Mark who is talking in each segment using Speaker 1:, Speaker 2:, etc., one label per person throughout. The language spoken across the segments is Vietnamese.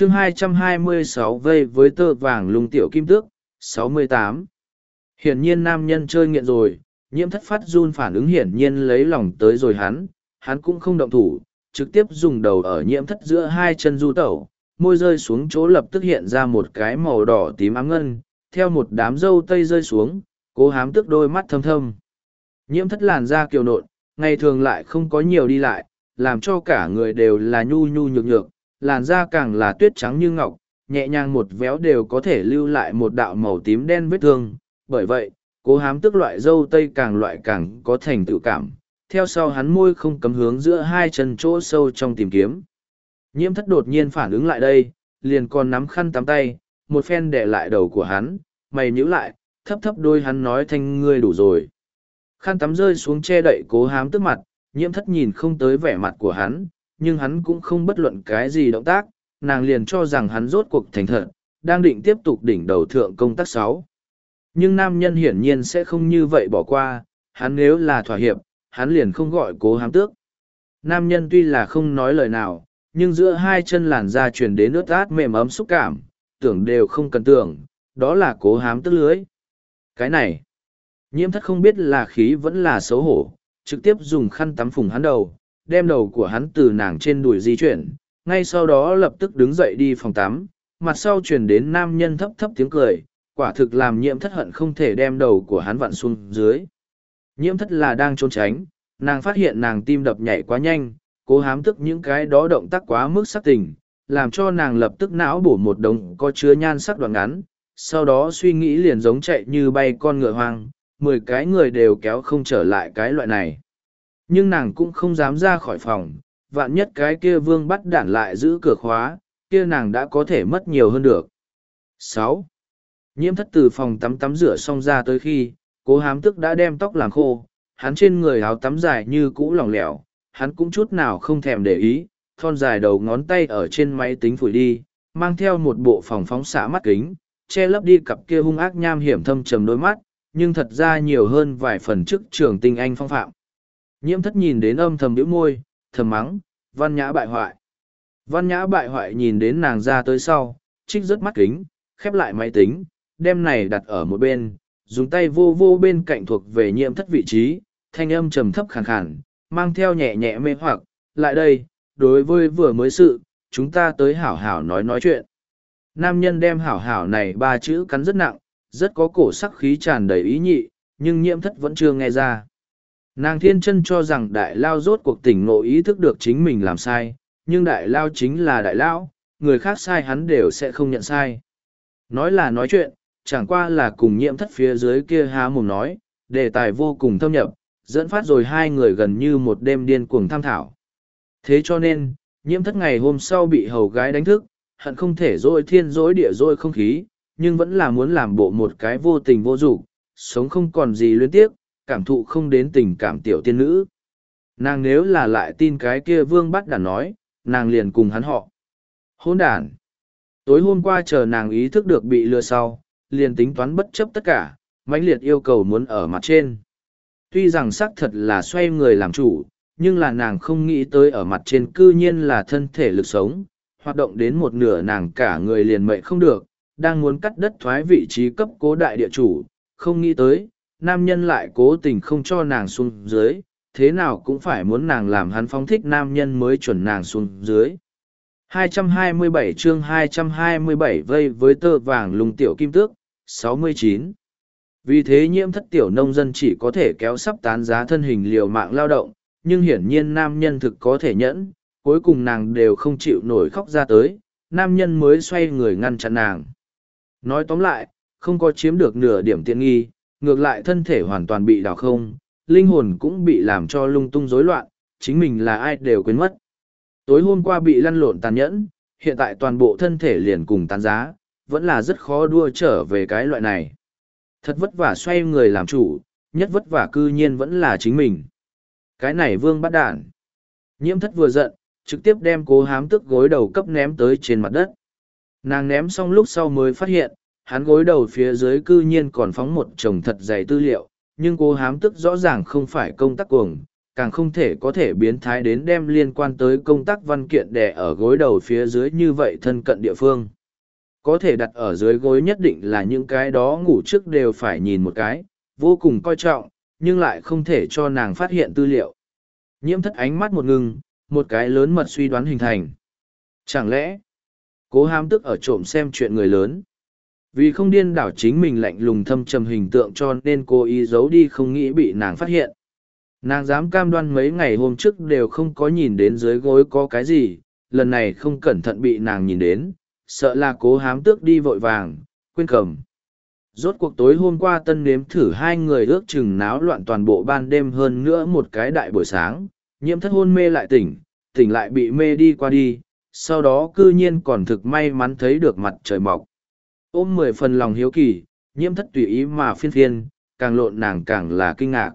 Speaker 1: chương 226 vây với tơ vàng lung tiểu kim tước, 68. Hiển nhiên nam nhân chơi nghiện rồi, nhiễm thất phát run phản ứng hiển nhiên lấy lòng tới rồi hắn, hắn cũng không động thủ, trực tiếp dùng đầu ở nhiễm thất giữa hai chân du tẩu, môi rơi xuống chỗ lập tức hiện ra một cái màu đỏ tím ám ngân, theo một đám dâu tây rơi xuống, cố hám tức đôi mắt thâm thâm. Nhiễm thất làn da kiều nộn, ngày thường lại không có nhiều đi lại, làm cho cả người đều là nhu nhu nhược nhược, làn da càng là tuyết trắng như ngọc, nhẹ nhàng một véo đều có thể lưu lại một đạo màu tím đen vết thương. Bởi vậy, cố hám tức loại dâu tây càng loại càng có thành tự cảm, theo sau hắn môi không cấm hướng giữa hai chân chỗ sâu trong tìm kiếm. Nhiễm thất đột nhiên phản ứng lại đây, liền còn nắm khăn tắm tay, một phen đè lại đầu của hắn, mày nhíu lại, thấp thấp đôi hắn nói thanh ngươi đủ rồi. Khăn tắm rơi xuống che đậy cố hám tức mặt, nhiễm thất nhìn không tới vẻ mặt của hắn, nhưng hắn cũng không bất luận cái gì động tác, nàng liền cho rằng hắn rốt cuộc thành thật, đang định tiếp tục đỉnh đầu thượng công tác sáu. Nhưng nam nhân hiển nhiên sẽ không như vậy bỏ qua, hắn nếu là thỏa hiệp, hắn liền không gọi cố hám tước. Nam nhân tuy là không nói lời nào, nhưng giữa hai chân làn da truyền đến ướt át mềm ấm xúc cảm, tưởng đều không cần tưởng, đó là cố hám tức lưới. Cái này, nhiễm thất không biết là khí vẫn là xấu hổ, trực tiếp dùng khăn tắm phùng hắn đầu, đem đầu của hắn từ nàng trên đùi di chuyển, ngay sau đó lập tức đứng dậy đi phòng tắm, mặt sau truyền đến nam nhân thấp thấp tiếng cười, quả thực làm nhiễm thất hận không thể đem đầu của hắn vặn xuống dưới. Nhiễm thất là đang trốn tránh, nàng phát hiện nàng tim đập nhảy quá nhanh, cố hám tức những cái đó động tác quá mức sắc tình, làm cho nàng lập tức não bổ một đống có chứa nhan sắc đoạn ngắn, sau đó suy nghĩ liền giống chạy như bay con ngựa hoang, mười cái người đều kéo không trở lại cái loại này. Nhưng nàng cũng không dám ra khỏi phòng, vạn nhất cái kia vương bắt đản lại giữ cửa khóa, kia nàng đã có thể mất nhiều hơn được. sáu Nhiễm thất từ phòng tắm tắm rửa xong ra tới khi, cố hám tức đã đem tóc làm khô, hắn trên người áo tắm dài như cũ lỏng lẻo, hắn cũng chút nào không thèm để ý, thon dài đầu ngón tay ở trên máy tính phủi đi, mang theo một bộ phòng phóng xạ mắt kính, che lấp đi cặp kia hung ác nham hiểm thâm trầm đôi mắt, nhưng thật ra nhiều hơn vài phần chức trường tinh anh phong phạm. Nhiễm thất nhìn đến âm thầm biểu môi, thầm mắng, văn nhã bại hoại. Văn nhã bại hoại nhìn đến nàng ra tới sau, trích rất mắt kính, khép lại máy tính, đem này đặt ở một bên, dùng tay vô vô bên cạnh thuộc về nhiễm thất vị trí, thanh âm trầm thấp khàn khàn, mang theo nhẹ nhẹ mê hoặc, lại đây, đối với vừa mới sự, chúng ta tới hảo hảo nói nói chuyện. Nam nhân đem hảo hảo này ba chữ cắn rất nặng, rất có cổ sắc khí tràn đầy ý nhị, nhưng nhiễm thất vẫn chưa nghe ra. Nàng thiên chân cho rằng đại lao rốt cuộc tỉnh ngộ ý thức được chính mình làm sai, nhưng đại lao chính là đại lao, người khác sai hắn đều sẽ không nhận sai. Nói là nói chuyện, chẳng qua là cùng nhiễm thất phía dưới kia há mồm nói, đề tài vô cùng thâm nhập, dẫn phát rồi hai người gần như một đêm điên cuồng tham thảo. Thế cho nên, nhiễm thất ngày hôm sau bị hầu gái đánh thức, hận không thể dối thiên dối địa dối không khí, nhưng vẫn là muốn làm bộ một cái vô tình vô dục sống không còn gì luyến tiếc, cảm thụ không đến tình cảm tiểu tiên nữ. Nàng nếu là lại tin cái kia vương bắt đàn nói, nàng liền cùng hắn họ. Hôn đàn. Tối hôm qua chờ nàng ý thức được bị lừa sau, liền tính toán bất chấp tất cả, mãnh liệt yêu cầu muốn ở mặt trên. Tuy rằng xác thật là xoay người làm chủ, nhưng là nàng không nghĩ tới ở mặt trên cư nhiên là thân thể lực sống, hoạt động đến một nửa nàng cả người liền mệnh không được, đang muốn cắt đất thoái vị trí cấp cố đại địa chủ, không nghĩ tới, nam nhân lại cố tình không cho nàng xuống dưới, thế nào cũng phải muốn nàng làm hắn phóng thích nam nhân mới chuẩn nàng xuống dưới. 227 chương 227 vây với tơ vàng lùng tiểu kim tước, 69. Vì thế nhiễm thất tiểu nông dân chỉ có thể kéo sắp tán giá thân hình liều mạng lao động, nhưng hiển nhiên nam nhân thực có thể nhẫn, cuối cùng nàng đều không chịu nổi khóc ra tới, nam nhân mới xoay người ngăn chặn nàng. Nói tóm lại, không có chiếm được nửa điểm tiện nghi, ngược lại thân thể hoàn toàn bị đào không, linh hồn cũng bị làm cho lung tung rối loạn, chính mình là ai đều quên mất. Tối hôm qua bị lăn lộn tàn nhẫn, hiện tại toàn bộ thân thể liền cùng tan giá, vẫn là rất khó đua trở về cái loại này. Thật vất vả xoay người làm chủ, nhất vất vả cư nhiên vẫn là chính mình. Cái này vương bắt đản. Nhiễm thất vừa giận, trực tiếp đem cố hám tức gối đầu cấp ném tới trên mặt đất. Nàng ném xong lúc sau mới phát hiện, hắn gối đầu phía dưới cư nhiên còn phóng một chồng thật dày tư liệu, nhưng cố hám tức rõ ràng không phải công tác cuồng, càng không thể có thể biến thái đến đem liên quan tới công tác văn kiện đè ở gối đầu phía dưới như vậy thân cận địa phương. Có thể đặt ở dưới gối nhất định là những cái đó ngủ trước đều phải nhìn một cái, vô cùng coi trọng, nhưng lại không thể cho nàng phát hiện tư liệu. Nhiễm thất ánh mắt một ngừng, một cái lớn mật suy đoán hình thành. Chẳng lẽ, cố hám tức ở trộm xem chuyện người lớn. Vì không điên đảo chính mình lạnh lùng thâm trầm hình tượng cho nên cô ý giấu đi không nghĩ bị nàng phát hiện. Nàng dám cam đoan mấy ngày hôm trước đều không có nhìn đến dưới gối có cái gì, lần này không cẩn thận bị nàng nhìn đến, sợ là cố hám tước đi vội vàng, quên cầm. Rốt cuộc tối hôm qua tân nếm thử hai người ước chừng náo loạn toàn bộ ban đêm hơn nữa một cái đại buổi sáng, nhiễm thất hôn mê lại tỉnh, tỉnh lại bị mê đi qua đi, sau đó cư nhiên còn thực may mắn thấy được mặt trời mọc. Ôm mười phần lòng hiếu kỳ, nhiễm thất tùy ý mà phiên phiên, càng lộn nàng càng là kinh ngạc.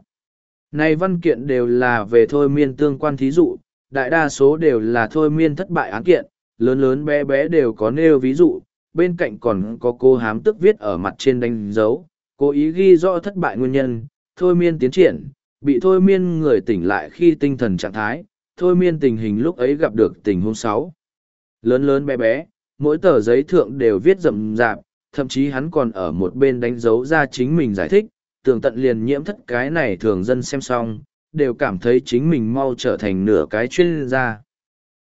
Speaker 1: Này văn kiện đều là về thôi miên tương quan thí dụ, đại đa số đều là thôi miên thất bại án kiện, lớn lớn bé bé đều có nêu ví dụ, bên cạnh còn có cô hám tức viết ở mặt trên đánh dấu, cố ý ghi rõ thất bại nguyên nhân, thôi miên tiến triển, bị thôi miên người tỉnh lại khi tinh thần trạng thái, thôi miên tình hình lúc ấy gặp được tình huống sáu. Lớn lớn bé bé, mỗi tờ giấy thượng đều viết rậm rạp, thậm chí hắn còn ở một bên đánh dấu ra chính mình giải thích, tường tận liền nhiễm thất cái này thường dân xem xong, đều cảm thấy chính mình mau trở thành nửa cái chuyên gia.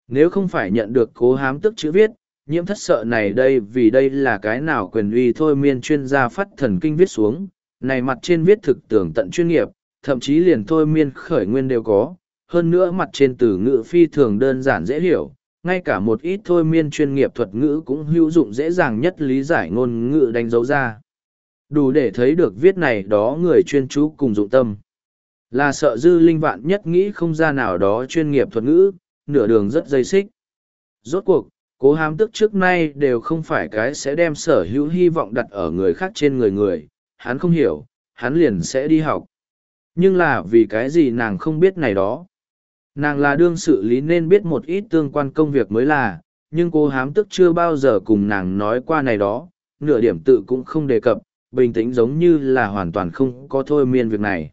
Speaker 1: Nếu không phải nhận được cố hám tức chữ viết, nhiễm thất sợ này đây vì đây là cái nào quyền uy thôi miên chuyên gia phát thần kinh viết xuống, này mặt trên viết thực tưởng tận chuyên nghiệp, thậm chí liền thôi miên khởi nguyên đều có, hơn nữa mặt trên từ ngữ phi thường đơn giản dễ hiểu, ngay cả một ít thôi miên chuyên nghiệp thuật ngữ cũng hữu dụng dễ dàng nhất lý giải ngôn ngữ đánh dấu ra. Đủ để thấy được viết này đó người chuyên chú cùng dụng tâm. Là sợ dư linh vạn nhất nghĩ không ra nào đó chuyên nghiệp thuật ngữ, nửa đường rất dây xích. Rốt cuộc, cố hám tức trước nay đều không phải cái sẽ đem sở hữu hy vọng đặt ở người khác trên người người, hắn không hiểu, hắn liền sẽ đi học. Nhưng là vì cái gì nàng không biết này đó. Nàng là đương sự lý nên biết một ít tương quan công việc mới là, nhưng cô hám tức chưa bao giờ cùng nàng nói qua này đó, nửa điểm tự cũng không đề cập, bình tĩnh giống như là hoàn toàn không có thôi miên việc này.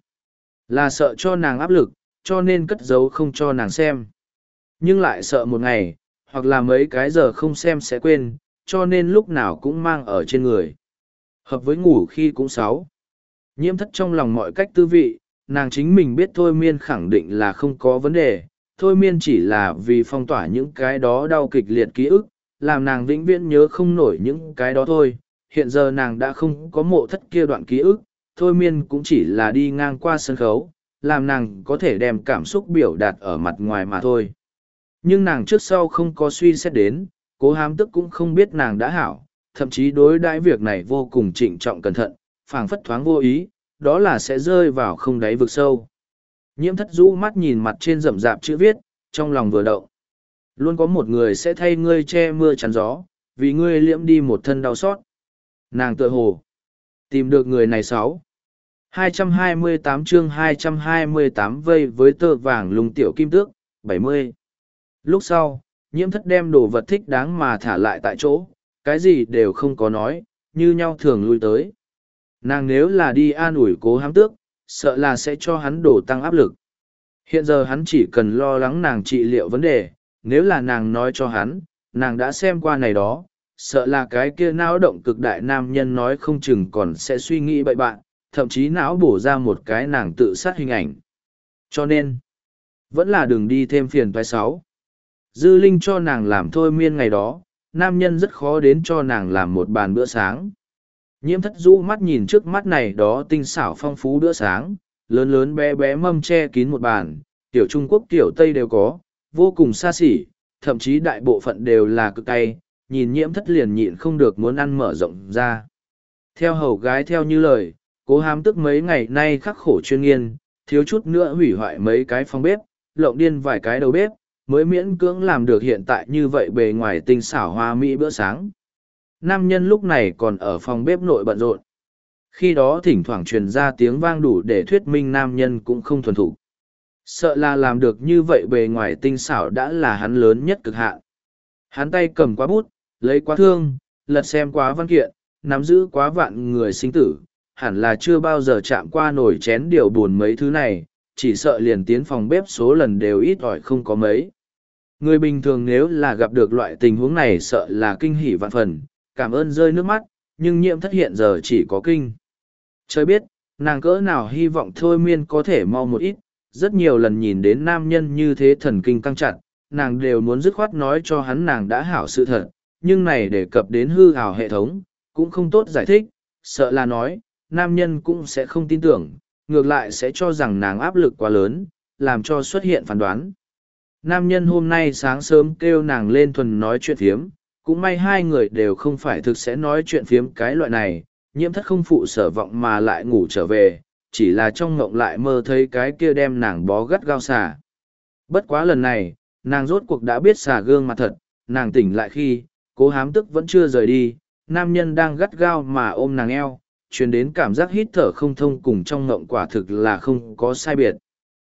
Speaker 1: Là sợ cho nàng áp lực, cho nên cất giấu không cho nàng xem. Nhưng lại sợ một ngày, hoặc là mấy cái giờ không xem sẽ quên, cho nên lúc nào cũng mang ở trên người. Hợp với ngủ khi cũng sáu. Nhiễm thất trong lòng mọi cách tư vị, nàng chính mình biết thôi miên khẳng định là không có vấn đề, thôi miên chỉ là vì phong tỏa những cái đó đau kịch liệt ký ức, làm nàng vĩnh viễn nhớ không nổi những cái đó thôi. Hiện giờ nàng đã không có mộ thất kia đoạn ký ức, thôi miên cũng chỉ là đi ngang qua sân khấu, làm nàng có thể đem cảm xúc biểu đạt ở mặt ngoài mà thôi. Nhưng nàng trước sau không có suy xét đến, cố hám tức cũng không biết nàng đã hảo, thậm chí đối đãi việc này vô cùng trịnh trọng cẩn thận, phảng phất thoáng vô ý, đó là sẽ rơi vào không đáy vực sâu. Nhiễm thất rũ mắt nhìn mặt trên rậm rạp chữ viết, trong lòng vừa động. Luôn có một người sẽ thay ngươi che mưa chắn gió, vì ngươi liễm đi một thân đau xót. Nàng tự hồ. Tìm được người này sáu. 228 chương 228 vây với tơ vàng lùng tiểu kim tước, 70. Lúc sau, nhiễm thất đem đồ vật thích đáng mà thả lại tại chỗ, cái gì đều không có nói, như nhau thường lui tới. Nàng nếu là đi an ủi cố hám tước, sợ là sẽ cho hắn đổ tăng áp lực. Hiện giờ hắn chỉ cần lo lắng nàng trị liệu vấn đề, nếu là nàng nói cho hắn, nàng đã xem qua này đó, sợ là cái kia não động cực đại nam nhân nói không chừng còn sẽ suy nghĩ bậy bạn, thậm chí não bổ ra một cái nàng tự sát hình ảnh. Cho nên, vẫn là đường đi thêm phiền toái sáu. Dư Linh cho nàng làm thôi miên ngày đó, nam nhân rất khó đến cho nàng làm một bàn bữa sáng. Nhiễm thất rũ mắt nhìn trước mắt này đó tinh xảo phong phú bữa sáng, lớn lớn bé bé mâm che kín một bàn, tiểu Trung Quốc tiểu Tây đều có, vô cùng xa xỉ, thậm chí đại bộ phận đều là cực tay, nhìn nhiễm thất liền nhịn không được muốn ăn mở rộng ra. Theo hầu gái theo như lời, cố hám tức mấy ngày nay khắc khổ chuyên nghiên, thiếu chút nữa hủy hoại mấy cái phòng bếp, lộng điên vài cái đầu bếp, mới miễn cưỡng làm được hiện tại như vậy bề ngoài tinh xảo hoa mỹ bữa sáng. Nam nhân lúc này còn ở phòng bếp nội bận rộn. Khi đó thỉnh thoảng truyền ra tiếng vang đủ để thuyết minh nam nhân cũng không thuần thủ. Sợ là làm được như vậy bề ngoài tinh xảo đã là hắn lớn nhất cực hạn. Hắn tay cầm quá bút, lấy quá thương, lật xem quá văn kiện, nắm giữ quá vạn người sinh tử, hẳn là chưa bao giờ chạm qua nổi chén điều buồn mấy thứ này, chỉ sợ liền tiến phòng bếp số lần đều ít ỏi không có mấy. Người bình thường nếu là gặp được loại tình huống này sợ là kinh hỉ vạn phần, cảm ơn rơi nước mắt, nhưng nhiễm thất hiện giờ chỉ có kinh. Trời biết, nàng cỡ nào hy vọng thôi miên có thể mau một ít, rất nhiều lần nhìn đến nam nhân như thế thần kinh căng chặt, nàng đều muốn dứt khoát nói cho hắn nàng đã hảo sự thật, nhưng này đề cập đến hư hảo hệ thống, cũng không tốt giải thích, sợ là nói, nam nhân cũng sẽ không tin tưởng, ngược lại sẽ cho rằng nàng áp lực quá lớn, làm cho xuất hiện phán đoán. Nam nhân hôm nay sáng sớm kêu nàng lên thuần nói chuyện thiếm, cũng may hai người đều không phải thực sẽ nói chuyện phiếm cái loại này, nhiễm thất không phụ sở vọng mà lại ngủ trở về, chỉ là trong ngộng lại mơ thấy cái kia đem nàng bó gắt gao xà. Bất quá lần này, nàng rốt cuộc đã biết xà gương mặt thật, nàng tỉnh lại khi, cố hám tức vẫn chưa rời đi, nam nhân đang gắt gao mà ôm nàng eo, truyền đến cảm giác hít thở không thông cùng trong ngộng quả thực là không có sai biệt.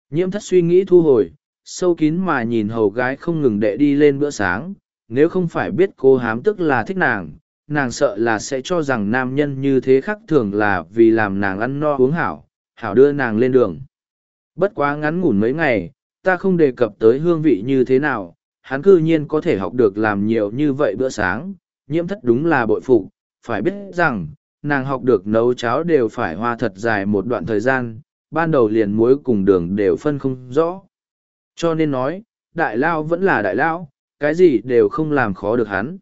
Speaker 1: Nhiễm thất suy nghĩ thu hồi, sâu kín mà nhìn hầu gái không ngừng đệ đi lên bữa sáng, nếu không phải biết cô hám tức là thích nàng, nàng sợ là sẽ cho rằng nam nhân như thế khác thường là vì làm nàng ăn no uống hảo, hảo đưa nàng lên đường. Bất quá ngắn ngủn mấy ngày, ta không đề cập tới hương vị như thế nào, hắn cư nhiên có thể học được làm nhiều như vậy bữa sáng, nhiễm thất đúng là bội phụ, phải biết rằng, nàng học được nấu cháo đều phải hoa thật dài một đoạn thời gian, ban đầu liền muối cùng đường đều phân không rõ. Cho nên nói, đại lao vẫn là đại lao, cái gì đều không làm khó được hắn.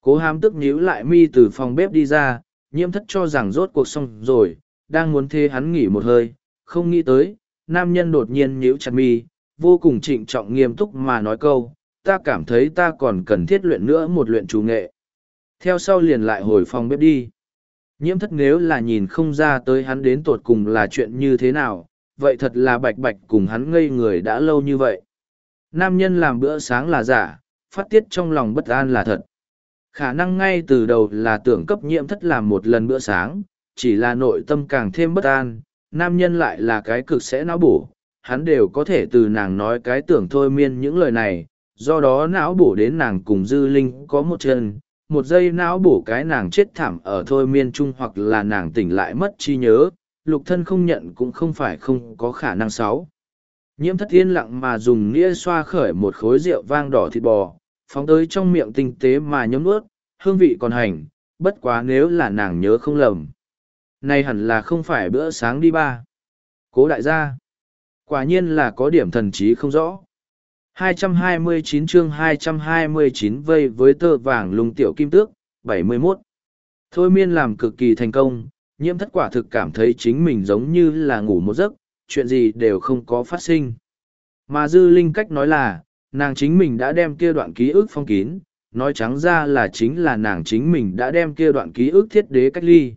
Speaker 1: Cố hám tức nhíu lại mi từ phòng bếp đi ra, nhiễm thất cho rằng rốt cuộc xong rồi, đang muốn thế hắn nghỉ một hơi, không nghĩ tới, nam nhân đột nhiên nhíu chặt mi, vô cùng trịnh trọng nghiêm túc mà nói câu, ta cảm thấy ta còn cần thiết luyện nữa một luyện chủ nghệ. Theo sau liền lại hồi phòng bếp đi. Nhiễm thất nếu là nhìn không ra tới hắn đến tột cùng là chuyện như thế nào, vậy thật là bạch bạch cùng hắn ngây người đã lâu như vậy. Nam nhân làm bữa sáng là giả, phát tiết trong lòng bất an là thật. Khả năng ngay từ đầu là tưởng cấp nhiễm thất làm một lần bữa sáng, chỉ là nội tâm càng thêm bất an, nam nhân lại là cái cực sẽ não bổ, hắn đều có thể từ nàng nói cái tưởng thôi miên những lời này, do đó não bổ đến nàng cùng dư linh có một chân, một giây não bổ cái nàng chết thảm ở thôi miên chung hoặc là nàng tỉnh lại mất trí nhớ, lục thân không nhận cũng không phải không có khả năng xấu. Nhiễm thất yên lặng mà dùng nghĩa xoa khởi một khối rượu vang đỏ thịt bò, phóng tới trong miệng tinh tế mà nhấm nuốt, hương vị còn hành, bất quá nếu là nàng nhớ không lầm. Này hẳn là không phải bữa sáng đi ba. Cố đại gia. Quả nhiên là có điểm thần trí không rõ. 229 chương 229 vây với tơ vàng lùng tiểu kim tước, 71. Thôi miên làm cực kỳ thành công, nhiễm thất quả thực cảm thấy chính mình giống như là ngủ một giấc, chuyện gì đều không có phát sinh. Mà dư linh cách nói là, nàng chính mình đã đem kia đoạn ký ức phong kín, nói trắng ra là chính là nàng chính mình đã đem kia đoạn ký ức thiết đế cách ly.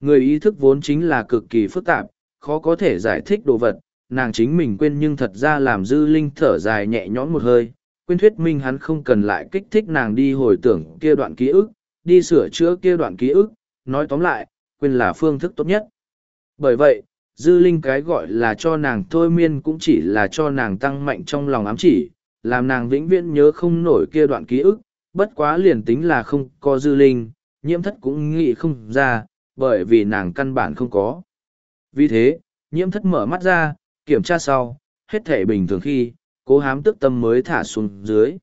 Speaker 1: Người ý thức vốn chính là cực kỳ phức tạp, khó có thể giải thích đồ vật, nàng chính mình quên nhưng thật ra làm dư linh thở dài nhẹ nhõm một hơi, quên thuyết minh hắn không cần lại kích thích nàng đi hồi tưởng kia đoạn ký ức, đi sửa chữa kia đoạn ký ức, nói tóm lại, quên là phương thức tốt nhất. Bởi vậy, dư linh cái gọi là cho nàng thôi miên cũng chỉ là cho nàng tăng mạnh trong lòng ám chỉ, làm nàng vĩnh viễn nhớ không nổi kia đoạn ký ức, bất quá liền tính là không có dư linh, nhiễm thất cũng nghĩ không ra, bởi vì nàng căn bản không có. Vì thế, nhiễm thất mở mắt ra, kiểm tra sau, hết thể bình thường khi, cố hám tức tâm mới thả xuống dưới.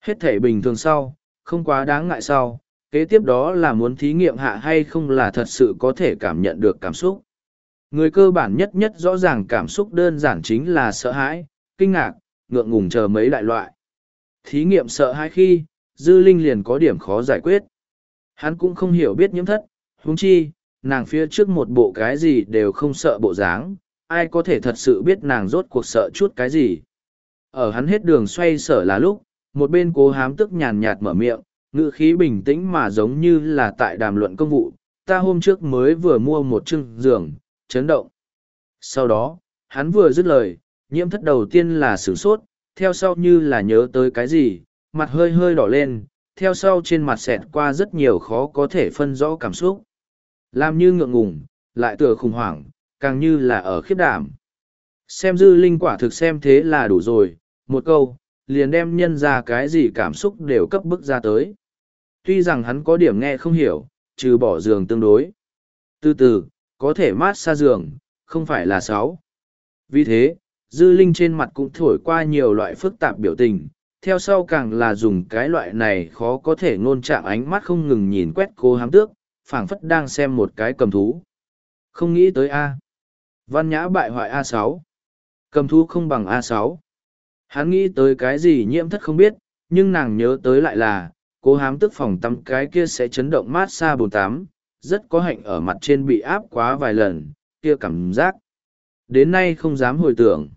Speaker 1: Hết thể bình thường sau, không quá đáng ngại sau, kế tiếp đó là muốn thí nghiệm hạ hay không là thật sự có thể cảm nhận được cảm xúc. Người cơ bản nhất nhất rõ ràng cảm xúc đơn giản chính là sợ hãi, kinh ngạc, ngượng ngùng chờ mấy đại loại. Thí nghiệm sợ hai khi, dư linh liền có điểm khó giải quyết. Hắn cũng không hiểu biết nhiễm thất, huống chi, nàng phía trước một bộ cái gì đều không sợ bộ dáng, ai có thể thật sự biết nàng rốt cuộc sợ chút cái gì. Ở hắn hết đường xoay sở là lúc, một bên cố hám tức nhàn nhạt mở miệng, ngữ khí bình tĩnh mà giống như là tại đàm luận công vụ, ta hôm trước mới vừa mua một chưng giường, chấn động. Sau đó, hắn vừa dứt lời, nhiễm thất đầu tiên là sửng sốt, theo sau như là nhớ tới cái gì, mặt hơi hơi đỏ lên, theo sau trên mặt xẹt qua rất nhiều khó có thể phân rõ cảm xúc. Làm như ngượng ngùng, lại tựa khủng hoảng, càng như là ở khiếp đảm. Xem dư linh quả thực xem thế là đủ rồi, một câu, liền đem nhân ra cái gì cảm xúc đều cấp bức ra tới. Tuy rằng hắn có điểm nghe không hiểu, trừ bỏ giường tương đối. Từ từ, có thể mát xa giường, không phải là sáu. Vì thế, dư linh trên mặt cũng thổi qua nhiều loại phức tạp biểu tình, theo sau càng là dùng cái loại này khó có thể ngôn trạng ánh mắt không ngừng nhìn quét cô hám tước, phảng phất đang xem một cái cầm thú. Không nghĩ tới A. Văn nhã bại hoại a sáu Cầm thú không bằng a sáu Hắn nghĩ tới cái gì nhiễm thất không biết, nhưng nàng nhớ tới lại là, cố hám tức phòng tắm cái kia sẽ chấn động mát xa bồn tám, rất có hạnh ở mặt trên bị áp quá vài lần, kia cảm giác. Đến nay không dám hồi tưởng.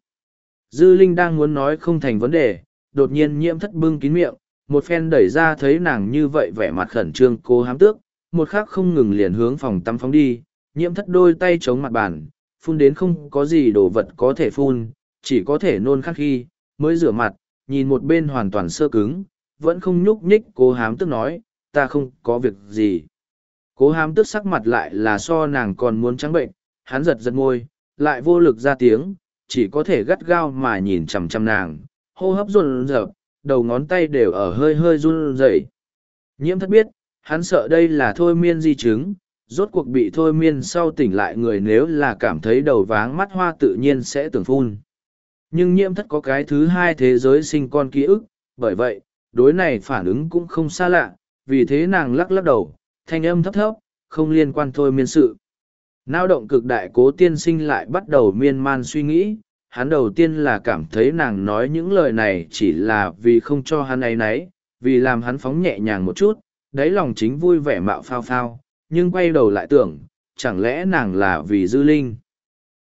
Speaker 1: Dư Linh đang muốn nói không thành vấn đề, đột nhiên nhiễm thất bưng kín miệng, một phen đẩy ra thấy nàng như vậy vẻ mặt khẩn trương cố hám tước, một khắc không ngừng liền hướng phòng tắm phóng đi, nhiễm thất đôi tay chống mặt bàn, phun đến không có gì đồ vật có thể phun, chỉ có thể nôn khắc khi, mới rửa mặt, nhìn một bên hoàn toàn sơ cứng, vẫn không nhúc nhích cố hám tước nói, ta không có việc gì. Cố hám tước sắc mặt lại là so nàng còn muốn trắng bệnh, hắn giật giật môi, lại vô lực ra tiếng, chỉ có thể gắt gao mà nhìn chằm chằm nàng, hô hấp run rợp, đầu ngón tay đều ở hơi hơi run rẩy. Nhiễm thất biết, hắn sợ đây là thôi miên di chứng, rốt cuộc bị thôi miên sau tỉnh lại người nếu là cảm thấy đầu váng mắt hoa tự nhiên sẽ tưởng phun. Nhưng nhiễm thất có cái thứ hai thế giới sinh con ký ức, bởi vậy, đối này phản ứng cũng không xa lạ, vì thế nàng lắc lắc đầu, thanh âm thấp thấp, không liên quan thôi miên sự. Nao động cực đại cố tiên sinh lại bắt đầu miên man suy nghĩ, hắn đầu tiên là cảm thấy nàng nói những lời này chỉ là vì không cho hắn ấy nấy, vì làm hắn phóng nhẹ nhàng một chút, đáy lòng chính vui vẻ mạo phao phao, nhưng quay đầu lại tưởng, chẳng lẽ nàng là vì dư linh.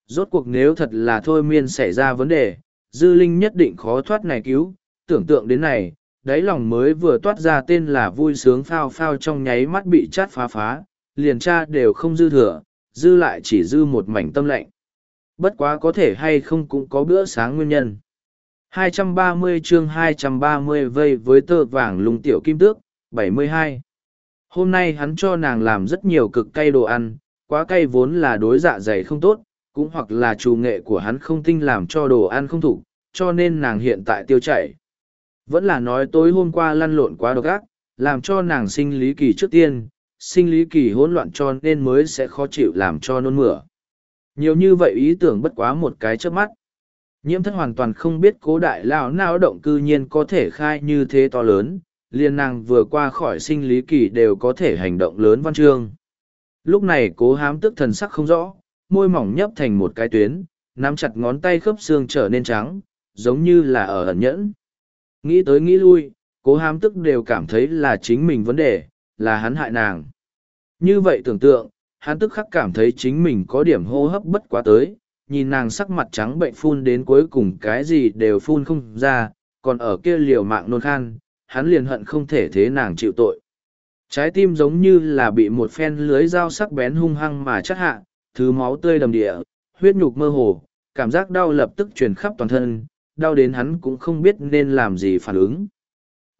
Speaker 1: Rốt cuộc nếu thật là thôi miên xảy ra vấn đề, dư linh nhất định khó thoát này cứu, tưởng tượng đến này, đáy lòng mới vừa toát ra tên là vui sướng phao phao trong nháy mắt bị chát phá phá, liền tra đều không dư thừa, dư lại chỉ dư một mảnh tâm lạnh. Bất quá có thể hay không cũng có bữa sáng nguyên nhân. 230 chương 230 vây với tơ vàng lùng tiểu kim tước, 72. Hôm nay hắn cho nàng làm rất nhiều cực cay đồ ăn, quá cay vốn là đối dạ dày không tốt, cũng hoặc là chủ nghệ của hắn không tinh làm cho đồ ăn không thủ, cho nên nàng hiện tại tiêu chảy. Vẫn là nói tối hôm qua lăn lộn quá độc ác, làm cho nàng sinh lý kỳ trước tiên, sinh lý kỳ hỗn loạn cho nên mới sẽ khó chịu làm cho nôn mửa. Nhiều như vậy ý tưởng bất quá một cái trước mắt. Nhiễm thất hoàn toàn không biết cố đại lao nào động cư nhiên có thể khai như thế to lớn, liên nàng vừa qua khỏi sinh lý kỳ đều có thể hành động lớn văn chương. Lúc này cố hám tức thần sắc không rõ, môi mỏng nhấp thành một cái tuyến, nắm chặt ngón tay khớp xương trở nên trắng, giống như là ở ẩn nhẫn. Nghĩ tới nghĩ lui, cố hám tức đều cảm thấy là chính mình vấn đề, là hắn hại nàng. Như vậy tưởng tượng, hắn tức khắc cảm thấy chính mình có điểm hô hấp bất quá tới, nhìn nàng sắc mặt trắng bệnh phun đến cuối cùng cái gì đều phun không ra, còn ở kia liều mạng nôn khan, hắn liền hận không thể thế nàng chịu tội. Trái tim giống như là bị một phen lưới dao sắc bén hung hăng mà chắc hạ, thứ máu tươi đầm địa, huyết nhục mơ hồ, cảm giác đau lập tức truyền khắp toàn thân, đau đến hắn cũng không biết nên làm gì phản ứng.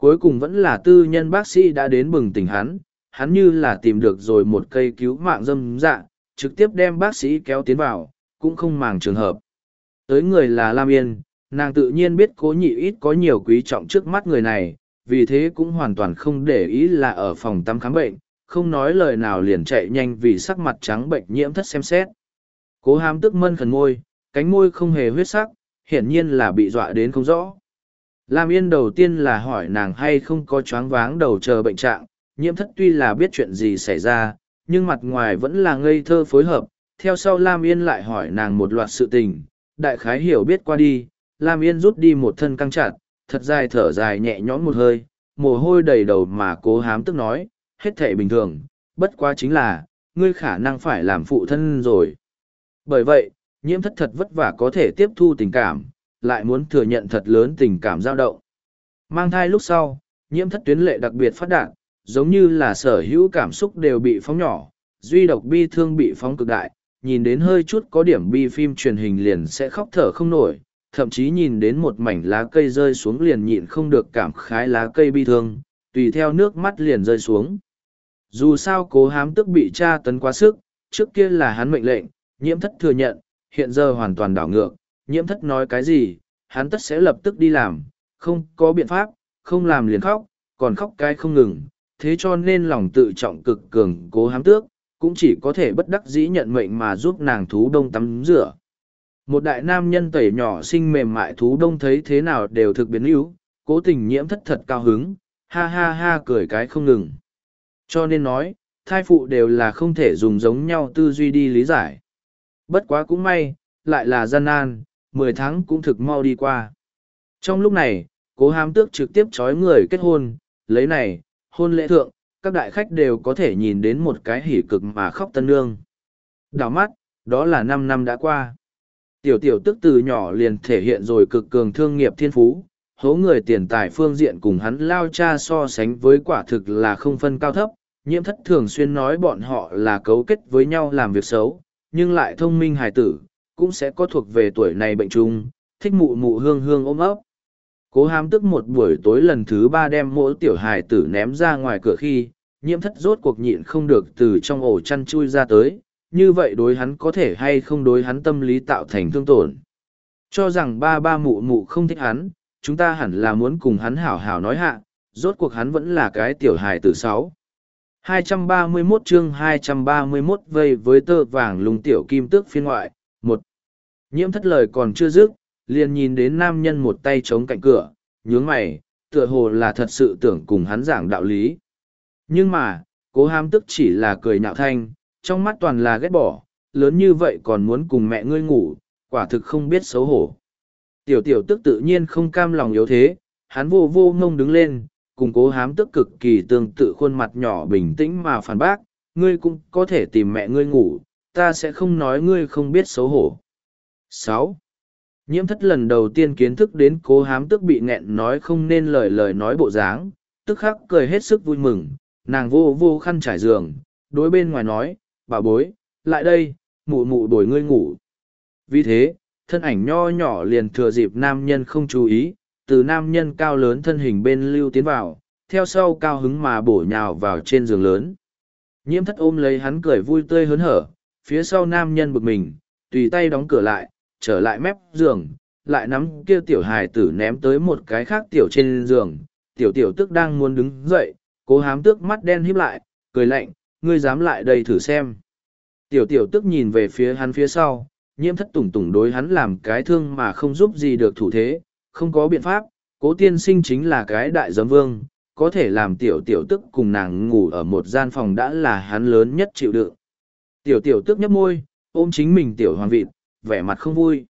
Speaker 1: Cuối cùng vẫn là tư nhân bác sĩ đã đến bừng tỉnh hắn, hắn như là tìm được rồi một cây cứu mạng dâm dạ, trực tiếp đem bác sĩ kéo tiến vào, cũng không màng trường hợp. Tới người là Lam Yên, nàng tự nhiên biết cố nhị ít có nhiều quý trọng trước mắt người này, vì thế cũng hoàn toàn không để ý là ở phòng tắm khám bệnh, không nói lời nào liền chạy nhanh vì sắc mặt trắng bệnh nhiễm thất xem xét. Cố hám tức mân khẩn môi, cánh môi không hề huyết sắc, hiển nhiên là bị dọa đến không rõ. Lam Yên đầu tiên là hỏi nàng hay không có choáng váng đầu chờ bệnh trạng, nhiễm thất tuy là biết chuyện gì xảy ra, nhưng mặt ngoài vẫn là ngây thơ phối hợp. Theo sau Lam Yên lại hỏi nàng một loạt sự tình, đại khái hiểu biết qua đi, Lam Yên rút đi một thân căng chặt, thật dài thở dài nhẹ nhõm một hơi, mồ hôi đầy đầu mà cố hám tức nói, hết thể bình thường, bất quá chính là, ngươi khả năng phải làm phụ thân rồi. Bởi vậy, nhiễm thất thật vất vả có thể tiếp thu tình cảm, lại muốn thừa nhận thật lớn tình cảm dao động. Mang thai lúc sau, nhiễm thất tuyến lệ đặc biệt phát đạt, giống như là sở hữu cảm xúc đều bị phóng nhỏ, duy độc bi thương bị phóng cực đại, nhìn đến hơi chút có điểm bi phim truyền hình liền sẽ khóc thở không nổi, thậm chí nhìn đến một mảnh lá cây rơi xuống liền nhịn không được cảm khái lá cây bi thương, tùy theo nước mắt liền rơi xuống. Dù sao cố hám tức bị tra tấn quá sức, trước kia là hắn mệnh lệnh, nhiễm thất thừa nhận, hiện giờ hoàn toàn đảo ngược, nhiễm thất nói cái gì, hắn tất sẽ lập tức đi làm, không có biện pháp, không làm liền khóc, còn khóc cái không ngừng, thế cho nên lòng tự trọng cực cường cố hám tước, cũng chỉ có thể bất đắc dĩ nhận mệnh mà giúp nàng thú đông tắm rửa. một đại nam nhân tẩy nhỏ sinh mềm mại thú đông thấy thế nào đều thực biến yếu cố tình nhiễm thất thật cao hứng ha ha ha cười cái không ngừng cho nên nói thai phụ đều là không thể dùng giống nhau tư duy đi lý giải bất quá cũng may lại là gian nan mười tháng cũng thực mau đi qua. Trong lúc này, cố hám tước trực tiếp trói người kết hôn, lấy này, hôn lễ thượng, các đại khách đều có thể nhìn đến một cái hỉ cực mà khóc tân nương. Đảo mắt, đó là năm năm đã qua. Tiểu tiểu tức từ nhỏ liền thể hiện rồi cực cường thương nghiệp thiên phú, hố người tiền tài phương diện cùng hắn lao cha so sánh với quả thực là không phân cao thấp. Nhiễm thất thường xuyên nói bọn họ là cấu kết với nhau làm việc xấu, nhưng lại thông minh hài tử cũng sẽ có thuộc về tuổi này bệnh chung thích mụ mụ hương hương ôm ấp. Cố hám tức một buổi tối lần thứ ba đem mỗi tiểu hài tử ném ra ngoài cửa khi nhiễm thất rốt cuộc nhịn không được từ trong ổ chăn chui ra tới như vậy đối hắn có thể hay không đối hắn tâm lý tạo thành thương tổn. Cho rằng ba ba mụ mụ không thích hắn chúng ta hẳn là muốn cùng hắn hảo hảo nói hạ rốt cuộc hắn vẫn là cái tiểu hài tử sáu. 231 chương 231 vây với tơ vàng lùng tiểu kim tước phiên ngoại, một. Nhiễm thất lời còn chưa dứt, liền nhìn đến nam nhân một tay chống cạnh cửa, nhướng mày, tựa hồ là thật sự tưởng cùng hắn giảng đạo lý. Nhưng mà, cố ham tức chỉ là cười nhạo thanh, trong mắt toàn là ghét bỏ, lớn như vậy còn muốn cùng mẹ ngươi ngủ, quả thực không biết xấu hổ. Tiểu tiểu tức tự nhiên không cam lòng yếu thế, hắn vô vô ngông đứng lên, cùng cố hám tức cực kỳ tương tự khuôn mặt nhỏ bình tĩnh mà phản bác, ngươi cũng có thể tìm mẹ ngươi ngủ, ta sẽ không nói ngươi không biết xấu hổ sáu Nhiễm thất lần đầu tiên kiến thức đến cố hám tức bị nghẹn nói không nên lời lời nói bộ dáng, tức khắc cười hết sức vui mừng, nàng vô vô khăn trải giường, đối bên ngoài nói, bà bối, lại đây, mụ mụ đổi ngươi ngủ. Vì thế, thân ảnh nho nhỏ liền thừa dịp nam nhân không chú ý, từ nam nhân cao lớn thân hình bên lưu tiến vào, theo sau cao hứng mà bổ nhào vào trên giường lớn. Nhiễm thất ôm lấy hắn cười vui tươi hớn hở, phía sau nam nhân bực mình, tùy tay đóng cửa lại, trở lại mép giường, lại nắm kia tiểu hài tử ném tới một cái khác tiểu trên giường. Tiểu tiểu tức đang muốn đứng dậy, cố hám tước mắt đen híp lại, cười lạnh, ngươi dám lại đây thử xem. Tiểu tiểu tức nhìn về phía hắn phía sau, nhiễm thất tủng tủng đối hắn làm cái thương mà không giúp gì được thủ thế, không có biện pháp, cố tiên sinh chính là cái đại giấm vương, có thể làm tiểu tiểu tức cùng nàng ngủ ở một gian phòng đã là hắn lớn nhất chịu đựng. Tiểu tiểu tức nhấp môi, ôm chính mình tiểu hoàng vịt, vẻ mặt không vui.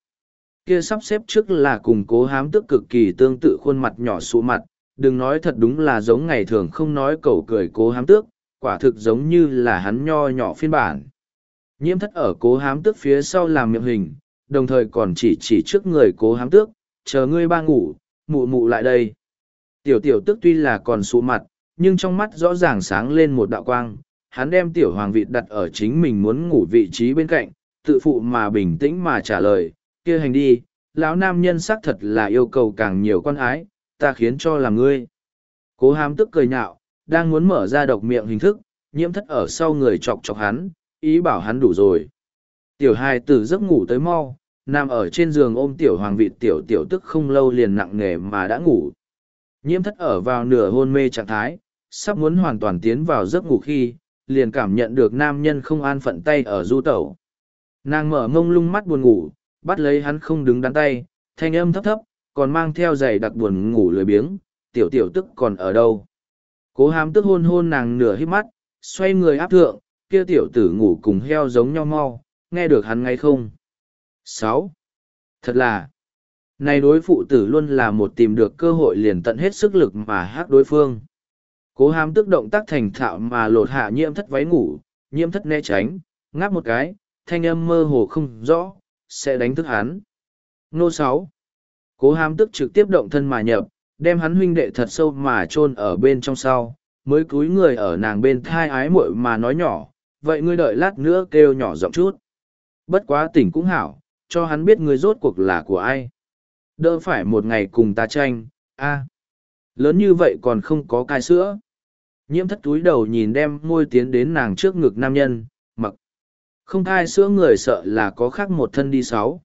Speaker 1: Kia sắp xếp trước là cùng cố hám tức cực kỳ tương tự khuôn mặt nhỏ sụ mặt, đừng nói thật đúng là giống ngày thường không nói cầu cười cố hám tước, quả thực giống như là hắn nho nhỏ phiên bản. Nhiễm thất ở cố hám tước phía sau làm miệng hình, đồng thời còn chỉ chỉ trước người cố hám tước, chờ ngươi ba ngủ, mụ mụ lại đây. Tiểu tiểu tức tuy là còn sụ mặt, nhưng trong mắt rõ ràng sáng lên một đạo quang, hắn đem tiểu hoàng vịt đặt ở chính mình muốn ngủ vị trí bên cạnh, tự phụ mà bình tĩnh mà trả lời, kia hành đi, lão nam nhân xác thật là yêu cầu càng nhiều quan ái, ta khiến cho làm ngươi. Cố hám tức cười nhạo, đang muốn mở ra độc miệng hình thức, nhiễm thất ở sau người chọc chọc hắn, ý bảo hắn đủ rồi. Tiểu hài tử giấc ngủ tới mau, nằm ở trên giường ôm tiểu hoàng vị tiểu tiểu tức không lâu liền nặng nề mà đã ngủ. Nhiễm thất ở vào nửa hôn mê trạng thái, sắp muốn hoàn toàn tiến vào giấc ngủ khi, liền cảm nhận được nam nhân không an phận tay ở du tẩu. Nàng mở mông lung mắt buồn ngủ, bắt lấy hắn không đứng đắn tay, thanh âm thấp thấp, còn mang theo giày đặc buồn ngủ lười biếng, tiểu tiểu tức còn ở đâu. Cố hám tức hôn hôn nàng nửa hít mắt, xoay người áp thượng, kia tiểu tử ngủ cùng heo giống nhau mau, nghe được hắn ngay không? sáu Thật là, này đối phụ tử luôn là một tìm được cơ hội liền tận hết sức lực mà hát đối phương. Cố hám tức động tác thành thạo mà lột hạ nhiễm thất váy ngủ, nhiễm thất né tránh, ngáp một cái, thanh âm mơ hồ không rõ, sẽ đánh thức hắn. Nô sáu Cố hám tức trực tiếp động thân mà nhập, đem hắn huynh đệ thật sâu mà chôn ở bên trong sau, mới cúi người ở nàng bên thai ái muội mà nói nhỏ, vậy ngươi đợi lát nữa kêu nhỏ giọng chút. Bất quá tỉnh cũng hảo, cho hắn biết ngươi rốt cuộc là của ai. Đỡ phải một ngày cùng ta tranh, a Lớn như vậy còn không có cai sữa. Nhiễm thất túi đầu nhìn đem môi tiến đến nàng trước ngực nam nhân. Không thai sữa người sợ là có khác một thân đi sáu.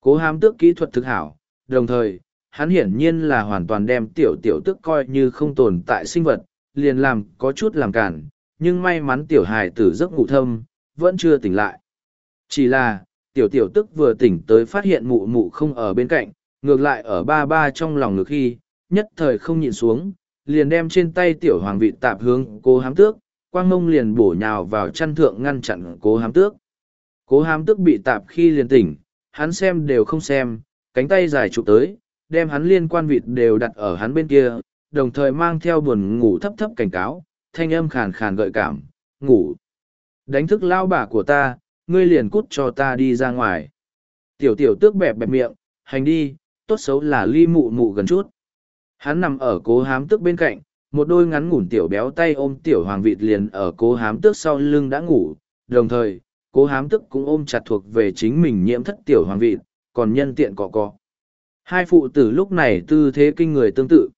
Speaker 1: Cố hám tước kỹ thuật thực hảo, đồng thời, hắn hiển nhiên là hoàn toàn đem tiểu tiểu tước coi như không tồn tại sinh vật, liền làm có chút làm cản, nhưng may mắn tiểu hài tử giấc ngủ thâm, vẫn chưa tỉnh lại. Chỉ là, tiểu tiểu tức vừa tỉnh tới phát hiện mụ mụ không ở bên cạnh, ngược lại ở ba ba trong lòng ngực khi, nhất thời không nhìn xuống, liền đem trên tay tiểu hoàng vị tạp hướng cố hám tước, quang mông liền bổ nhào vào chăn thượng ngăn chặn cố hám tước. Cố hám tước bị tạp khi liền tỉnh, hắn xem đều không xem, cánh tay dài chụp tới, đem hắn liên quan vịt đều đặt ở hắn bên kia, đồng thời mang theo buồn ngủ thấp thấp cảnh cáo, thanh âm khàn khàn gợi cảm, ngủ. Đánh thức lao bà của ta, ngươi liền cút cho ta đi ra ngoài. Tiểu tiểu tước bẹp bẹp miệng, hành đi, tốt xấu là ly mụ mụ gần chút. Hắn nằm ở cố hám tước bên cạnh, một đôi ngắn ngủn tiểu béo tay ôm tiểu hoàng vịt liền ở cố hám tước sau lưng đã ngủ, đồng thời, cố hám tước cũng ôm chặt thuộc về chính mình nhiễm thất tiểu hoàng vịt, còn nhân tiện cọ cọ. Hai phụ tử lúc này tư thế kinh người tương tự.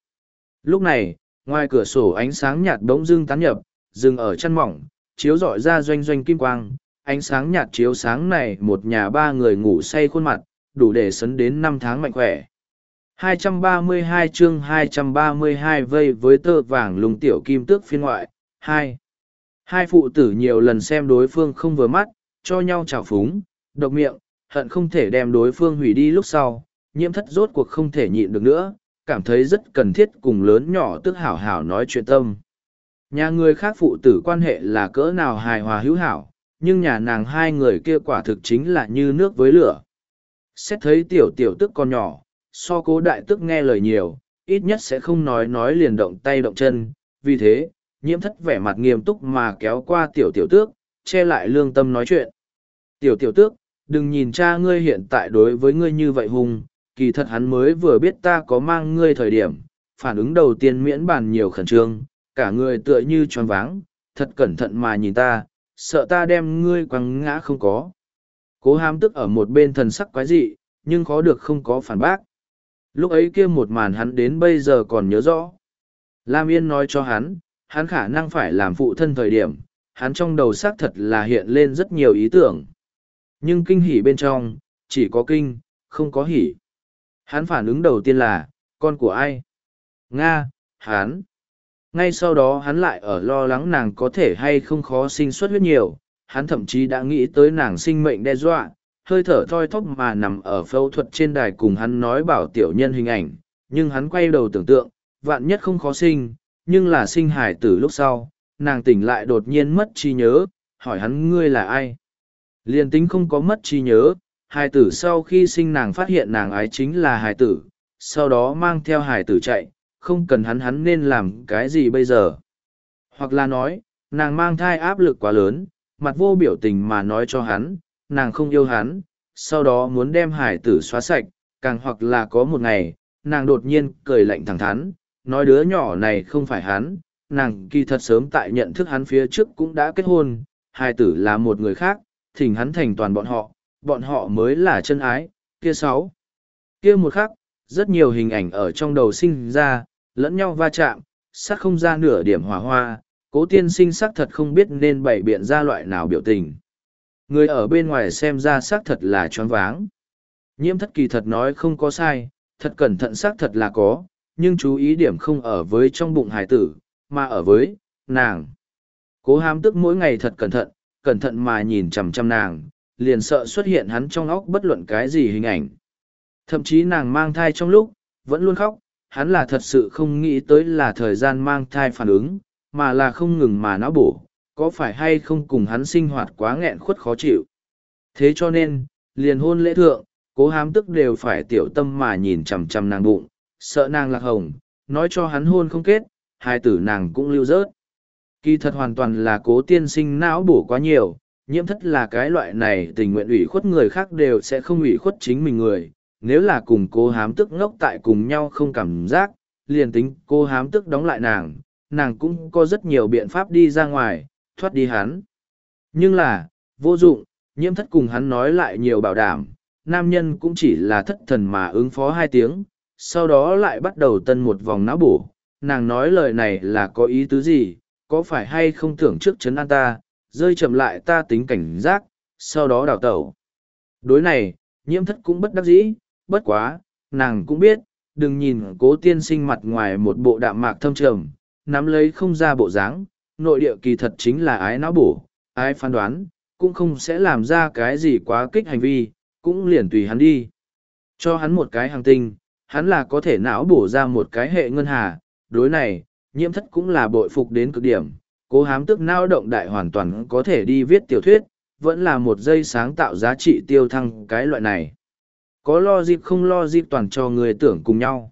Speaker 1: Lúc này, ngoài cửa sổ ánh sáng nhạt bỗng dưng tán nhập, dừng ở chân mỏng, chiếu rọi ra doanh doanh kim quang. Ánh sáng nhạt chiếu sáng này một nhà ba người ngủ say khuôn mặt, đủ để sấn đến năm tháng mạnh khỏe. 232 chương 232 vây với tơ vàng lùng tiểu kim tước phiên ngoại, 2. Hai phụ tử nhiều lần xem đối phương không vừa mắt, cho nhau chào phúng, độc miệng, hận không thể đem đối phương hủy đi lúc sau, nhiễm thất rốt cuộc không thể nhịn được nữa, cảm thấy rất cần thiết cùng lớn nhỏ tức hảo hảo nói chuyện tâm. Nhà người khác phụ tử quan hệ là cỡ nào hài hòa hữu hảo, nhưng nhà nàng hai người kia quả thực chính là như nước với lửa. Xét thấy tiểu tiểu tức con nhỏ, so cố đại tức nghe lời nhiều, ít nhất sẽ không nói nói liền động tay động chân, vì thế, nhiễm thất vẻ mặt nghiêm túc mà kéo qua tiểu tiểu tước, che lại lương tâm nói chuyện. Tiểu tiểu tước, đừng nhìn cha ngươi hiện tại đối với ngươi như vậy hùng, kỳ thật hắn mới vừa biết ta có mang ngươi thời điểm, phản ứng đầu tiên miễn bàn nhiều khẩn trương, cả người tựa như tròn váng, thật cẩn thận mà nhìn ta, sợ ta đem ngươi quăng ngã không có. Cố hám tức ở một bên thần sắc quái dị, nhưng khó được không có phản bác. Lúc ấy kia một màn hắn đến bây giờ còn nhớ rõ. Lam Yên nói cho hắn, hắn khả năng phải làm phụ thân thời điểm, hắn trong đầu xác thật là hiện lên rất nhiều ý tưởng. Nhưng kinh hỉ bên trong, chỉ có kinh, không có hỉ. Hắn phản ứng đầu tiên là, con của ai? Nga, hắn. Ngay sau đó hắn lại ở lo lắng nàng có thể hay không khó sinh xuất huyết nhiều, hắn thậm chí đã nghĩ tới nàng sinh mệnh đe dọa, hơi thở thoi thóp mà nằm ở phẫu thuật trên đài cùng hắn nói bảo tiểu nhân hình ảnh, nhưng hắn quay đầu tưởng tượng, vạn nhất không khó sinh, nhưng là sinh hải tử lúc sau, nàng tỉnh lại đột nhiên mất trí nhớ, hỏi hắn ngươi là ai? Liên tính không có mất trí nhớ, hài tử sau khi sinh nàng phát hiện nàng ái chính là hài tử, sau đó mang theo hài tử chạy, không cần hắn hắn nên làm cái gì bây giờ. Hoặc là nói, nàng mang thai áp lực quá lớn, mặt vô biểu tình mà nói cho hắn, nàng không yêu hắn, sau đó muốn đem hải tử xóa sạch, càng hoặc là có một ngày, nàng đột nhiên cười lạnh thẳng thắn, nói đứa nhỏ này không phải hắn, nàng kỳ thật sớm tại nhận thức hắn phía trước cũng đã kết hôn, hải tử là một người khác, thỉnh hắn thành toàn bọn họ, bọn họ mới là chân ái, kia sáu. Kia một khắc, rất nhiều hình ảnh ở trong đầu sinh ra, lẫn nhau va chạm, sắc không ra nửa điểm hỏa hoa, cố tiên sinh sắc thật không biết nên bày biện ra loại nào biểu tình. Người ở bên ngoài xem ra xác thật là choáng váng. Nhiễm thất kỳ thật nói không có sai, thật cẩn thận xác thật là có, nhưng chú ý điểm không ở với trong bụng hải tử, mà ở với, nàng. Cố hám tức mỗi ngày thật cẩn thận, cẩn thận mà nhìn chằm chằm nàng, liền sợ xuất hiện hắn trong óc bất luận cái gì hình ảnh. Thậm chí nàng mang thai trong lúc, vẫn luôn khóc, hắn là thật sự không nghĩ tới là thời gian mang thai phản ứng, mà là không ngừng mà não bổ, có phải hay không cùng hắn sinh hoạt quá nghẹn khuất khó chịu. Thế cho nên, liền hôn lễ thượng, cố hám tức đều phải tiểu tâm mà nhìn chằm chằm nàng bụng, sợ nàng lạc hồng, nói cho hắn hôn không kết, hai tử nàng cũng lưu rớt. Kỳ thật hoàn toàn là cố tiên sinh não bổ quá nhiều, nhiễm thất là cái loại này tình nguyện ủy khuất người khác đều sẽ không ủy khuất chính mình người. Nếu là cùng cố hám tức ngốc tại cùng nhau không cảm giác, liền tính cô hám tức đóng lại nàng, nàng cũng có rất nhiều biện pháp đi ra ngoài, thoát đi hắn. Nhưng là, vô dụng, nhiễm thất cùng hắn nói lại nhiều bảo đảm, nam nhân cũng chỉ là thất thần mà ứng phó hai tiếng, sau đó lại bắt đầu tân một vòng não bổ. Nàng nói lời này là có ý tứ gì, có phải hay không tưởng trước chấn an ta, rơi chậm lại ta tính cảnh giác, sau đó đào tẩu. Đối này, nhiễm thất cũng bất đắc dĩ, bất quá, nàng cũng biết, đừng nhìn cố tiên sinh mặt ngoài một bộ đạm mạc thâm trầm, nắm lấy không ra bộ dáng, nội địa kỳ thật chính là ái não bổ, ái phán đoán, cũng không sẽ làm ra cái gì quá kích hành vi, cũng liền tùy hắn đi. Cho hắn một cái hàng tinh, hắn là có thể não bổ ra một cái hệ ngân hà, đối này, nhiễm thất cũng là bội phục đến cực điểm, cố hám tức não động đại hoàn toàn có thể đi viết tiểu thuyết, vẫn là một giây sáng tạo giá trị tiêu thăng cái loại này. Có lo dịp không lo dịp toàn cho người tưởng cùng nhau.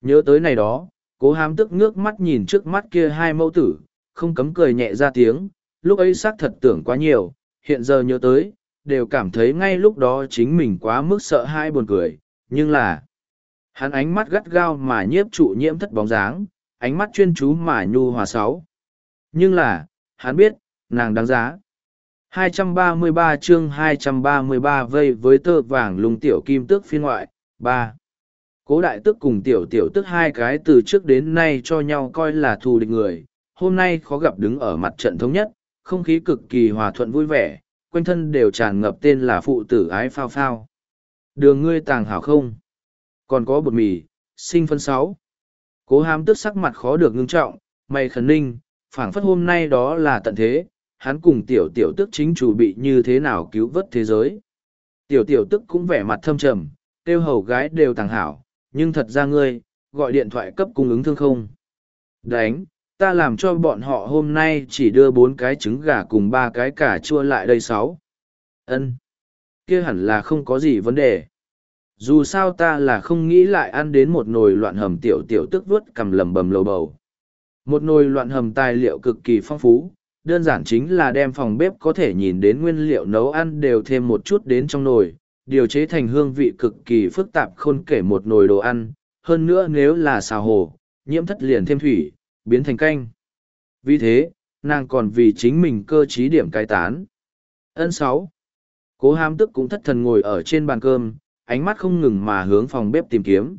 Speaker 1: Nhớ tới này đó, cố hám tức ngước mắt nhìn trước mắt kia hai mẫu tử, không cấm cười nhẹ ra tiếng, lúc ấy xác thật tưởng quá nhiều, hiện giờ nhớ tới, đều cảm thấy ngay lúc đó chính mình quá mức sợ hai buồn cười, nhưng là hắn ánh mắt gắt gao mà nhiếp trụ nhiễm thất bóng dáng, ánh mắt chuyên chú mà nhu hòa sáu. Nhưng là, hắn biết, nàng đáng giá. 233 chương 233 vây với tơ vàng lùng tiểu kim tước phiên ngoại, 3. Cố đại tước cùng tiểu tiểu tước hai cái từ trước đến nay cho nhau coi là thù địch người, hôm nay khó gặp đứng ở mặt trận thống nhất, không khí cực kỳ hòa thuận vui vẻ, quanh thân đều tràn ngập tên là phụ tử ái phao phao. Đường ngươi tàng hảo không? Còn có bột mì, sinh phân sáu. Cố hám tức sắc mặt khó được ngưng trọng, mày khẩn ninh, phảng phất hôm nay đó là tận thế, hắn cùng tiểu tiểu tức chính chủ bị như thế nào cứu vớt thế giới. Tiểu tiểu tức cũng vẻ mặt thâm trầm, tiêu hầu gái đều tàng hảo, nhưng thật ra ngươi, gọi điện thoại cấp cung ứng thương không. Đánh, ta làm cho bọn họ hôm nay chỉ đưa bốn cái trứng gà cùng ba cái cà chua lại đây sáu. Ân, kia hẳn là không có gì vấn đề. Dù sao ta là không nghĩ lại ăn đến một nồi loạn hầm tiểu tiểu tức vớt cầm lầm bầm lầu bầu. Một nồi loạn hầm tài liệu cực kỳ phong phú, đơn giản chính là đem phòng bếp có thể nhìn đến nguyên liệu nấu ăn đều thêm một chút đến trong nồi, điều chế thành hương vị cực kỳ phức tạp khôn kể một nồi đồ ăn, hơn nữa nếu là xào hồ, nhiễm thất liền thêm thủy, biến thành canh. Vì thế, nàng còn vì chính mình cơ trí điểm cai tán. Ân sáu. Cố hám tức cũng thất thần ngồi ở trên bàn cơm, ánh mắt không ngừng mà hướng phòng bếp tìm kiếm.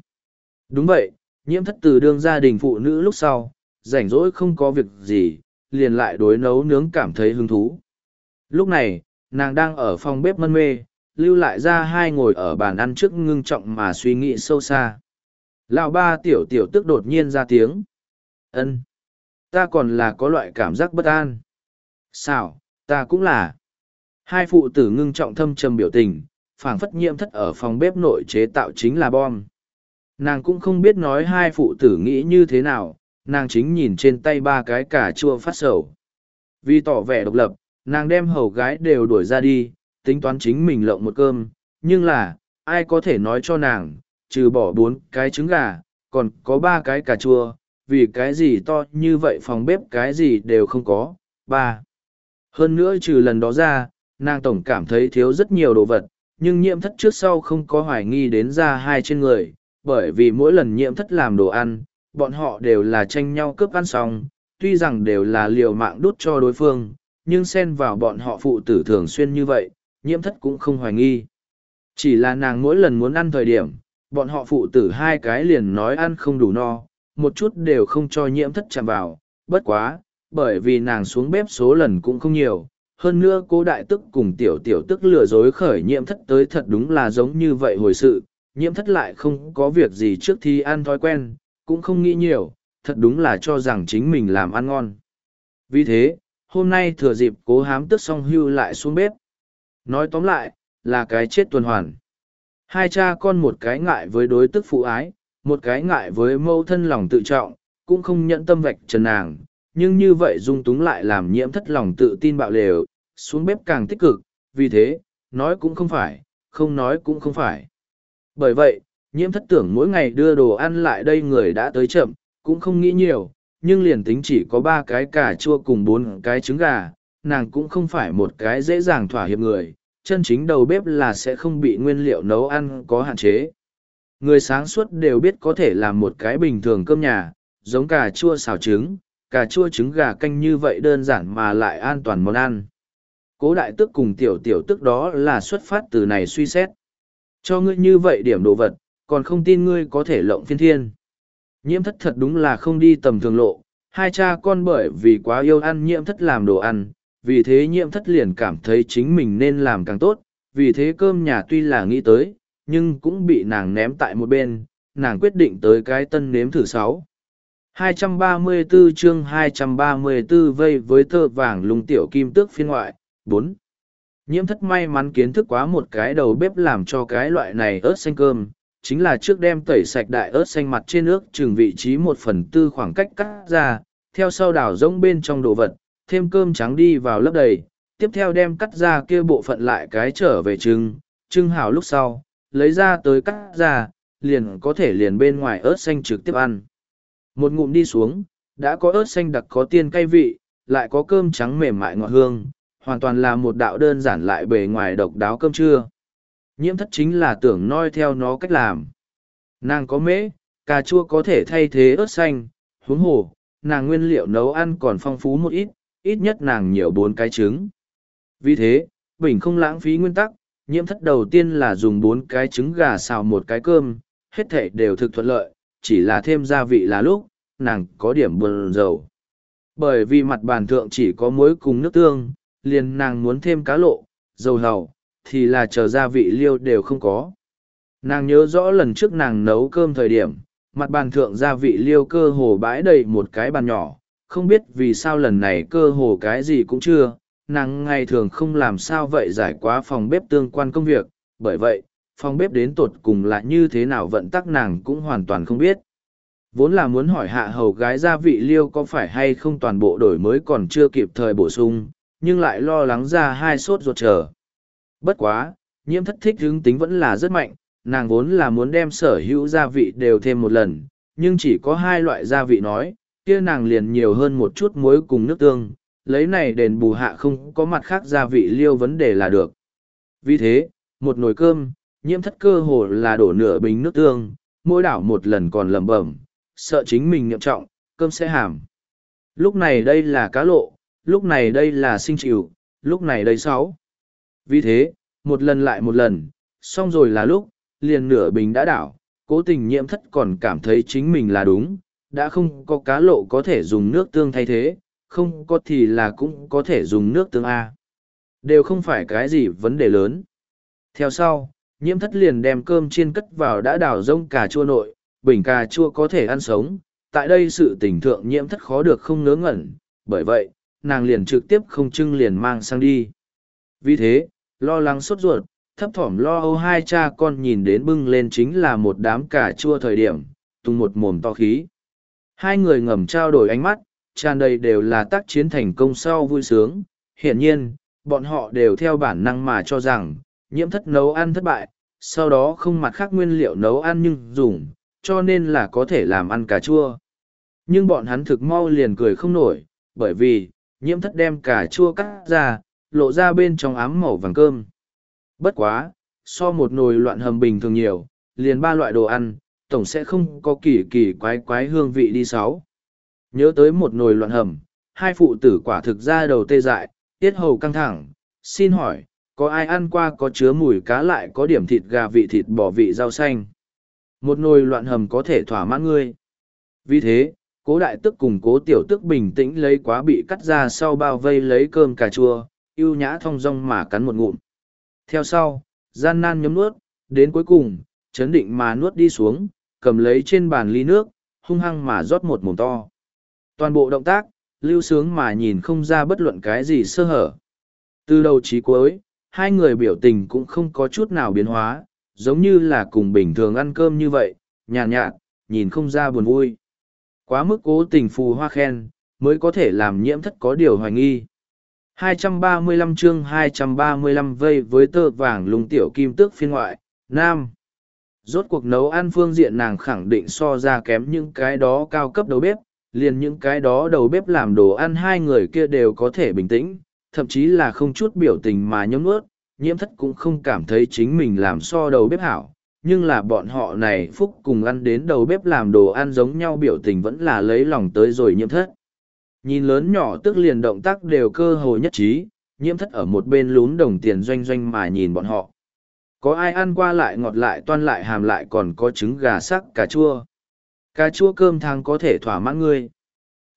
Speaker 1: Đúng vậy, nhiễm thất từ đương gia đình phụ nữ lúc sau, rảnh rỗi không có việc gì, liền lại đối nấu nướng cảm thấy hứng thú. Lúc này, nàng đang ở phòng bếp mân mê, lưu lại ra hai ngồi ở bàn ăn trước ngưng trọng mà suy nghĩ sâu xa. Lão ba tiểu tiểu tức đột nhiên ra tiếng ân Ta còn là có loại cảm giác bất an. Sao, ta cũng là. Hai phụ tử ngưng trọng thâm trầm biểu tình, phảng phất nhiễm thất ở phòng bếp nội chế tạo chính là bom. Nàng cũng không biết nói hai phụ tử nghĩ như thế nào, nàng chính nhìn trên tay ba cái cà chua phát sầu. Vì tỏ vẻ độc lập, nàng đem hầu gái đều đuổi ra đi, tính toán chính mình lộng một cơm, nhưng là, ai có thể nói cho nàng, trừ bỏ bốn cái trứng gà, còn có ba cái cà chua, vì cái gì to như vậy phòng bếp cái gì đều không có. ba Hơn nữa trừ lần đó ra, nàng tổng cảm thấy thiếu rất nhiều đồ vật, nhưng nhiễm thất trước sau không có hoài nghi đến ra hai trên người, bởi vì mỗi lần nhiễm thất làm đồ ăn, bọn họ đều là tranh nhau cướp ăn xong, tuy rằng đều là liều mạng đút cho đối phương, nhưng xen vào bọn họ phụ tử thường xuyên như vậy, nhiễm thất cũng không hoài nghi. Chỉ là nàng mỗi lần muốn ăn thời điểm, bọn họ phụ tử hai cái liền nói ăn không đủ no, một chút đều không cho nhiễm thất chạm vào, bất quá, bởi vì nàng xuống bếp số lần cũng không nhiều. Hơn nữa cô đại tức cùng tiểu tiểu tức lừa dối khởi nhiễm thất tới thật đúng là giống như vậy hồi sự, nhiễm thất lại không có việc gì trước khi ăn thói quen, cũng không nghĩ nhiều, thật đúng là cho rằng chính mình làm ăn ngon. Vì thế, hôm nay thừa dịp cố hám tức xong hưu lại xuống bếp. Nói tóm lại, là cái chết tuần hoàn. Hai cha con một cái ngại với đối tức phụ ái, một cái ngại với mâu thân lòng tự trọng, cũng không nhận tâm vạch trần nàng, nhưng như vậy dung túng lại làm nhiễm thất lòng tự tin bạo lều, xuống bếp càng tích cực, vì thế, nói cũng không phải, không nói cũng không phải. Bởi vậy, nhiễm thất tưởng mỗi ngày đưa đồ ăn lại đây người đã tới chậm, cũng không nghĩ nhiều, nhưng liền tính chỉ có ba cái cà chua cùng bốn cái trứng gà, nàng cũng không phải một cái dễ dàng thỏa hiệp người, chân chính đầu bếp là sẽ không bị nguyên liệu nấu ăn có hạn chế. Người sáng suốt đều biết có thể làm một cái bình thường cơm nhà, giống cà chua xào trứng, cà chua trứng gà canh như vậy đơn giản mà lại an toàn món ăn. Cố đại tức cùng tiểu tiểu tức đó là xuất phát từ này suy xét. Cho ngươi như vậy điểm đồ vật, còn không tin ngươi có thể lộng phiên thiên. Nhiễm thất thật đúng là không đi tầm thường lộ, hai cha con bởi vì quá yêu ăn nhiễm thất làm đồ ăn, vì thế nhiễm thất liền cảm thấy chính mình nên làm càng tốt, vì thế cơm nhà tuy là nghĩ tới, nhưng cũng bị nàng ném tại một bên, nàng quyết định tới cái tân nếm thử sáu. 234 chương 234 vây với tơ vàng lùng tiểu kim tước phiên ngoại, 4. Nhiễm thất may mắn kiến thức quá một cái đầu bếp làm cho cái loại này ớt xanh cơm, chính là trước đem tẩy sạch đại ớt xanh mặt trên nước chừng vị trí một phần tư khoảng cách cắt ra, theo sau đảo rỗng bên trong đồ vật, thêm cơm trắng đi vào lớp đầy, tiếp theo đem cắt ra kia bộ phận lại cái trở về trưng, trưng hảo lúc sau, lấy ra tới cắt ra, liền có thể liền bên ngoài ớt xanh trực tiếp ăn. Một ngụm đi xuống, đã có ớt xanh đặc có tiên cay vị, lại có cơm trắng mềm mại ngọt hương, hoàn toàn là một đạo đơn giản lại bề ngoài độc đáo cơm trưa. Nhiễm thất chính là tưởng noi theo nó cách làm. Nàng có mễ, cà chua có thể thay thế ớt xanh, huống hồ, nàng nguyên liệu nấu ăn còn phong phú một ít, ít nhất nàng nhiều bốn cái trứng. Vì thế, Bình không lãng phí nguyên tắc, nhiễm thất đầu tiên là dùng bốn cái trứng gà xào một cái cơm, hết thể đều thực thuận lợi, chỉ là thêm gia vị là lúc, nàng có điểm buồn dầu. Bởi vì mặt bàn thượng chỉ có muối cùng nước tương, liền nàng muốn thêm cá lộ, dầu hầu, thì là chờ gia vị liêu đều không có. Nàng nhớ rõ lần trước nàng nấu cơm thời điểm, mặt bàn thượng gia vị liêu cơ hồ bãi đầy một cái bàn nhỏ, không biết vì sao lần này cơ hồ cái gì cũng chưa, nàng ngày thường không làm sao vậy giải quá phòng bếp tương quan công việc, bởi vậy, phòng bếp đến tột cùng là như thế nào vận tắc nàng cũng hoàn toàn không biết. Vốn là muốn hỏi hạ hầu gái gia vị liêu có phải hay không toàn bộ đổi mới còn chưa kịp thời bổ sung, nhưng lại lo lắng ra hai sốt ruột chờ. Bất quá, nhiễm thất thích hứng tính vẫn là rất mạnh, nàng vốn là muốn đem sở hữu gia vị đều thêm một lần, nhưng chỉ có hai loại gia vị nói, kia nàng liền nhiều hơn một chút muối cùng nước tương, lấy này đền bù hạ không có mặt khác gia vị liêu vấn đề là được. Vì thế, một nồi cơm, nhiễm thất cơ hồ là đổ nửa bình nước tương, mỗi đảo một lần còn lẩm bẩm, sợ chính mình nhậm trọng, cơm sẽ hàm. Lúc này đây là cá lộ, lúc này đây là sinh chịu, lúc này đây sáu. Vì thế, một lần lại một lần, xong rồi là lúc, liền nửa bình đã đảo, cố tình nhiễm thất còn cảm thấy chính mình là đúng, đã không có cá lộ có thể dùng nước tương thay thế, không có thì là cũng có thể dùng nước tương A. Đều không phải cái gì vấn đề lớn. Theo sau, nhiễm thất liền đem cơm chiên cất vào đã đảo rông cà chua nội, bình cà chua có thể ăn sống. Tại đây sự tình thượng nhiễm thất khó được không ngớ ngẩn, bởi vậy, nàng liền trực tiếp không trưng liền mang sang đi. Vì thế, lo lắng sốt ruột, thấp thỏm lo âu hai cha con nhìn đến bưng lên chính là một đám cà chua thời điểm, tung một mồm to khí. Hai người ngầm trao đổi ánh mắt, tràn đầy đều là tác chiến thành công sau vui sướng. Hiển nhiên, bọn họ đều theo bản năng mà cho rằng, nhiễm thất nấu ăn thất bại, sau đó không mặt khác nguyên liệu nấu ăn nhưng dùng, cho nên là có thể làm ăn cà chua. Nhưng bọn hắn thực mau liền cười không nổi, bởi vì, nhiễm thất đem cà chua cắt ra, lộ ra bên trong ám màu vàng cơm. Bất quá, so một nồi loạn hầm bình thường nhiều, liền ba loại đồ ăn, tổng sẽ không có kỳ kỳ quái quái hương vị đi sáu. Nhớ tới một nồi loạn hầm, hai phụ tử quả thực ra đầu tê dại, tiết hầu căng thẳng, xin hỏi, có ai ăn qua có chứa mùi cá lại có điểm thịt gà vị thịt bò vị rau xanh. Một nồi loạn hầm có thể thỏa mãn ngươi. Vì thế, cố đại tức cùng cố tiểu tức bình tĩnh lấy quá bị cắt ra sau bao vây lấy cơm cà chua, yêu nhã thong dong mà cắn một ngụm. Theo sau, gian nan nhấm nuốt, đến cuối cùng, chấn định mà nuốt đi xuống, cầm lấy trên bàn ly nước, hung hăng mà rót một mồm to. Toàn bộ động tác, lưu sướng mà nhìn không ra bất luận cái gì sơ hở. Từ đầu chí cuối, hai người biểu tình cũng không có chút nào biến hóa, giống như là cùng bình thường ăn cơm như vậy, nhàn nhạt, nhạt, nhìn không ra buồn vui. Quá mức cố tình phù hoa khen, mới có thể làm nhiễm thất có điều hoài nghi. 235 chương 235 vây với tơ vàng lùng tiểu kim tước phiên ngoại, Nam. Rốt cuộc nấu ăn phương diện nàng khẳng định so ra kém những cái đó cao cấp đầu bếp, liền những cái đó đầu bếp làm đồ ăn hai người kia đều có thể bình tĩnh, thậm chí là không chút biểu tình mà nhấm ướt, nhiễm thất cũng không cảm thấy chính mình làm so đầu bếp hảo. Nhưng là bọn họ này phúc cùng ăn đến đầu bếp làm đồ ăn giống nhau biểu tình vẫn là lấy lòng tới rồi nhiễm thất. Nhìn lớn nhỏ tức liền động tác đều cơ hồ nhất trí, nhiễm thất ở một bên lún đồng tiền doanh doanh mà nhìn bọn họ. Có ai ăn qua lại ngọt lại toan lại hàm lại còn có trứng gà sắc cà chua. Cà chua cơm thang có thể thỏa mãn ngươi.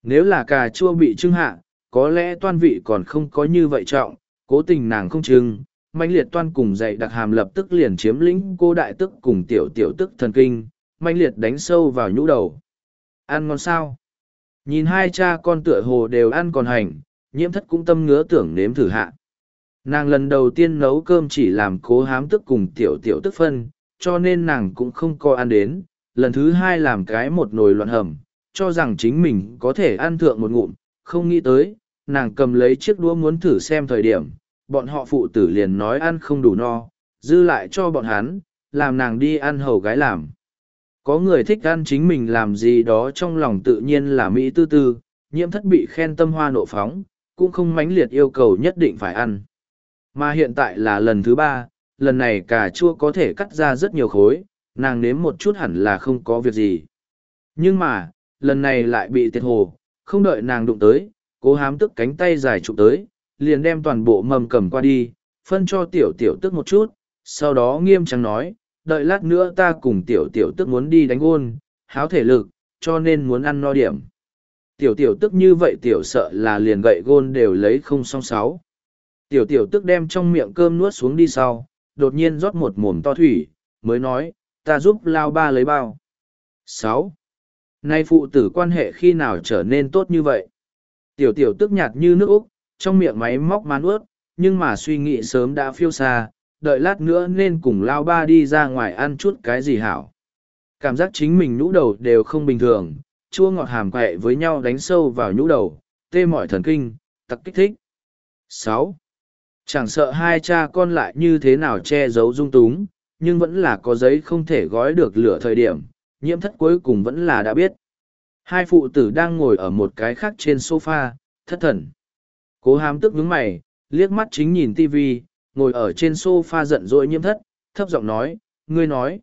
Speaker 1: Nếu là cà chua bị trưng hạ, có lẽ toan vị còn không có như vậy trọng, cố tình nàng không trưng, Mạnh liệt toan cùng dạy đặc hàm lập tức liền chiếm lĩnh cô đại tức cùng tiểu tiểu tức thần kinh, mạnh liệt đánh sâu vào nhũ đầu. Ăn ngon sao? Nhìn hai cha con tựa hồ đều ăn còn hành, nhiễm thất cũng tâm ngứa tưởng nếm thử hạ. nàng lần đầu tiên nấu cơm chỉ làm cố hám tức cùng tiểu tiểu tức phân cho nên nàng cũng không coi ăn đến lần thứ hai làm cái một nồi loạn hầm, cho rằng chính mình có thể ăn thượng một ngụm, không nghĩ tới, nàng cầm lấy chiếc đũa muốn thử xem thời điểm, bọn họ phụ tử liền nói ăn không đủ no, dư lại cho bọn hắn, làm nàng đi ăn hầu gái làm. Có người thích ăn chính mình làm gì đó trong lòng tự nhiên là mỹ tư tư, nhiễm thất bị khen tâm hoa nộ phóng, cũng không mãnh liệt yêu cầu nhất định phải ăn. Mà hiện tại là lần thứ ba, lần này cà chua có thể cắt ra rất nhiều khối nàng nếm một chút hẳn là không có việc gì. Nhưng mà, lần này lại bị tiệt hồ, không đợi nàng đụng tới, cố hám tức cánh tay dài chụp tới, liền đem toàn bộ mầm cầm qua đi, phân cho tiểu tiểu tức một chút, sau đó nghiêm trang nói, đợi lát nữa ta cùng tiểu tiểu tức muốn đi đánh gôn, háo thể lực, cho nên muốn ăn no điểm. Tiểu tiểu tức như vậy tiểu sợ là liền gậy gôn đều lấy không song sáu. Tiểu tiểu tức đem trong miệng cơm nuốt xuống đi sau, đột nhiên rót một mồm to thủy, mới nói ta giúp lao ba lấy bao. Sáu. Nay phụ tử quan hệ khi nào trở nên tốt như vậy? Tiểu tiểu tức nhạt như nước úc, trong miệng máy móc mán ướt, nhưng mà suy nghĩ sớm đã phiêu xa, đợi lát nữa nên cùng lao ba đi ra ngoài ăn chút cái gì hảo. Cảm giác chính mình nhũ đầu đều không bình thường, chua ngọt hàm quẹ với nhau đánh sâu vào nhũ đầu, tê mọi thần kinh, tặc kích thích. Sáu. Chẳng sợ hai cha con lại như thế nào che giấu dung túng nhưng vẫn là có giấy không thể gói được lửa thời điểm, nhiễm thất cuối cùng vẫn là đã biết. Hai phụ tử đang ngồi ở một cái khác trên sofa, thất thần. Cố hám tức nhướng mày, liếc mắt chính nhìn tv ngồi ở trên sofa giận dỗi nhiễm thất, thấp giọng nói, ngươi nói,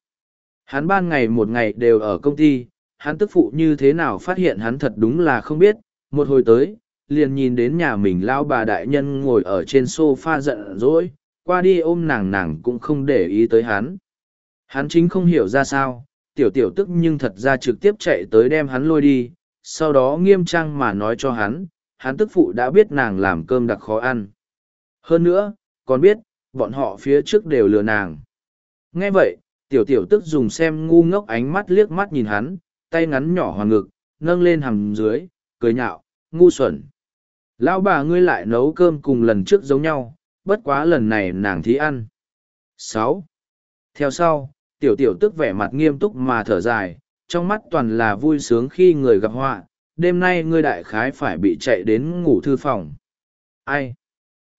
Speaker 1: hắn ban ngày một ngày đều ở công ty, hắn tức phụ như thế nào phát hiện hắn thật đúng là không biết. Một hồi tới, liền nhìn đến nhà mình lao bà đại nhân ngồi ở trên sofa giận dỗi qua đi ôm nàng nàng cũng không để ý tới hắn. Hắn chính không hiểu ra sao, tiểu tiểu tức nhưng thật ra trực tiếp chạy tới đem hắn lôi đi, sau đó nghiêm trang mà nói cho hắn hắn tức phụ đã biết nàng làm cơm đặc khó ăn. Hơn nữa, còn biết, bọn họ phía trước đều lừa nàng. Nghe vậy, tiểu tiểu tức dùng xem ngu ngốc ánh mắt liếc mắt nhìn hắn, tay ngắn nhỏ hoàng ngực, nâng lên hầm dưới, cười nhạo, ngu xuẩn. Lão bà ngươi lại nấu cơm cùng lần trước giống nhau bất quá lần này nàng thí ăn. Sáu. Theo sau, tiểu tiểu tức vẻ mặt nghiêm túc mà thở dài, trong mắt toàn là vui sướng khi người gặp họa, đêm nay ngươi đại khái phải bị chạy đến ngủ thư phòng. Ai?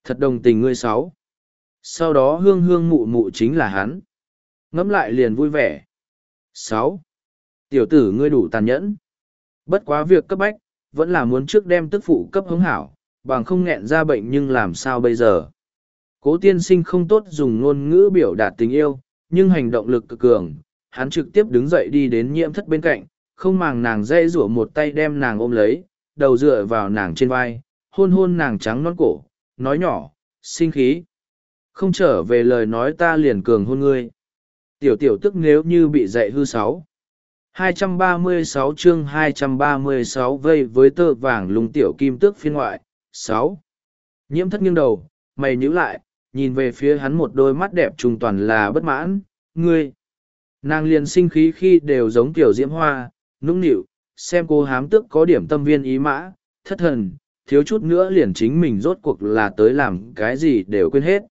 Speaker 1: Thật đồng tình ngươi sáu. Sau đó hương hương mụ mụ chính là hắn. Ngẫm lại liền vui vẻ. Sáu. Tiểu tử ngươi đủ tàn nhẫn. Bất quá việc cấp bách, vẫn là muốn trước đem tức phụ cấp hứng hảo, bằng không nghẹn ra bệnh nhưng làm sao bây giờ? Cố tiên sinh không tốt dùng ngôn ngữ biểu đạt tình yêu nhưng hành động lực cực cường. Hắn trực tiếp đứng dậy đi đến nhiễm thất bên cạnh không màng nàng dây rủa một tay đem nàng ôm lấy đầu dựa vào nàng trên vai hôn hôn nàng trắng non cổ nói nhỏ sinh khí. Không trở về lời nói ta liền cường hôn ngươi. Tiểu tiểu tức nếu như bị dạy hư sáu. 236 chương 236 vây với tơ vàng lùng tiểu kim tước phiên ngoại, 6. Nhiễm thất nghiêng đầu, mày nhíu lại, nhìn về phía hắn một đôi mắt đẹp trùng toàn là bất mãn, ngươi. Nàng liền sinh khí khi đều giống tiểu diễm hoa, nũng nịu, xem cô hám tước có điểm tâm viên ý mã, thất thần, thiếu chút nữa liền chính mình rốt cuộc là tới làm cái gì đều quên hết.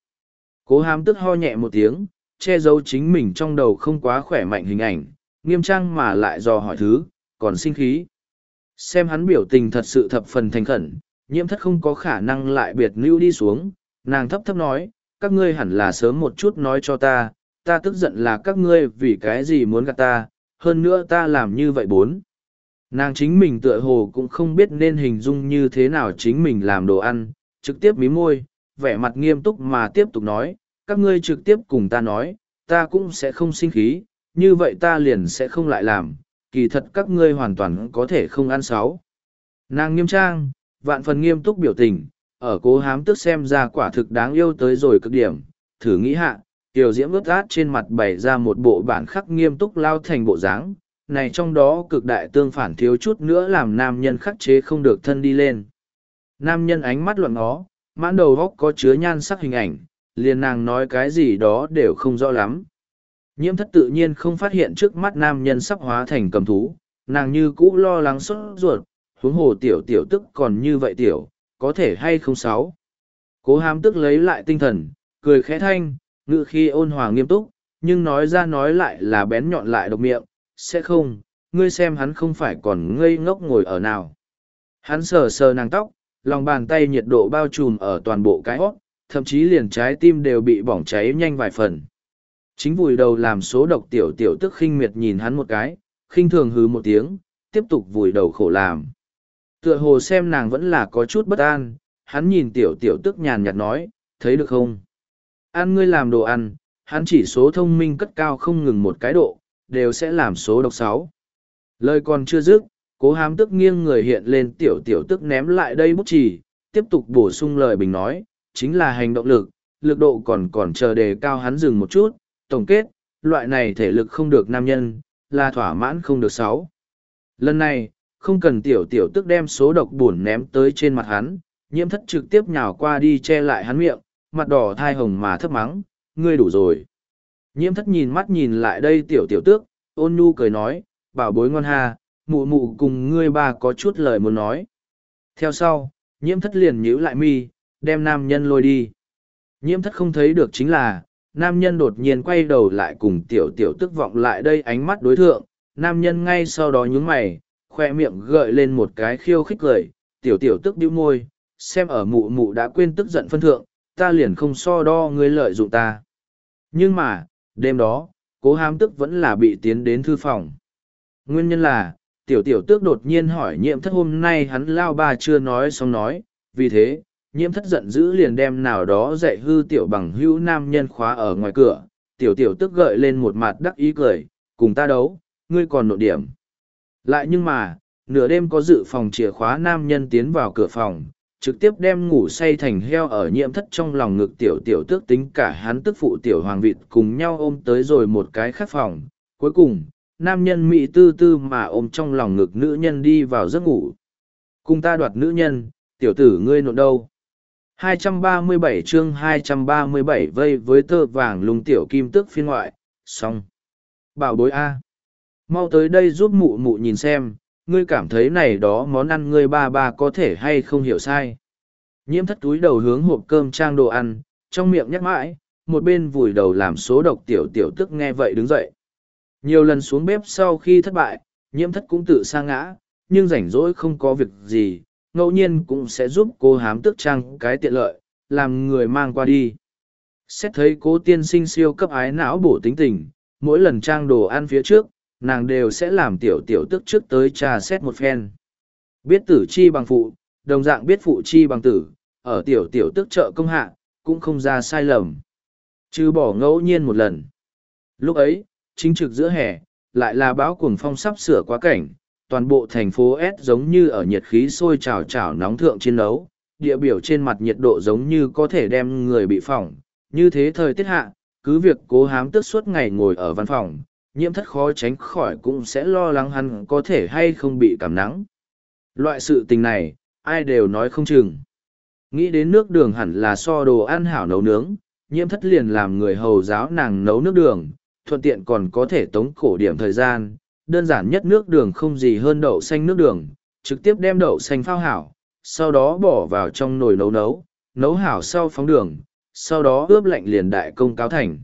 Speaker 1: Cố hám tức ho nhẹ một tiếng, che giấu chính mình trong đầu không quá khỏe mạnh hình ảnh, nghiêm trang mà lại dò hỏi thứ, còn sinh khí. Xem hắn biểu tình thật sự thập phần thành khẩn, nhiễm thất không có khả năng lại biệt lưu đi xuống, nàng thấp thấp nói, các ngươi hẳn là sớm một chút nói cho ta, ta tức giận là các ngươi vì cái gì muốn gạt ta, hơn nữa ta làm như vậy bốn. Nàng chính mình tựa hồ cũng không biết nên hình dung như thế nào chính mình làm đồ ăn, trực tiếp mí môi, vẻ mặt nghiêm túc mà tiếp tục nói, các ngươi trực tiếp cùng ta nói, ta cũng sẽ không sinh khí, như vậy ta liền sẽ không lại làm, kỳ thật các ngươi hoàn toàn có thể không ăn sáu. Nàng nghiêm trang, vạn phần nghiêm túc biểu tình, ở cố hám tức xem ra quả thực đáng yêu tới rồi cực điểm, thử nghĩ hạ, tiểu diễm ướt át trên mặt bày ra một bộ bản khắc nghiêm túc lao thành bộ dáng, này trong đó cực đại tương phản thiếu chút nữa làm nam nhân khắc chế không được thân đi lên. Nam nhân ánh mắt luận ó, mãn đầu góc có chứa nhan sắc hình ảnh, liền nàng nói cái gì đó đều không rõ lắm. Nhiễm thất tự nhiên không phát hiện trước mắt nam nhân sắp hóa thành cầm thú, nàng như cũ lo lắng sốt ruột, huống hồ tiểu tiểu tức còn như vậy tiểu, có thể hay không sáu. Cố hám tức lấy lại tinh thần, cười khẽ thanh, ngự khi ôn hòa nghiêm túc, nhưng nói ra nói lại là bén nhọn lại độc miệng, sẽ không, ngươi xem hắn không phải còn ngây ngốc ngồi ở nào. Hắn sờ sờ nàng tóc, lòng bàn tay nhiệt độ bao trùm ở toàn bộ cái hót, thậm chí liền trái tim đều bị bỏng cháy nhanh vài phần. Chính vùi đầu làm số độc tiểu tiểu tức khinh miệt nhìn hắn một cái, khinh thường hứ một tiếng, tiếp tục vùi đầu khổ làm. Tựa hồ xem nàng vẫn là có chút bất an, hắn nhìn tiểu tiểu tức nhàn nhạt nói, thấy được không? Ăn ngươi làm đồ ăn, hắn chỉ số thông minh cất cao không ngừng một cái độ, đều sẽ làm số độc sáu. Lời còn chưa dứt, cố hám tức nghiêng người hiện lên tiểu tiểu tức ném lại đây bút chỉ, tiếp tục bổ sung lời bình nói, chính là hành động lực, lực độ còn còn chờ đề cao hắn dừng một chút, tổng kết, loại này thể lực không được nam nhân, là thỏa mãn không được sáu. Lần này, không cần tiểu tiểu tức đem số độc buồn ném tới trên mặt hắn, nhiễm thất trực tiếp nhào qua đi che lại hắn miệng, mặt đỏ thai hồng mà thấp mắng, ngươi đủ rồi. Nhiễm thất nhìn mắt nhìn lại đây tiểu tiểu tước, ôn nhu cười nói, bảo bối ngon ha, mụ mụ cùng ngươi ba có chút lời muốn nói. Theo sau, nhiễm thất liền nhíu lại mi, đem nam nhân lôi đi. Nhiễm thất không thấy được chính là, nam nhân đột nhiên quay đầu lại cùng tiểu tiểu tức vọng lại đây ánh mắt đối thượng, nam nhân ngay sau đó nhún mày, khoe miệng gợi lên một cái khiêu khích cười, tiểu tiểu tức bĩu môi, xem ở mụ mụ đã quên tức giận phân thượng, ta liền không so đo ngươi lợi dụng ta. Nhưng mà, đêm đó, cố hám tức vẫn là bị tiến đến thư phòng. Nguyên nhân là, tiểu tiểu tước đột nhiên hỏi nhiễm thất hôm nay hắn lao ba chưa nói xong nói, vì thế, nhiễm thất giận dữ liền đem nào đó dạy hư tiểu bằng hữu nam nhân khóa ở ngoài cửa, tiểu tiểu tức gợi lên một mặt đắc ý cười, cùng ta đấu, ngươi còn nội điểm. Lại nhưng mà, nửa đêm có dự phòng chìa khóa nam nhân tiến vào cửa phòng, trực tiếp đem ngủ say thành heo ở nhiễm thất trong lòng ngực tiểu tiểu tước tính cả hắn tức phụ tiểu hoàng vịt cùng nhau ôm tới rồi một cái khắc phòng. Cuối cùng, nam nhân mị tư tư mà ôm trong lòng ngực nữ nhân đi vào giấc ngủ. Cùng ta đoạt nữ nhân, tiểu tử ngươi nộn đâu? 237 chương 237 vây với tơ vàng lùng tiểu kim tước phiên ngoại, xong. Bảo bối A. Mau tới đây giúp mụ mụ nhìn xem, ngươi cảm thấy này đó món ăn ngươi ba ba có thể hay không hiểu sai. Nhiễm thất túi đầu hướng hộp cơm trang đồ ăn, trong miệng nhắc mãi, một bên vùi đầu làm số độc tiểu tiểu tức nghe vậy đứng dậy. Nhiều lần xuống bếp sau khi thất bại, nhiễm thất cũng tự sa ngã, nhưng rảnh rỗi không có việc gì, ngẫu nhiên cũng sẽ giúp cô hám tức trang cái tiện lợi, làm người mang qua đi. Xét thấy cố tiên sinh siêu cấp ái não bổ tính tình, mỗi lần trang đồ ăn phía trước, nàng đều sẽ làm tiểu tiểu tức trước tới trà xét một phen. Biết tử chi bằng phụ, đồng dạng biết phụ chi bằng tử, ở tiểu tiểu tức trợ công hạ, cũng không ra sai lầm. Chứ bỏ ngẫu nhiên một lần. Lúc ấy, chính trực giữa hè, lại là bão cuồng phong sắp sửa quá cảnh, toàn bộ thành phố S giống như ở nhiệt khí sôi trào trào nóng thượng chiến đấu, địa biểu trên mặt nhiệt độ giống như có thể đem người bị phỏng, như thế thời tiết hạ, cứ việc cố hám tức suốt ngày ngồi ở văn phòng, nhiễm thất khó tránh khỏi cũng sẽ lo lắng hắn có thể hay không bị cảm nắng. Loại sự tình này, ai đều nói không chừng. Nghĩ đến nước đường hẳn là so đồ ăn hảo nấu nướng, nhiễm thất liền làm người hầu giáo nàng nấu nước đường, thuận tiện còn có thể tống cổ điểm thời gian. Đơn giản nhất nước đường không gì hơn đậu xanh nước đường, trực tiếp đem đậu xanh phao hảo, sau đó bỏ vào trong nồi nấu nấu, nấu hảo sau phóng đường, sau đó ướp lạnh liền đại công cáo thành.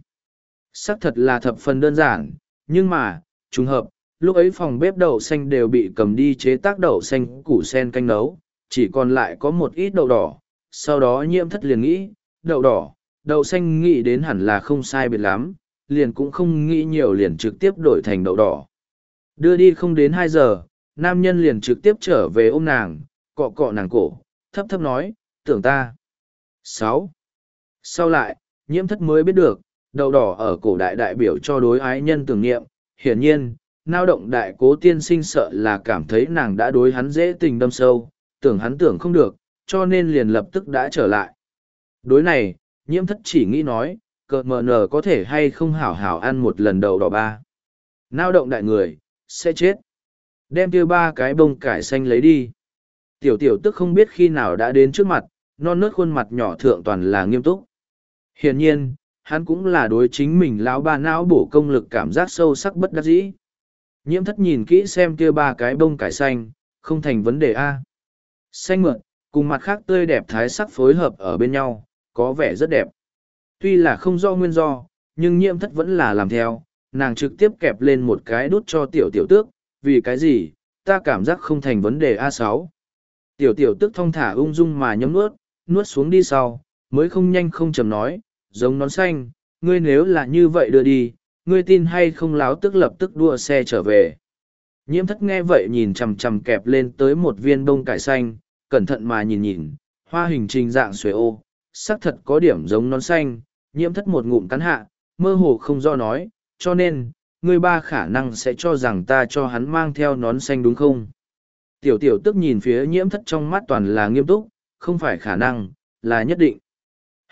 Speaker 1: Sắc thật là thập phần đơn giản, nhưng mà, trùng hợp, lúc ấy phòng bếp đậu xanh đều bị cầm đi chế tác đậu xanh củ sen canh nấu, chỉ còn lại có một ít đậu đỏ. Sau đó nhiễm thất liền nghĩ, đậu đỏ, đậu xanh nghĩ đến hẳn là không sai biệt lắm, liền cũng không nghĩ nhiều liền trực tiếp đổi thành đậu đỏ. Đưa đi không đến hai giờ, nam nhân liền trực tiếp trở về ôm nàng, cọ cọ nàng cổ, thấp thấp nói, tưởng ta. sáu Sau lại, nhiễm thất mới biết được, đậu đỏ ở cổ đại đại biểu cho đối ái nhân tưởng niệm, hiển nhiên, nao động đại cố tiên sinh sợ là cảm thấy nàng đã đối hắn dễ tình đâm sâu, tưởng hắn tưởng không được, cho nên liền lập tức đã trở lại. Đối này, nhiễm thất chỉ nghĩ nói, cờ mờ nờ có thể hay không hảo hảo ăn một lần đậu đỏ ba. Nao động đại người, sẽ chết. Đem kia ba cái bông cải xanh lấy đi. Tiểu tiểu tức không biết khi nào đã đến trước mặt, non nớt khuôn mặt nhỏ thượng toàn là nghiêm túc. Hiển nhiên, hắn cũng là đối chính mình lão ba não bổ công lực cảm giác sâu sắc bất đắc dĩ. Nhiễm thất nhìn kỹ xem kia ba cái bông cải xanh, không thành vấn đề A. Xanh mượn, cùng mặt khác tươi đẹp thái sắc phối hợp ở bên nhau, có vẻ rất đẹp. Tuy là không do nguyên do, nhưng nhiễm thất vẫn là làm theo, nàng trực tiếp kẹp lên một cái đút cho tiểu tiểu tước, vì cái gì, ta cảm giác không thành vấn đề a sáu tiểu tiểu tước thong thả ung dung mà nhấm nuốt nuốt xuống đi sau mới không nhanh không chầm nói giống nón xanh, ngươi nếu là như vậy đưa đi, ngươi tin hay không láo tức lập tức đua xe trở về. Nhiễm thất nghe vậy nhìn chằm chằm kẹp lên tới một viên bông cải xanh, cẩn thận mà nhìn nhìn, hoa hình trình dạng xuề ô xác thật có điểm giống nón xanh, nhiễm thất một ngụm cắn hạ, mơ hồ không do nói, cho nên, ngươi ba khả năng sẽ cho rằng ta cho hắn mang theo nón xanh đúng không? Tiểu tiểu tức nhìn phía nhiễm thất trong mắt toàn là nghiêm túc, không phải khả năng, là nhất định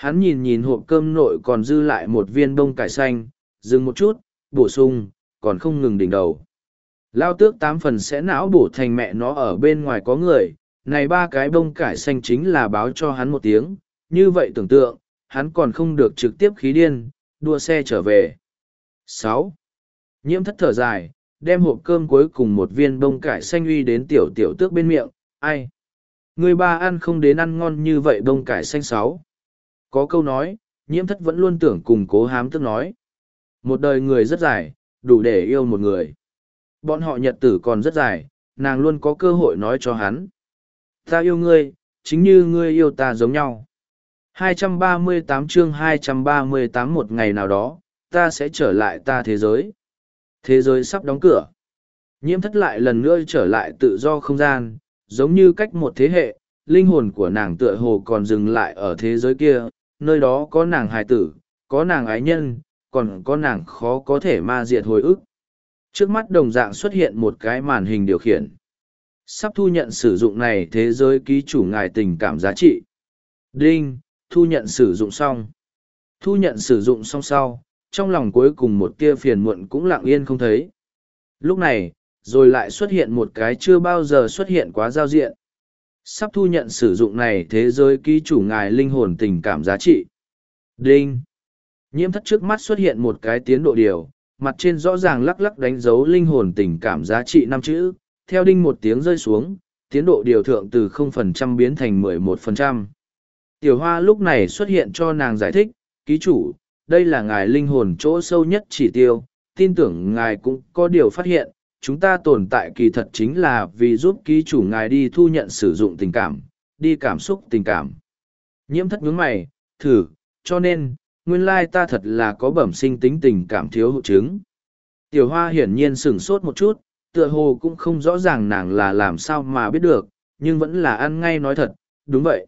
Speaker 1: hắn nhìn nhìn hộp cơm nội còn dư lại một viên bông cải xanh, dừng một chút, bổ sung, còn không ngừng đỉnh đầu. Lao tước tám phần sẽ não bổ thành mẹ nó ở bên ngoài có người, này ba cái bông cải xanh chính là báo cho hắn một tiếng, như vậy tưởng tượng, hắn còn không được trực tiếp khí điên, đua xe trở về. Sáu. Nhiễm thất thở dài, đem hộp cơm cuối cùng một viên bông cải xanh uy đến tiểu tiểu tước bên miệng, ai? Người ba ăn không đến ăn ngon như vậy bông cải xanh sáu có câu nói nhiễm thất vẫn luôn tưởng cùng cố hám tức nói. Một đời người rất dài đủ để yêu một người. Bọn họ nhật tử còn rất dài nàng luôn có cơ hội nói cho hắn. Ta yêu ngươi chính như ngươi yêu ta giống nhau. 238 chương 238 một ngày nào đó ta sẽ trở lại ta thế giới. Thế giới sắp đóng cửa. Nhiễm thất lại lần nữa trở lại tự do không gian, giống như cách một thế hệ, linh hồn của nàng tựa hồ còn dừng lại ở thế giới kia, nơi đó có nàng hài tử, có nàng ái nhân, còn có nàng khó có thể ma diệt hồi ức. Trước mắt đồng dạng xuất hiện một cái màn hình điều khiển. Sắp thu nhận sử dụng này thế giới ký chủ ngài tình cảm giá trị. Đinh, thu nhận sử dụng xong. Thu nhận sử dụng xong sau, trong lòng cuối cùng một tia phiền muộn cũng lặng yên không thấy. Lúc này, rồi lại xuất hiện một cái chưa bao giờ xuất hiện quá giao diện. Sắp thu nhận sử dụng này thế giới ký chủ ngài linh hồn tình cảm giá trị. Đinh! Nhiễm thất trước mắt xuất hiện một cái tiến độ điều, mặt trên rõ ràng lắc lắc đánh dấu linh hồn tình cảm giá trị năm chữ, theo đinh một tiếng rơi xuống, tiến độ điều thượng từ 0% biến thành 11%. Tiểu hoa lúc này xuất hiện cho nàng giải thích, ký chủ, đây là ngài linh hồn chỗ sâu nhất chỉ tiêu, tin tưởng ngài cũng có điều phát hiện, chúng ta tồn tại kỳ thật chính là vì giúp ký chủ ngài đi thu nhận sử dụng tình cảm, đi cảm xúc tình cảm. Nhiễm thất nhướng mày, thử, cho nên, nguyên lai ta thật là có bẩm sinh tính tình cảm thiếu hụt chứng. Tiểu hoa hiển nhiên sửng sốt một chút, tựa hồ cũng không rõ ràng nàng là làm sao mà biết được, nhưng vẫn là ăn ngay nói thật, đúng vậy.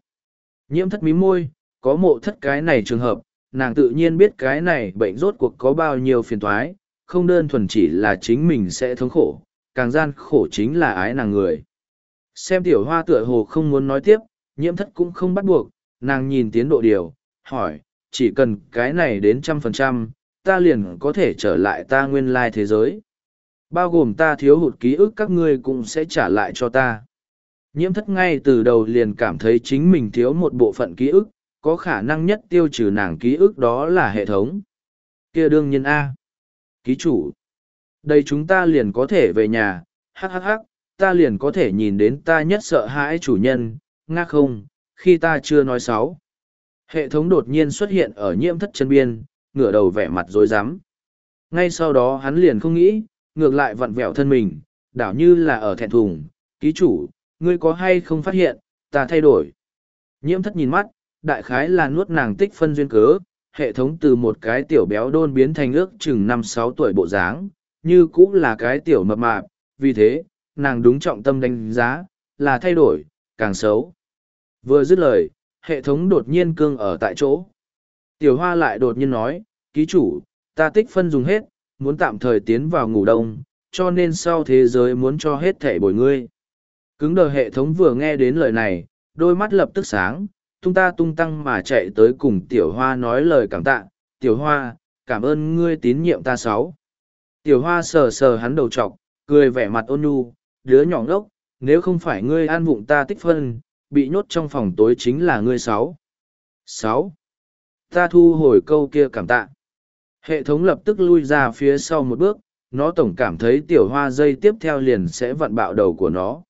Speaker 1: Nhiễm thất mí môi, có mộ thất cái này trường hợp, nàng tự nhiên biết cái này bệnh rốt cuộc có bao nhiêu phiền toái, không đơn thuần chỉ là chính mình sẽ thống khổ, càng gian khổ chính là ái nàng người. Xem tiểu hoa tựa hồ không muốn nói tiếp, nhiễm thất cũng không bắt buộc, nàng nhìn tiến độ điều, hỏi, chỉ cần cái này đến trăm phần trăm, ta liền có thể trở lại ta nguyên lai thế giới. Bao gồm ta thiếu hụt ký ức các ngươi cũng sẽ trả lại cho ta. Nhiễm thất ngay từ đầu liền cảm thấy chính mình thiếu một bộ phận ký ức, có khả năng nhất tiêu trừ nàng ký ức đó là hệ thống. kia đương nhiên A. Ký chủ. Đây chúng ta liền có thể về nhà, hắc hắc hắc, ta liền có thể nhìn đến ta nhất sợ hãi chủ nhân, ngác không, khi ta chưa nói sáu. Hệ thống đột nhiên xuất hiện ở nhiễm thất chân biên, ngửa đầu vẻ mặt dối rắm Ngay sau đó hắn liền không nghĩ, ngược lại vặn vẹo thân mình, đảo như là ở thẹn thùng, ký chủ, ngươi có hay không phát hiện, ta thay đổi. Nhiễm thất nhìn mắt, đại khái là nuốt nàng tích phân duyên cớ, hệ thống từ một cái tiểu béo đôn biến thành ước chừng năm sáu tuổi bộ dáng, như cũng là cái tiểu mập mạp, vì thế, nàng đúng trọng tâm đánh giá, là thay đổi, càng xấu. Vừa dứt lời, hệ thống đột nhiên cương ở tại chỗ. Tiểu hoa lại đột nhiên nói, ký chủ, ta tích phân dùng hết, muốn tạm thời tiến vào ngủ đông, cho nên sau thế giới muốn cho hết thẻ bồi ngươi. Cứng đờ hệ thống vừa nghe đến lời này, đôi mắt lập tức sáng, tung ta tung tăng mà chạy tới cùng tiểu hoa nói lời cảm tạ, tiểu hoa, cảm ơn ngươi tín nhiệm ta sáu. Tiểu hoa sờ sờ hắn đầu t cười vẻ mặt ôn nhu, đứa nhỏ ngốc, nếu không phải ngươi an vụng ta tích phân, bị nhốt trong phòng tối chính là ngươi sáu. Sáu. Ta thu hồi câu kia cảm tạ. Hệ thống lập tức lui ra phía sau một bước, nó tổng cảm thấy tiểu hoa dây tiếp theo liền sẽ vặn bạo đầu của nó.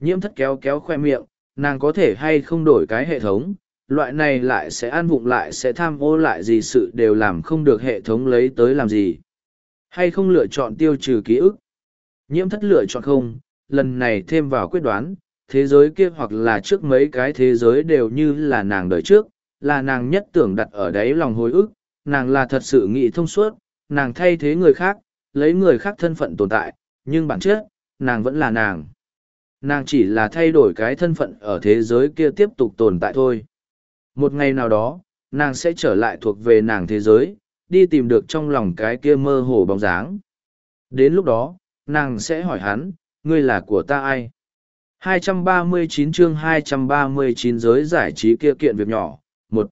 Speaker 1: Nhiễm thất kéo kéo khoe miệng nàng có thể hay không đổi cái hệ thống, loại này lại sẽ ăn vụng lại sẽ tham ô lại gì sự đều làm không được hệ thống lấy tới làm gì. Hay không lựa chọn tiêu trừ ký ức? Nhiễm thất lựa chọn không lần này thêm vào quyết đoán thế giới kia hoặc là trước mấy cái thế giới đều như là nàng đời trước là nàng nhất tưởng đặt ở đáy lòng hồi ức nàng là thật sự nghĩ thông suốt nàng thay thế người khác lấy người khác thân phận tồn tại nhưng bản chất nàng vẫn là nàng nàng chỉ là thay đổi cái thân phận ở thế giới kia tiếp tục tồn tại thôi. Một ngày nào đó, nàng sẽ trở lại thuộc về nàng thế giới, đi tìm được trong lòng cái kia mơ hồ bóng dáng. Đến lúc đó, nàng sẽ hỏi hắn, ngươi là của ta ai? 239 chương 239 giới giải trí kia kiện việc nhỏ, một,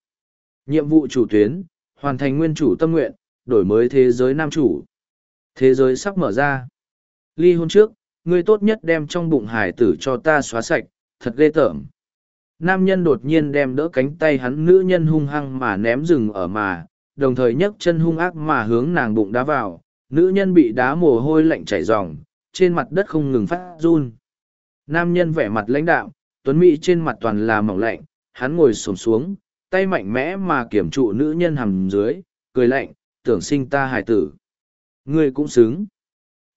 Speaker 1: nhiệm vụ chủ tuyến, hoàn thành nguyên chủ tâm nguyện, đổi mới thế giới nam chủ. Thế giới sắp mở ra. Ly hôn trước ngươi tốt nhất đem trong bụng hải tử cho ta xóa sạch, thật ghê tởm. Nam nhân đột nhiên đem đỡ cánh tay hắn, nữ nhân hung hăng mà ném rừng ở mà, đồng thời nhấc chân hung ác mà hướng nàng bụng đá vào, nữ nhân bị đá mồ hôi lạnh chảy ròng, trên mặt đất không ngừng phát run. Nam nhân vẻ mặt lãnh đạo tuấn mỹ trên mặt toàn là mỏng lạnh, hắn ngồi xổm xuống, tay mạnh mẽ mà kiểm trụ nữ nhân hầm dưới, cười lạnh, tưởng sinh ta hài tử. Ngươi cũng xứng.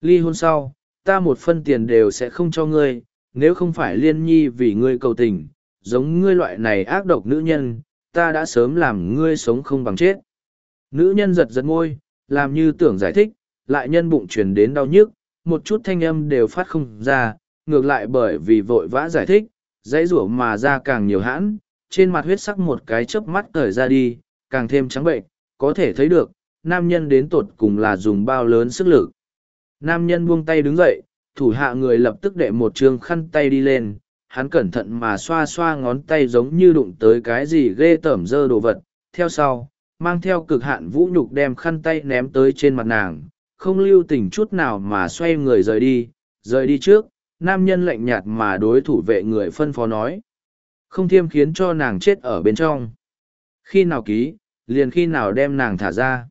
Speaker 1: Ly hôn sau ta một phân tiền đều sẽ không cho ngươi, nếu không phải liên nhi vì ngươi cầu tình, giống ngươi loại này ác độc nữ nhân, ta đã sớm làm ngươi sống không bằng chết. Nữ nhân giật giật ngôi làm như tưởng giải thích, lại nhân bụng truyền đến đau nhức, một chút thanh âm đều phát không ra, ngược lại bởi vì vội vã giải thích, dãy rủa mà ra càng nhiều hãn, trên mặt huyết sắc một cái chớp mắt cởi ra đi, càng thêm trắng bệnh, có thể thấy được, nam nhân đến tột cùng là dùng bao lớn sức lực nam nhân buông tay đứng dậy, thủ hạ người lập tức đệ một chương khăn tay đi lên. Hắn cẩn thận mà xoa xoa ngón tay giống như đụng tới cái gì ghê tởm dơ đồ vật. Theo sau, mang theo cực hạn vũ nhục đem khăn tay ném tới trên mặt nàng. Không lưu tình chút nào mà xoay người rời đi. Rời đi trước, nam nhân lạnh nhạt mà đối thủ vệ người phân phó nói. Không thiêm khiến cho nàng chết ở bên trong. Khi nào ký, liền khi nào đem nàng thả ra.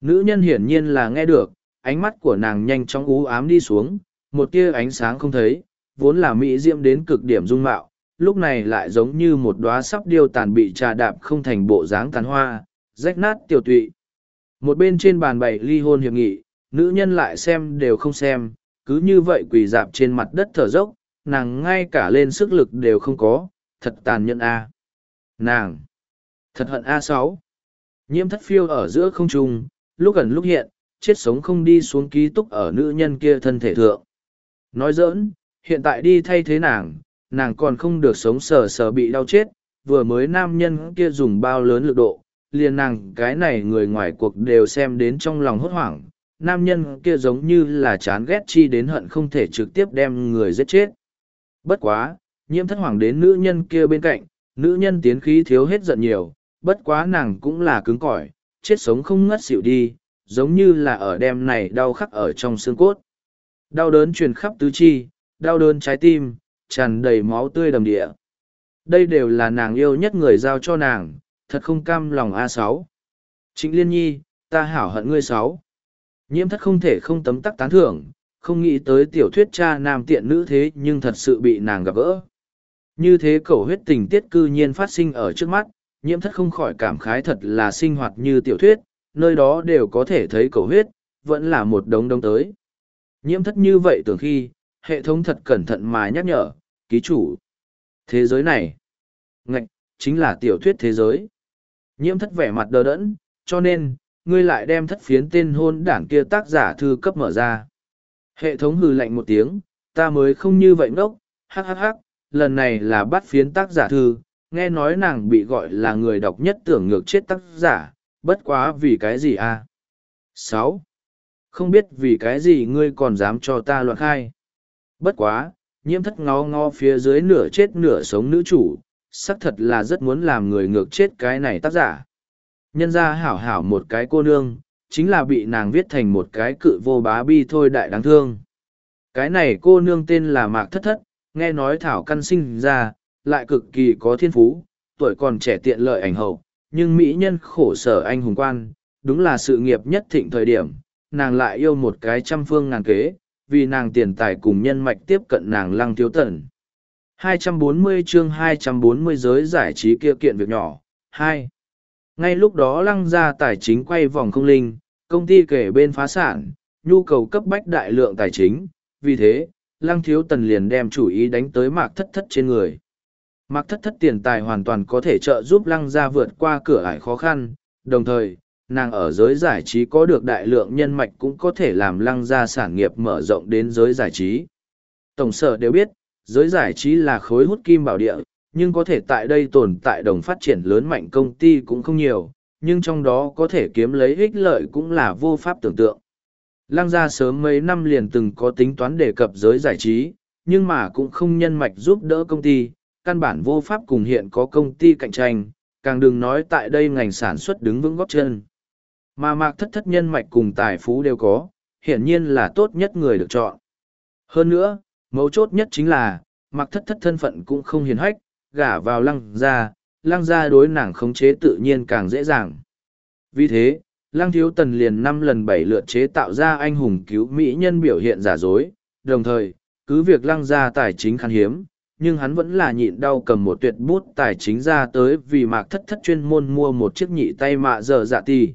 Speaker 1: Nữ nhân hiển nhiên là nghe được ánh mắt của nàng nhanh chóng ú ám đi xuống, một tia ánh sáng không thấy, vốn là mỹ diễm đến cực điểm dung mạo, lúc này lại giống như một đoá sắp điêu tàn bị trà đạp không thành bộ dáng tàn hoa, rách nát tiểu tụy. Một bên trên bàn bày ly hôn hiệp nghị, nữ nhân lại xem đều không xem, cứ như vậy quỳ dạp trên mặt đất thở dốc, nàng ngay cả lên sức lực đều không có, thật tàn nhẫn a. Nàng, thật hận a sáu. Nhiễm thất phiêu ở giữa không trung, lúc gần lúc hiện chết sống không đi xuống ký túc ở nữ nhân kia thân thể thượng. Nói dỡn hiện tại đi thay thế nàng nàng còn không được sống sờ sờ bị đau chết, vừa mới nam nhân kia dùng bao lớn lực độ, liền nàng cái này người ngoài cuộc đều xem đến trong lòng hốt hoảng, nam nhân kia giống như là chán ghét chi đến hận không thể trực tiếp đem người giết chết. Bất quá, nhiễm thất hoàng đến nữ nhân kia bên cạnh, nữ nhân tiến khí thiếu hết giận nhiều, bất quá nàng cũng là cứng cỏi, chết sống không ngất xỉu đi giống như là ở đêm này đau khắc ở trong xương cốt. Đau đớn truyền khắp tứ chi, đau đớn trái tim, tràn đầy máu tươi đầm địa. Đây đều là nàng yêu nhất người giao cho nàng, thật không cam lòng a sáu. Trịnh liên nhi, ta hảo hận ngươi sáu. Nhiễm thất không thể không tấm tắc tán thưởng, không nghĩ tới tiểu thuyết cha nam tiện nữ thế nhưng thật sự bị nàng gặp gỡ. Như thế cầu huyết tình tiết cư nhiên phát sinh ở trước mắt, nhiễm thất không khỏi cảm khái thật là sinh hoạt như tiểu thuyết nơi đó đều có thể thấy cầu huyết, vẫn là một đống đông tới. Nhiễm thất như vậy tưởng khi, hệ thống thật cẩn thận mà nhắc nhở, ký chủ, thế giới này, ngạch, chính là tiểu thuyết thế giới. Nhiễm thất vẻ mặt đờ đẫn, cho nên, ngươi lại đem thất phiến tên hôn đảng kia tác giả thư cấp mở ra. Hệ thống hừ lạnh một tiếng, ta mới không như vậy ngốc hắc lần này là bắt phiến tác giả thư, nghe nói nàng bị gọi là người đọc nhất tưởng ngược chết tác giả bất quá vì cái gì à? sáu. Không biết vì cái gì ngươi còn dám cho ta loạn khai. Bất quá, nhiễm thất ngó ngó phía dưới nửa chết nửa sống nữ chủ, xác thật là rất muốn làm người ngược chết cái này tác giả. Nhân ra hảo hảo một cái cô nương, chính là bị nàng viết thành một cái cự vô bá bi thôi đại đáng thương. Cái này cô nương tên là mạc thất thất, nghe nói thảo căn sinh ra, lại cực kỳ có thiên phú, tuổi còn trẻ tiện lợi ảnh hậu nhưng mỹ nhân khổ sở anh hùng quan đúng là sự nghiệp nhất thịnh thời điểm nàng lại yêu một cái trăm phương ngàn kế vì nàng tiền tài cùng nhân mạch tiếp cận nàng lăng thiếu tần 240 chương 240 giới giải trí kia kiện việc nhỏ. 2. Ngay lúc đó lăng gia tài chính quay vòng không linh, công ty kể bên phá sản, nhu cầu cấp bách đại lượng tài chính, vì thế, lăng thiếu tần liền đem chủ ý đánh tới mạc thất thất trên người mặc thất thất tiền tài hoàn toàn có thể trợ giúp lăng gia vượt qua cửa ải khó khăn, đồng thời, nàng ở giới giải trí có được đại lượng nhân mạch cũng có thể làm lăng gia sản nghiệp mở rộng đến giới giải trí. Tổng sở đều biết, giới giải trí là khối hút kim bảo địa, nhưng có thể tại đây tồn tại đồng phát triển lớn mạnh công ty cũng không nhiều, nhưng trong đó có thể kiếm lấy ích lợi cũng là vô pháp tưởng tượng. Lăng gia sớm mấy năm liền từng có tính toán đề cập giới giải trí, nhưng mà cũng không nhân mạch giúp đỡ công ty, căn bản vô pháp cùng hiện có công ty cạnh tranh, càng đừng nói tại đây ngành sản xuất đứng vững góp chân. Mà mạc thất thất nhân mạch cùng tài phú đều có, hiển nhiên là tốt nhất người được chọn. Hơn nữa, mấu chốt nhất chính là, mạc thất thất thân phận cũng không hiền hách, gả vào lăng gia, lăng gia đối nàng khống chế tự nhiên càng dễ dàng. Vì thế, lăng thiếu tần liền năm lần bảy lượt chế tạo ra anh hùng cứu mỹ nhân biểu hiện giả dối, đồng thời, cứ việc lăng gia tài chính khan hiếm, nhưng hắn vẫn là nhịn đau cầm một tuyệt bút tài chính ra tới vì mạc thất thất chuyên môn mua một chiếc nhị tay mạ dở dạ tì.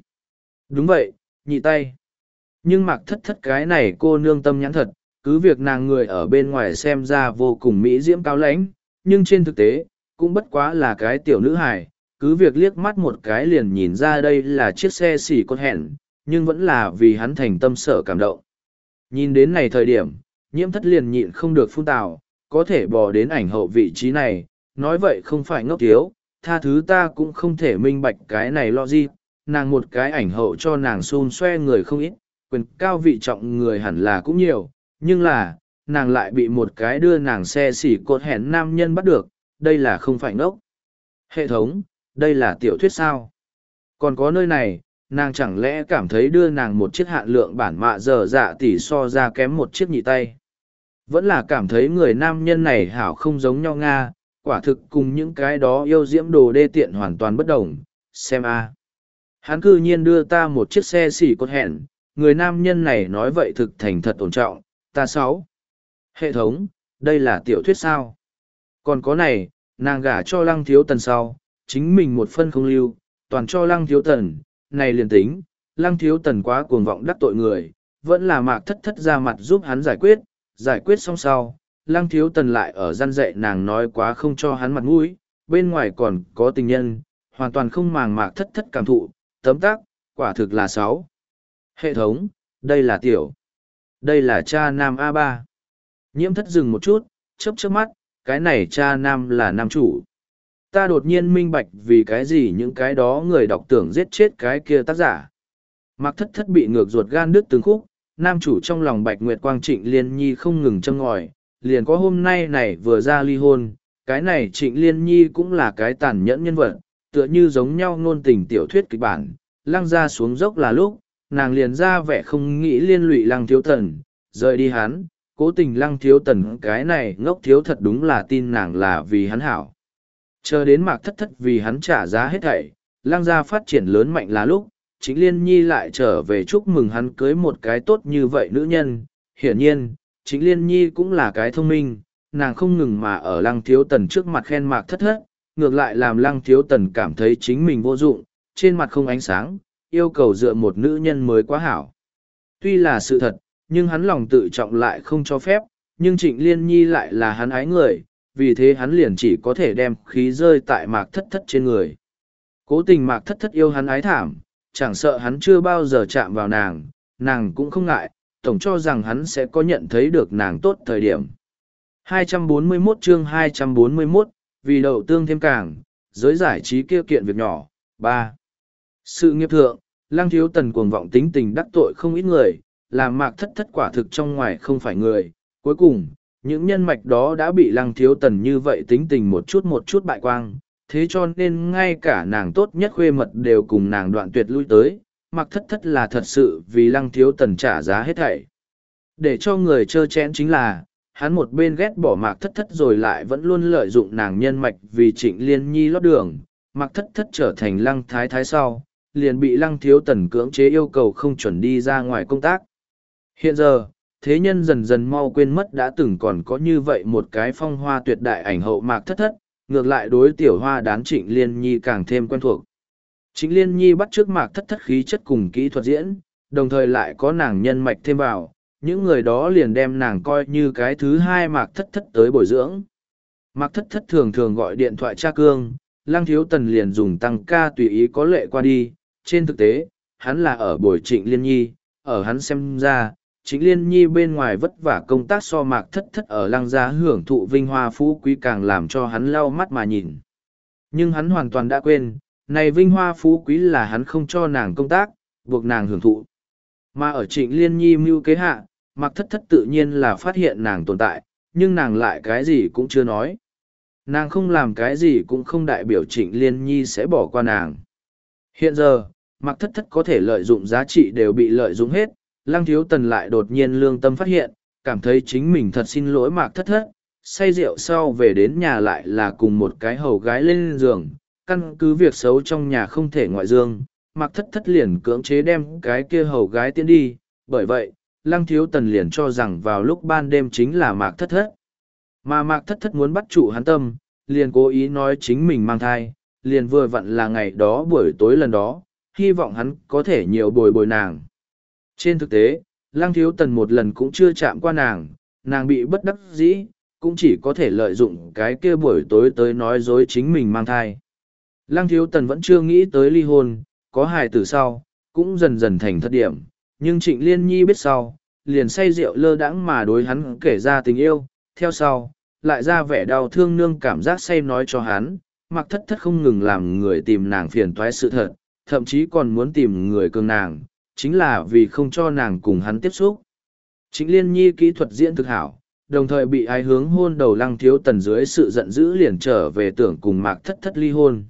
Speaker 1: Đúng vậy, nhị tay. Nhưng mạc thất thất cái này cô nương tâm nhãn thật, cứ việc nàng người ở bên ngoài xem ra vô cùng mỹ diễm cao lãnh, nhưng trên thực tế, cũng bất quá là cái tiểu nữ hài, cứ việc liếc mắt một cái liền nhìn ra đây là chiếc xe xỉ con hẹn, nhưng vẫn là vì hắn thành tâm sở cảm động. Nhìn đến này thời điểm, nhiễm thất liền nhịn không được phun tào, có thể bò đến ảnh hậu vị trí này, nói vậy không phải ngốc thiếu, tha thứ ta cũng không thể minh bạch cái này lo gì, nàng một cái ảnh hậu cho nàng xun xoe người không ít, quyền cao vị trọng người hẳn là cũng nhiều, nhưng là, nàng lại bị một cái đưa nàng xe xỉ cột hẹn nam nhân bắt được, đây là không phải ngốc. Hệ thống, đây là tiểu thuyết sao? Còn có nơi này, nàng chẳng lẽ cảm thấy đưa nàng một chiếc hạn lượng bản mạ dở dạ tỷ so ra kém một chiếc nhị tay. Vẫn là cảm thấy người nam nhân này hảo không giống nhau Nga, quả thực cùng những cái đó yêu diễm đồ đê tiện hoàn toàn bất đồng. Xem a, Hắn cư nhiên đưa ta một chiếc xe xỉ cột hẹn, người nam nhân này nói vậy thực thành thật ổn trọng, ta sáu. Hệ thống, đây là tiểu thuyết sao? Còn có này, nàng gả cho lăng thiếu tần sau, chính mình một phân không lưu, toàn cho lăng thiếu tần, này liền tính, lăng thiếu tần quá cuồng vọng đắc tội người, vẫn là mạc thất thất ra mặt giúp hắn giải quyết, giải quyết xong sau, lăng thiếu tần lại ở gian dạy nàng nói quá không cho hắn mặt mũi, bên ngoài còn có tình nhân, hoàn toàn không màng mạc thất thất cảm thụ, tấm tác, quả thực là sáu. Hệ thống, đây là tiểu. Đây là cha nam A ba. Nhiễm thất dừng một chút, chớp chớp mắt, cái này cha nam là nam chủ. Ta đột nhiên minh bạch vì cái gì những cái đó người đọc tưởng giết chết cái kia tác giả. Mặc thất thất bị ngược ruột gan đứt từng khúc, nam chủ trong lòng bạch nguyệt quang trịnh liên nhi không ngừng châm ngòi, liền có hôm nay này vừa ra ly hôn, cái này trịnh liên nhi cũng là cái tàn nhẫn nhân vật, tựa như giống nhau ngôn tình tiểu thuyết kịch bản, lăng ra xuống dốc là lúc, nàng liền ra vẻ không nghĩ liên lụy lăng thiếu tần, rời đi hắn, cố tình lăng thiếu tần cái này ngốc thiếu thật đúng là tin nàng là vì hắn hảo. Chờ đến mạc thất thất vì hắn trả giá hết thảy, lăng gia phát triển lớn mạnh là lúc, chính liên nhi lại trở về chúc mừng hắn cưới một cái tốt như vậy nữ nhân. Hiển nhiên, chính liên nhi cũng là cái thông minh, nàng không ngừng mà ở lăng thiếu tần trước mặt khen mạc thất thất, ngược lại làm lăng thiếu tần cảm thấy chính mình vô dụng, trên mặt không ánh sáng, yêu cầu dựa một nữ nhân mới quá hảo. Tuy là sự thật, nhưng hắn lòng tự trọng lại không cho phép, nhưng trịnh liên nhi lại là hắn ái người, vì thế hắn liền chỉ có thể đem khí rơi tại mạc thất thất trên người. Cố tình mạc thất thất yêu hắn ái thảm, chẳng sợ hắn chưa bao giờ chạm vào nàng, nàng cũng không ngại, tổng cho rằng hắn sẽ có nhận thấy được nàng tốt thời điểm. 241 chương 241, vì đậu tương thêm càng, giới giải trí kia kiện việc nhỏ, 3. Sự nghiệp thượng, lang thiếu tần cuồng vọng tính tình đắc tội không ít người, làm mạc thất thất quả thực trong ngoài không phải người. Cuối cùng, những nhân mạch đó đã bị lăng thiếu tần như vậy tính tình một chút một chút bại quang, thế cho nên ngay cả nàng tốt nhất khuê mật đều cùng nàng đoạn tuyệt lui tới, mặc thất thất là thật sự vì lăng thiếu tần trả giá hết thảy. Để cho người trơ chẽn chính là, hắn một bên ghét bỏ mạc thất thất rồi lại vẫn luôn lợi dụng nàng nhân mạch vì trịnh liên nhi lót đường, mạc thất thất trở thành lăng thái thái sau, liền bị lăng thiếu tần cưỡng chế yêu cầu không chuẩn đi ra ngoài công tác. Hiện giờ, thế nhân dần dần mau quên mất đã từng còn có như vậy một cái phong hoa tuyệt đại ảnh hậu mạc thất thất, ngược lại đối tiểu hoa đán trịnh liên nhi càng thêm quen thuộc. Trịnh liên nhi bắt trước mạc thất thất khí chất cùng kỹ thuật diễn, đồng thời lại có nàng nhân mạch thêm vào, những người đó liền đem nàng coi như cái thứ hai mạc thất thất tới bồi dưỡng. Mạc thất thất thường thường gọi điện thoại tra cương, lăng thiếu tần liền dùng tăng ca tùy ý có lệ qua đi, trên thực tế, hắn là ở bồi trịnh liên nhi, ở hắn xem ra, trịnh liên nhi bên ngoài vất vả công tác so mạc thất thất ở lăng gia hưởng thụ vinh hoa phú quý càng làm cho hắn lau mắt mà nhìn. Nhưng hắn hoàn toàn đã quên, này vinh hoa phú quý là hắn không cho nàng công tác, buộc nàng hưởng thụ. Mà ở trịnh liên nhi mưu kế hạ, mặc thất thất tự nhiên là phát hiện nàng tồn tại, nhưng nàng lại cái gì cũng chưa nói. Nàng không làm cái gì cũng không đại biểu trịnh liên nhi sẽ bỏ qua nàng. Hiện giờ, mặc thất thất có thể lợi dụng giá trị đều bị lợi dụng hết, lăng thiếu tần lại đột nhiên lương tâm phát hiện, cảm thấy chính mình thật xin lỗi mạc thất thất, say rượu sau về đến nhà lại là cùng một cái hầu gái lên giường, căn cứ việc xấu trong nhà không thể ngoại dương, mạc thất thất liền cưỡng chế đem cái kia hầu gái tiến đi, bởi vậy, lăng thiếu tần liền cho rằng vào lúc ban đêm chính là mạc thất thất. Mà mạc thất thất muốn bắt chủ hắn tâm, liền cố ý nói chính mình mang thai, liền vừa vặn là ngày đó buổi tối lần đó, hy vọng hắn có thể nhiều bồi bồi nàng. Trên thực tế, lăng thiếu tần một lần cũng chưa chạm qua nàng, nàng bị bất đắc dĩ, cũng chỉ có thể lợi dụng cái kia buổi tối tới nói dối chính mình mang thai. Lăng thiếu tần vẫn chưa nghĩ tới ly hôn, có hài từ sau, cũng dần dần thành thất điểm, nhưng trịnh liên nhi biết sau, liền say rượu lơ đãng mà đối hắn kể ra tình yêu, theo sau, lại ra vẻ đau thương nương cảm giác say nói cho hắn, mặc thất thất không ngừng làm người tìm nàng phiền toái sự thật, thậm chí còn muốn tìm người cường nàng, chính là vì không cho nàng cùng hắn tiếp xúc. Trịnh liên nhi kỹ thuật diễn thực hảo, đồng thời bị ai hướng hôn đầu lăng thiếu tần dưới sự giận dữ liền trở về tưởng cùng mạc thất thất ly hôn.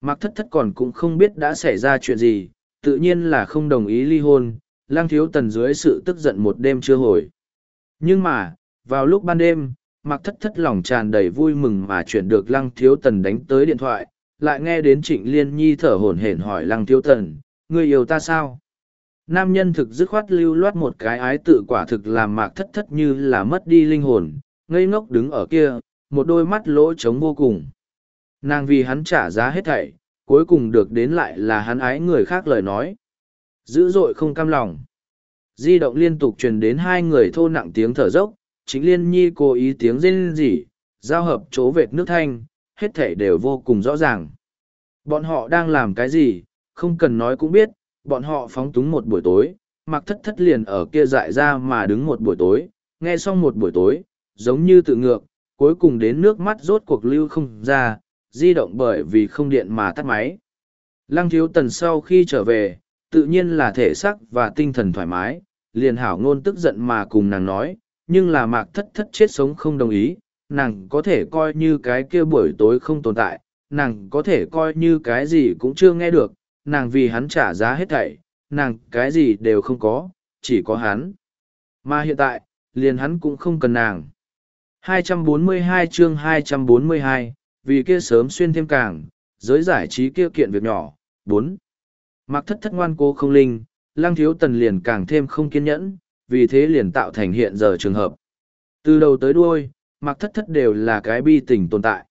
Speaker 1: Mạc thất thất còn cũng không biết đã xảy ra chuyện gì, tự nhiên là không đồng ý ly hôn, lăng thiếu tần dưới sự tức giận một đêm chưa hồi. Nhưng mà, vào lúc ban đêm, Mạc thất thất lòng tràn đầy vui mừng mà chuyển được lăng thiếu tần đánh tới điện thoại, lại nghe đến trịnh liên nhi thở hổn hển hỏi lăng thiếu tần, người yêu ta sao? Nam nhân thực dứt khoát lưu loát một cái ái tự quả thực làm mạc thất thất như là mất đi linh hồn, ngây ngốc đứng ở kia, một đôi mắt lỗ trống vô cùng. Nàng vì hắn trả giá hết thảy, cuối cùng được đến lại là hắn ái người khác lời nói. Dữ dội không cam lòng. Di động liên tục truyền đến hai người thô nặng tiếng thở dốc, chính liên nhi cố ý tiếng rên rỉ, giao hợp chỗ vệt nước thanh, hết thảy đều vô cùng rõ ràng. Bọn họ đang làm cái gì, không cần nói cũng biết, bọn họ phóng túng một buổi tối, mặc thất thất liền ở kia dại ra mà đứng một buổi tối, nghe xong một buổi tối, giống như tự ngược, cuối cùng đến nước mắt rốt cuộc lưu không ra, di động bởi vì không điện mà tắt máy. Lăng thiếu tần sau khi trở về, tự nhiên là thể xác và tinh thần thoải mái, liền hảo ngôn tức giận mà cùng nàng nói, nhưng là mạc thất thất chết sống không đồng ý, nàng có thể coi như cái kia buổi tối không tồn tại, nàng có thể coi như cái gì cũng chưa nghe được, nàng vì hắn trả giá hết thảy, nàng cái gì đều không có, chỉ có hắn. Mà hiện tại, liền hắn cũng không cần nàng. 242 chương 242, vì kia sớm xuyên thêm càng, giới giải trí kia kiện việc nhỏ. 4. Mặc thất thất ngoan cố không linh, lang thiếu tần liền càng thêm không kiên nhẫn, vì thế liền tạo thành hiện giờ trường hợp. Từ đầu tới đuôi, mặc thất thất đều là cái bi tình tồn tại.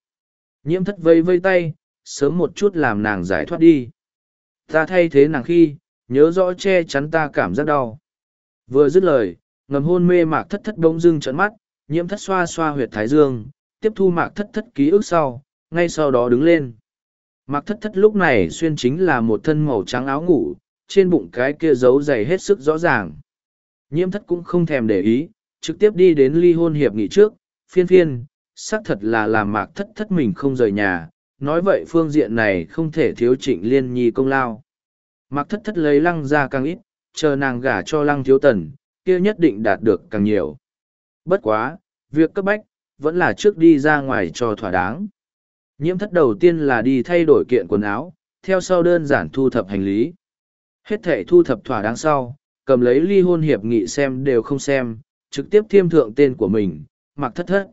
Speaker 1: Nhiễm thất vây vây tay, sớm một chút làm nàng giải thoát đi. Ta thay thế nàng khi, nhớ rõ che chắn ta cảm giác đau. Vừa dứt lời, ngầm hôn mê mạc thất thất bỗng dưng trận mắt, nhiễm thất xoa xoa huyệt thái dương, tiếp thu mạc thất thất ký ức sau, ngay sau đó đứng lên. Mạc thất thất lúc này xuyên chính là một thân màu trắng áo ngủ, trên bụng cái kia giấu dày hết sức rõ ràng. Nhiễm thất cũng không thèm để ý, trực tiếp đi đến ly hôn hiệp nghị trước, phiên phiên, xác thật là làm mạc thất thất mình không rời nhà, nói vậy phương diện này không thể thiếu trịnh liên nhi công lao. mặc thất thất lấy lăng ra càng ít, chờ nàng gả cho lăng thiếu tần, kia nhất định đạt được càng nhiều. Bất quá, việc cấp bách, vẫn là trước đi ra ngoài cho thỏa đáng. Nhiễm thất đầu tiên là đi thay đổi kiện quần áo, theo sau đơn giản thu thập hành lý. Hết thể thu thập thỏa đáng sau, cầm lấy ly hôn hiệp nghị xem đều không xem, trực tiếp thiêm thượng tên của mình, mặc thất thất.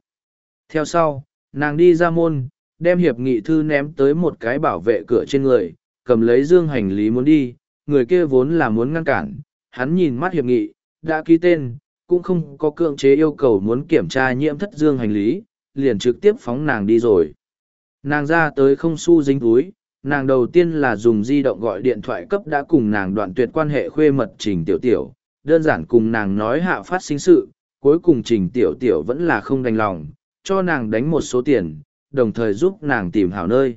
Speaker 1: Theo sau, nàng đi ra môn, đem hiệp nghị thư ném tới một cái bảo vệ cửa trên người, cầm lấy dương hành lý muốn đi, người kia vốn là muốn ngăn cản, hắn nhìn mắt hiệp nghị, đã ký tên, cũng không có cưỡng chế yêu cầu muốn kiểm tra nhiễm thất dương hành lý, liền trực tiếp phóng nàng đi rồi. Nàng ra tới không xu dính túi, nàng đầu tiên là dùng di động gọi điện thoại cấp đã cùng nàng đoạn tuyệt quan hệ khuê mật trình tiểu tiểu, đơn giản cùng nàng nói hạ phát sinh sự, cuối cùng trình tiểu tiểu vẫn là không đành lòng, cho nàng đánh một số tiền, đồng thời giúp nàng tìm hảo nơi.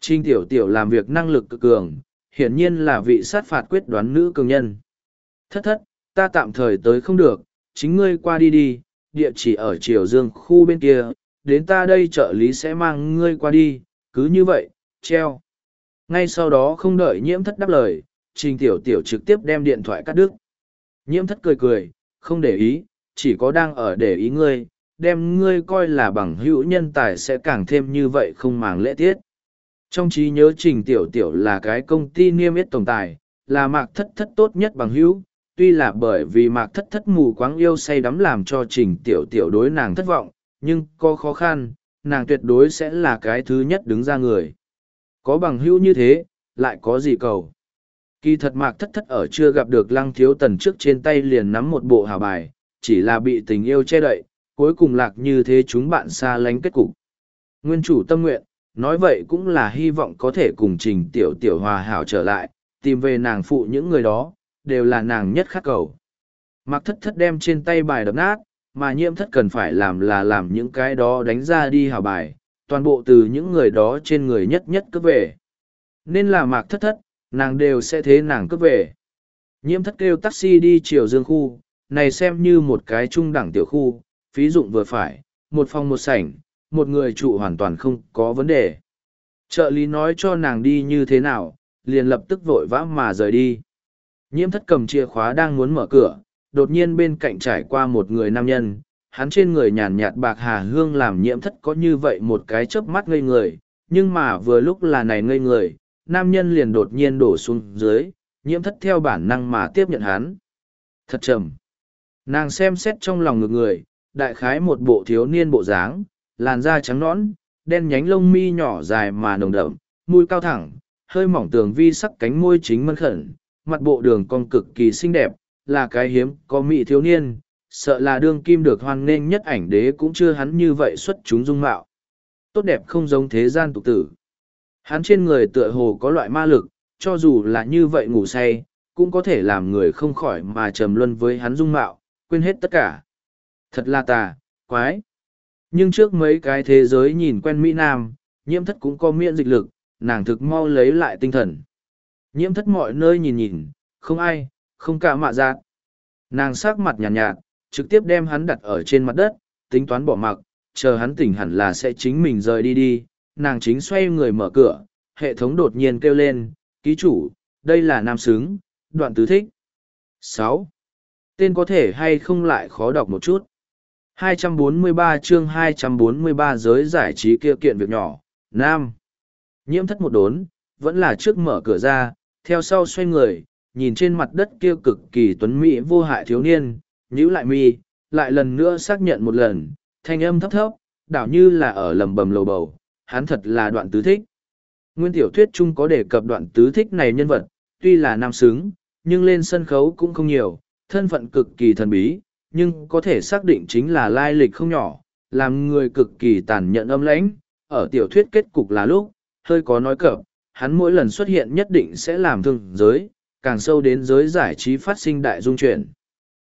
Speaker 1: Trình tiểu tiểu làm việc năng lực cực cường, hiển nhiên là vị sát phạt quyết đoán nữ cường nhân. Thất thất, ta tạm thời tới không được, chính ngươi qua đi đi, địa chỉ ở Triều Dương khu bên kia, đến ta đây trợ lý sẽ mang ngươi qua đi, cứ như vậy, treo. Ngay sau đó không đợi nhiễm thất đáp lời, trình tiểu tiểu trực tiếp đem điện thoại cắt đứt. Nhiễm thất cười cười, không để ý, chỉ có đang ở để ý ngươi, đem ngươi coi là bằng hữu nhân tài sẽ càng thêm như vậy không màng lễ tiết. Trong trí nhớ trình tiểu tiểu là cái công ty niêm yết tổng tài, là mạc thất thất tốt nhất bằng hữu, tuy là bởi vì mạc thất thất mù quáng yêu say đắm làm cho trình tiểu tiểu đối nàng thất vọng, nhưng có khó khăn, nàng tuyệt đối sẽ là cái thứ nhất đứng ra người. Có bằng hữu như thế, lại có gì cầu. Kỳ thật mạc thất thất ở chưa gặp được lăng thiếu tần trước trên tay liền nắm một bộ hào bài, chỉ là bị tình yêu che đậy, cuối cùng lạc như thế chúng bạn xa lánh kết cục. Nguyên chủ tâm nguyện, nói vậy cũng là hy vọng có thể cùng trình tiểu tiểu hòa hảo trở lại, tìm về nàng phụ những người đó, đều là nàng nhất khát cầu. Mặc thất thất đem trên tay bài đập nát, mà nhiễm thất cần phải làm là làm những cái đó đánh ra đi hào bài, toàn bộ từ những người đó trên người nhất nhất cướp về. Nên là mạc thất thất, nàng đều sẽ thế nàng cướp về. Nhiễm thất kêu taxi đi chiều dương khu, này xem như một cái trung đẳng tiểu khu, phí dụng vừa phải, một phòng một sảnh, một người trụ hoàn toàn không có vấn đề. Trợ lý nói cho nàng đi như thế nào, liền lập tức vội vã mà rời đi. Nhiễm thất cầm chìa khóa đang muốn mở cửa, đột nhiên bên cạnh trải qua một người nam nhân, hắn trên người nhàn nhạt bạc hà hương làm nhiễm thất có như vậy một cái chớp mắt ngây người, nhưng mà vừa lúc là này ngây người, nam nhân liền đột nhiên đổ xuống dưới, nhiễm thất theo bản năng mà tiếp nhận hắn. Thật trầm. Nàng xem xét trong lòng người người, đại khái một bộ thiếu niên bộ dáng, làn da trắng nõn, đen nhánh lông mi nhỏ dài mà nồng đậm, mũi cao thẳng, hơi mỏng tường vi sắc cánh môi chính mân khẩn, mặt bộ đường cong cực kỳ xinh đẹp, là cái hiếm có mỹ thiếu niên, sợ là đương kim được hoan nghênh nhất ảnh đế cũng chưa hắn như vậy xuất chúng dung mạo. Tốt đẹp không giống thế gian tục tử. Hắn trên người tựa hồ có loại ma lực, cho dù là như vậy ngủ say, cũng có thể làm người không khỏi mà trầm luân với hắn dung mạo, quên hết tất cả. Thật là tà, quái. Nhưng trước mấy cái thế giới nhìn quen Mỹ Nam, nhiễm thất cũng có miễn dịch lực, nàng thực mau lấy lại tinh thần. Nhiễm thất mọi nơi nhìn nhìn, không ai, không cả mạ giác. Nàng sắc mặt nhàn nhạt, nhạt, trực tiếp đem hắn đặt ở trên mặt đất, tính toán bỏ mặc, chờ hắn tỉnh hẳn là sẽ chính mình rời đi đi. Nàng chính xoay người mở cửa, hệ thống đột nhiên kêu lên, ký chủ, đây là nam xứng, đoạn tứ thích. sáu Tên có thể hay không lại khó đọc một chút. 243 chương 243 giới giải trí kia kiện việc nhỏ, nam. Nhiễm thất một đốn, vẫn là trước mở cửa ra, theo sau xoay người, nhìn trên mặt đất kia cực kỳ tuấn mỹ vô hại thiếu niên, nhíu lại mi, lại lần nữa xác nhận một lần, thanh âm thấp thấp, đảo như là ở lầm bầm lầu bầu, hắn thật là đoạn tứ thích. Nguyên tiểu thuyết chung có đề cập đoạn tứ thích này nhân vật, tuy là nam xứng, nhưng lên sân khấu cũng không nhiều, thân phận cực kỳ thần bí, nhưng có thể xác định chính là lai lịch không nhỏ, làm người cực kỳ tàn nhẫn âm lãnh. Ở tiểu thuyết kết cục là lúc, hơi có nói cập, hắn mỗi lần xuất hiện nhất định sẽ làm thương giới, càng sâu đến giới giải trí phát sinh đại dung chuyển.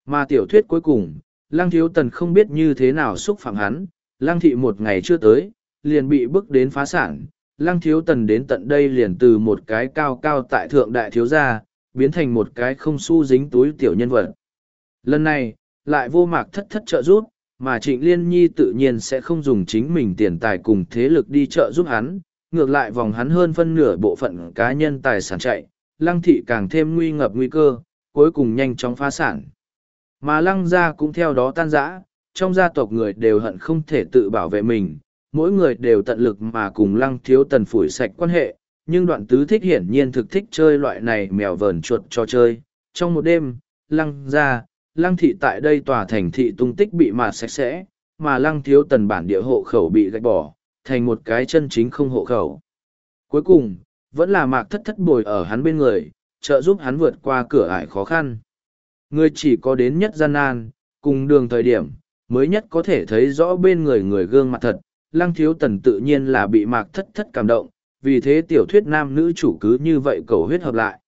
Speaker 1: Mà tiểu thuyết cuối cùng, Lăng Thiếu Tần không biết như thế nào xúc phạm hắn, Lăng Thị một ngày chưa tới, liền bị bức đến phá sản. Lăng Thiếu Tần đến tận đây liền từ một cái cao cao tại thượng đại thiếu gia, biến thành một cái không su dính túi tiểu nhân vật. Lần này, lại vô mạc thất thất trợ giúp, mà Trịnh Liên Nhi tự nhiên sẽ không dùng chính mình tiền tài cùng thế lực đi trợ giúp hắn, ngược lại vòng hắn hơn phân nửa bộ phận cá nhân tài sản chạy, lăng thị càng thêm nguy ngập nguy cơ, cuối cùng nhanh chóng phá sản. Mà lăng gia cũng theo đó tan rã, trong gia tộc người đều hận không thể tự bảo vệ mình, mỗi người đều tận lực mà cùng lăng thiếu tần phủi sạch quan hệ, nhưng đoạn tứ thích hiển nhiên thực thích chơi loại này mèo vờn chuột cho chơi. Trong một đêm, lăng gia, lăng thị tại đây tòa thành thị tung tích bị mạt sạch sẽ, mà lăng thiếu tần bản địa hộ khẩu bị gạch bỏ, thành một cái chân chính không hộ khẩu. Cuối cùng, vẫn là mạc thất thất bồi ở hắn bên người, trợ giúp hắn vượt qua cửa ải khó khăn. Người chỉ có đến nhất gian nan, cùng đường thời điểm, mới nhất có thể thấy rõ bên người người gương mặt thật, lăng thiếu tần tự nhiên là bị mạc thất thất cảm động, vì thế tiểu thuyết nam nữ chủ cứ như vậy cầu huyết hợp lại.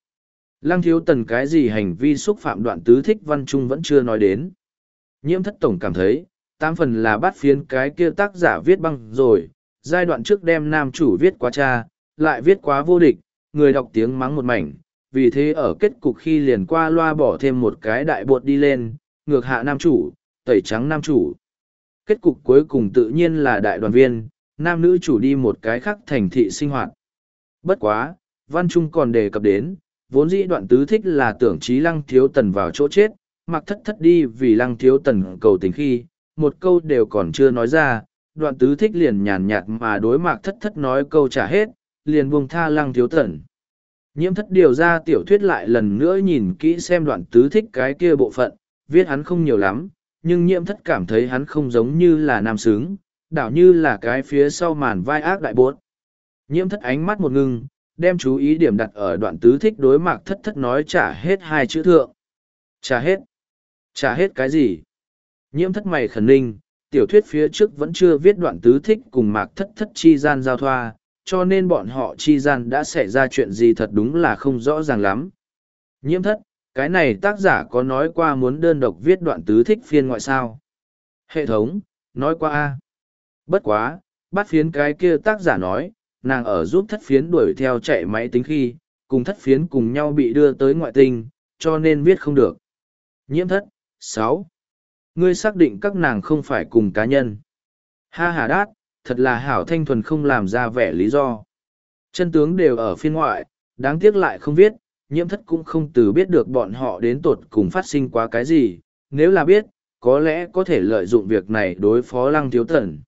Speaker 1: Lăng thiếu tần cái gì hành vi xúc phạm đoạn tứ thích văn trung vẫn chưa nói đến. Nhiễm thất tổng cảm thấy, tám phần là bắt phiến cái kia tác giả viết băng rồi, giai đoạn trước đem nam chủ viết quá cha, lại viết quá vô địch, người đọc tiếng mắng một mảnh, vì thế ở kết cục khi liền qua loa bỏ thêm một cái đại bột đi lên, ngược hạ nam chủ, tẩy trắng nam chủ. Kết cục cuối cùng tự nhiên là đại đoàn viên, nam nữ chủ đi một cái khác thành thị sinh hoạt. Bất quá, Văn Trung còn đề cập đến, vốn dĩ đoạn tứ thích là tưởng trí lăng thiếu tần vào chỗ chết, mặc thất thất đi vì lăng thiếu tần cầu tình khi, một câu đều còn chưa nói ra, đoạn tứ thích liền nhàn nhạt mà đối mạc thất thất nói câu trả hết, liền buông tha lăng thiếu tần. Nhiễm thất điều ra tiểu thuyết lại lần nữa nhìn kỹ xem đoạn tứ thích cái kia bộ phận, viết hắn không nhiều lắm, nhưng nhiễm thất cảm thấy hắn không giống như là nam sướng, đảo như là cái phía sau màn vai ác đại bốt. Nhiễm thất ánh mắt một ngưng, đem chú ý điểm đặt ở đoạn tứ thích đối mạc thất thất nói trả hết hai chữ thượng. Trả hết. Trả hết cái gì? Nhiễm thất mày khẩn ninh, tiểu thuyết phía trước vẫn chưa viết đoạn tứ thích cùng mạc thất thất chi gian giao thoa, cho nên bọn họ chi gian đã xảy ra chuyện gì thật đúng là không rõ ràng lắm. Nhiễm thất, cái này tác giả có nói qua muốn đơn độc viết đoạn tứ thích phiên ngoại sao. Hệ thống, nói qua a Bất quá, bắt phiến cái kia tác giả nói, nàng ở giúp thất phiến đuổi theo chạy máy tính khi, cùng thất phiến cùng nhau bị đưa tới ngoại tinh, cho nên viết không được. Nhiễm thất, sáu Ngươi xác định các nàng không phải cùng cá nhân. Ha hà đát, thật là hảo thanh thuần không làm ra vẻ lý do. Chân tướng đều ở phiên ngoại, đáng tiếc lại không viết, nhiễm thất cũng không từ biết được bọn họ đến tột cùng phát sinh quá cái gì, nếu là biết, có lẽ có thể lợi dụng việc này đối phó lăng thiếu tần.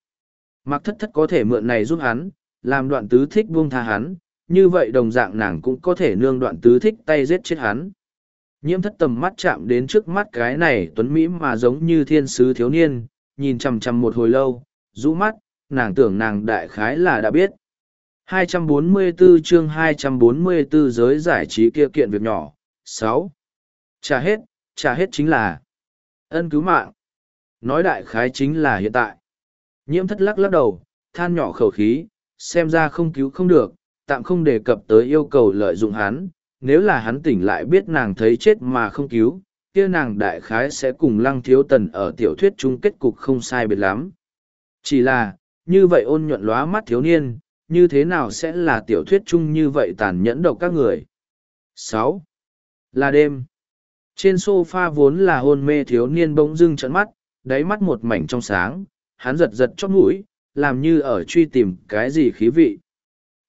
Speaker 1: Mặc thất thất có thể mượn này giúp hắn, làm đoạn tứ thích buông tha hắn, như vậy đồng dạng nàng cũng có thể nương đoạn tứ thích tay giết chết hắn. Nhiễm thất tầm mắt chạm đến trước mắt cái này tuấn Mỹ mà giống như thiên sứ thiếu niên, nhìn chằm chằm một hồi lâu, rũ mắt, nàng tưởng nàng đại khái là đã biết. 244 chương 244 giới giải trí kia kiện việc nhỏ. 6. Trả hết, trả hết chính là ân cứu mạng. Nói đại khái chính là hiện tại. Nhiễm thất lắc lắc đầu, than nhỏ khẩu khí, xem ra không cứu không được, tạm không đề cập tới yêu cầu lợi dụng hắn. Nếu là hắn tỉnh lại biết nàng thấy chết mà không cứu, kia nàng đại khái sẽ cùng lăng thiếu tần ở tiểu thuyết chung kết cục không sai biệt lắm. Chỉ là, như vậy ôn nhuận lóa mắt thiếu niên, như thế nào sẽ là tiểu thuyết chung như vậy tàn nhẫn độc các người. sáu Là đêm. Trên sofa vốn là hôn mê thiếu niên bỗng dưng trận mắt, đáy mắt một mảnh trong sáng, hắn giật giật chót mũi, làm như ở truy tìm cái gì khí vị.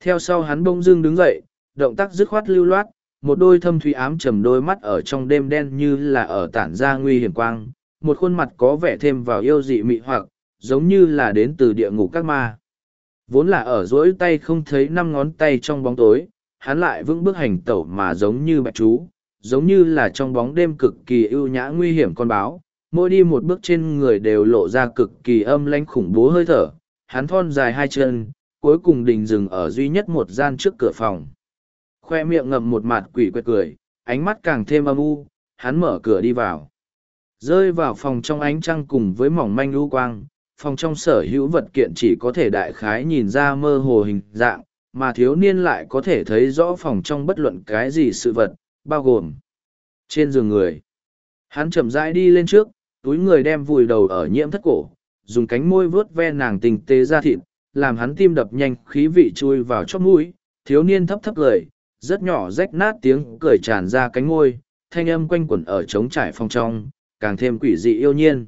Speaker 1: Theo sau hắn bông dưng đứng dậy, động tác dứt khoát lưu loát, một đôi thâm thủy ám trầm đôi mắt ở trong đêm đen như là ở tản ra nguy hiểm quang, một khuôn mặt có vẻ thêm vào yêu dị mị hoặc, giống như là đến từ địa ngục các ma. Vốn là ở dỗi tay không thấy năm ngón tay trong bóng tối, hắn lại vững bước hành tẩu mà giống như bạch chú, giống như là trong bóng đêm cực kỳ ưu nhã nguy hiểm con báo. Mỗi đi một bước trên người đều lộ ra cực kỳ âm lãnh khủng bố hơi thở, hắn thon dài hai chân, cuối cùng đình dừng ở duy nhất một gian trước cửa phòng. Khoe miệng ngậm một mặt quỷ quệt cười, ánh mắt càng thêm âm u, hắn mở cửa đi vào. Rơi vào phòng trong ánh trăng cùng với mỏng manh lưu quang, phòng trong sở hữu vật kiện chỉ có thể đại khái nhìn ra mơ hồ hình dạng, mà thiếu niên lại có thể thấy rõ phòng trong bất luận cái gì sự vật, bao gồm trên giường người. Hắn chậm rãi đi lên trước, túi người đem vùi đầu ở nhiễm thất cổ, dùng cánh môi vớt ve nàng tình tế ra thịt, làm hắn tim đập nhanh khí vị chui vào chóp mũi, thiếu niên thấp thấp cười, rất nhỏ rách nát tiếng cười tràn ra cánh môi, thanh âm quanh quẩn ở trống trải phòng trong, càng thêm quỷ dị yêu nhiên.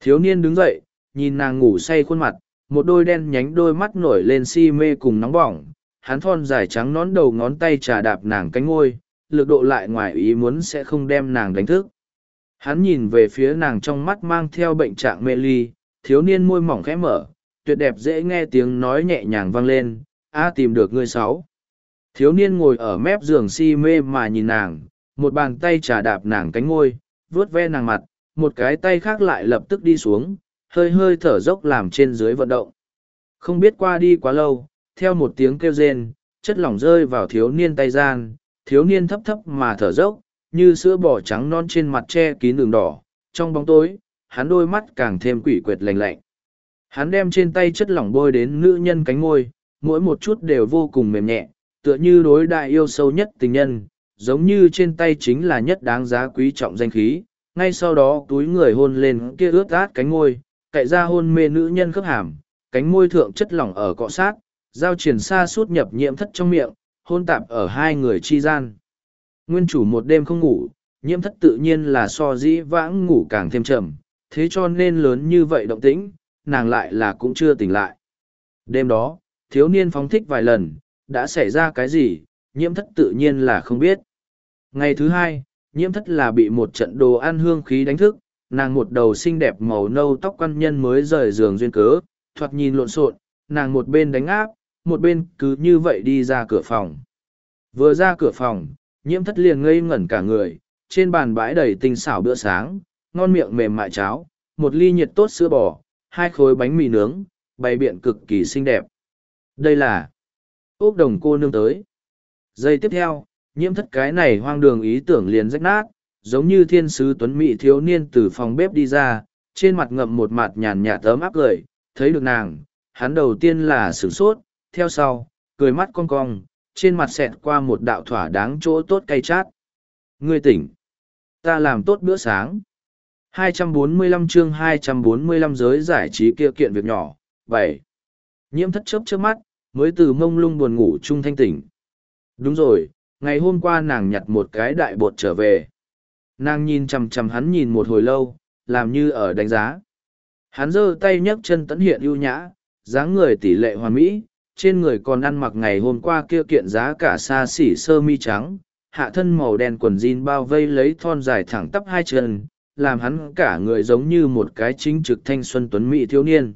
Speaker 1: Thiếu niên đứng dậy, nhìn nàng ngủ say khuôn mặt, một đôi đen nhánh đôi mắt nổi lên si mê cùng nóng bỏng, hắn thon dài trắng nón đầu ngón tay trà đạp nàng cánh ngôi, lực độ lại ngoài ý muốn sẽ không đem nàng đánh thức. Hắn nhìn về phía nàng trong mắt mang theo bệnh trạng mê ly, thiếu niên môi mỏng khẽ mở, tuyệt đẹp dễ nghe tiếng nói nhẹ nhàng vang lên, a tìm được ngươi sáu. Thiếu niên ngồi ở mép giường si mê mà nhìn nàng, một bàn tay trà đạp nàng cánh ngôi, vuốt ve nàng mặt, một cái tay khác lại lập tức đi xuống, hơi hơi thở dốc làm trên dưới vận động. Không biết qua đi quá lâu, theo một tiếng kêu rên, chất lỏng rơi vào thiếu niên tay gian, thiếu niên thấp thấp mà thở dốc, như sữa bò trắng non trên mặt che kín đường đỏ, trong bóng tối, hắn đôi mắt càng thêm quỷ quyệt lành lạnh. Hắn đem trên tay chất lỏng bôi đến nữ nhân cánh môi, mỗi một chút đều vô cùng mềm nhẹ, tựa như đối đại yêu sâu nhất tình nhân, giống như trên tay chính là nhất đáng giá quý trọng danh khí. Ngay sau đó túi người hôn lên kia ướt át cánh môi, cậy ra hôn mê nữ nhân khớp hàm, cánh môi thượng chất lỏng ở cọ sát, giao triển xa suốt nhập nhiễm thất trong miệng, hôn tạp ở hai người chi gian. Nguyên chủ một đêm không ngủ, nhiễm thất tự nhiên là so dĩ vãng ngủ càng thêm trầm, thế cho nên lớn như vậy động tĩnh, nàng lại là cũng chưa tỉnh lại. Đêm đó, thiếu niên phóng thích vài lần, đã xảy ra cái gì, nhiễm thất tự nhiên là không biết. Ngày thứ hai, nhiễm thất là bị một trận đồ ăn hương khí đánh thức, nàng một đầu xinh đẹp màu nâu tóc quan nhân mới rời giường duyên cớ, thoạt nhìn lộn xộn, nàng một bên đánh áp, một bên cứ như vậy đi ra cửa phòng. Vừa ra cửa phòng, nhiễm thất liền ngây ngẩn cả người, trên bàn bãi đầy tinh xảo bữa sáng, ngon miệng mềm mại cháo, một ly nhiệt tốt sữa bò, hai khối bánh mì nướng, bày biện cực kỳ xinh đẹp. Đây là ốc đồng cô nương tới. Giây tiếp theo, nhiễm thất cái này hoang đường ý tưởng liền rách nát, giống như thiên sứ tuấn mỹ thiếu niên từ phòng bếp đi ra, trên mặt ngậm một mặt nhàn nhạt tớm áp cười, thấy được nàng, hắn đầu tiên là sửng sốt, theo sau, cười mắt cong cong, trên mặt xẹt qua một đạo thỏa đáng chỗ tốt cay chát. Ngươi tỉnh. Ta làm tốt bữa sáng. 245 chương 245 giới giải trí kia kiện việc nhỏ. 7. Nhiễm thất chớp trước mắt, mới từ mông lung buồn ngủ chung thanh tỉnh. Đúng rồi, ngày hôm qua nàng nhặt một cái đại bột trở về. Nàng nhìn chằm chằm hắn nhìn một hồi lâu, làm như ở đánh giá. Hắn giơ tay nhấc chân tấn hiện ưu nhã, dáng người tỷ lệ hoàn mỹ, trên người còn ăn mặc ngày hôm qua kia kiện giá cả xa xỉ sơ mi trắng, hạ thân màu đen quần jean bao vây lấy thon dài thẳng tắp hai chân, làm hắn cả người giống như một cái chính trực thanh xuân tuấn mỹ thiếu niên.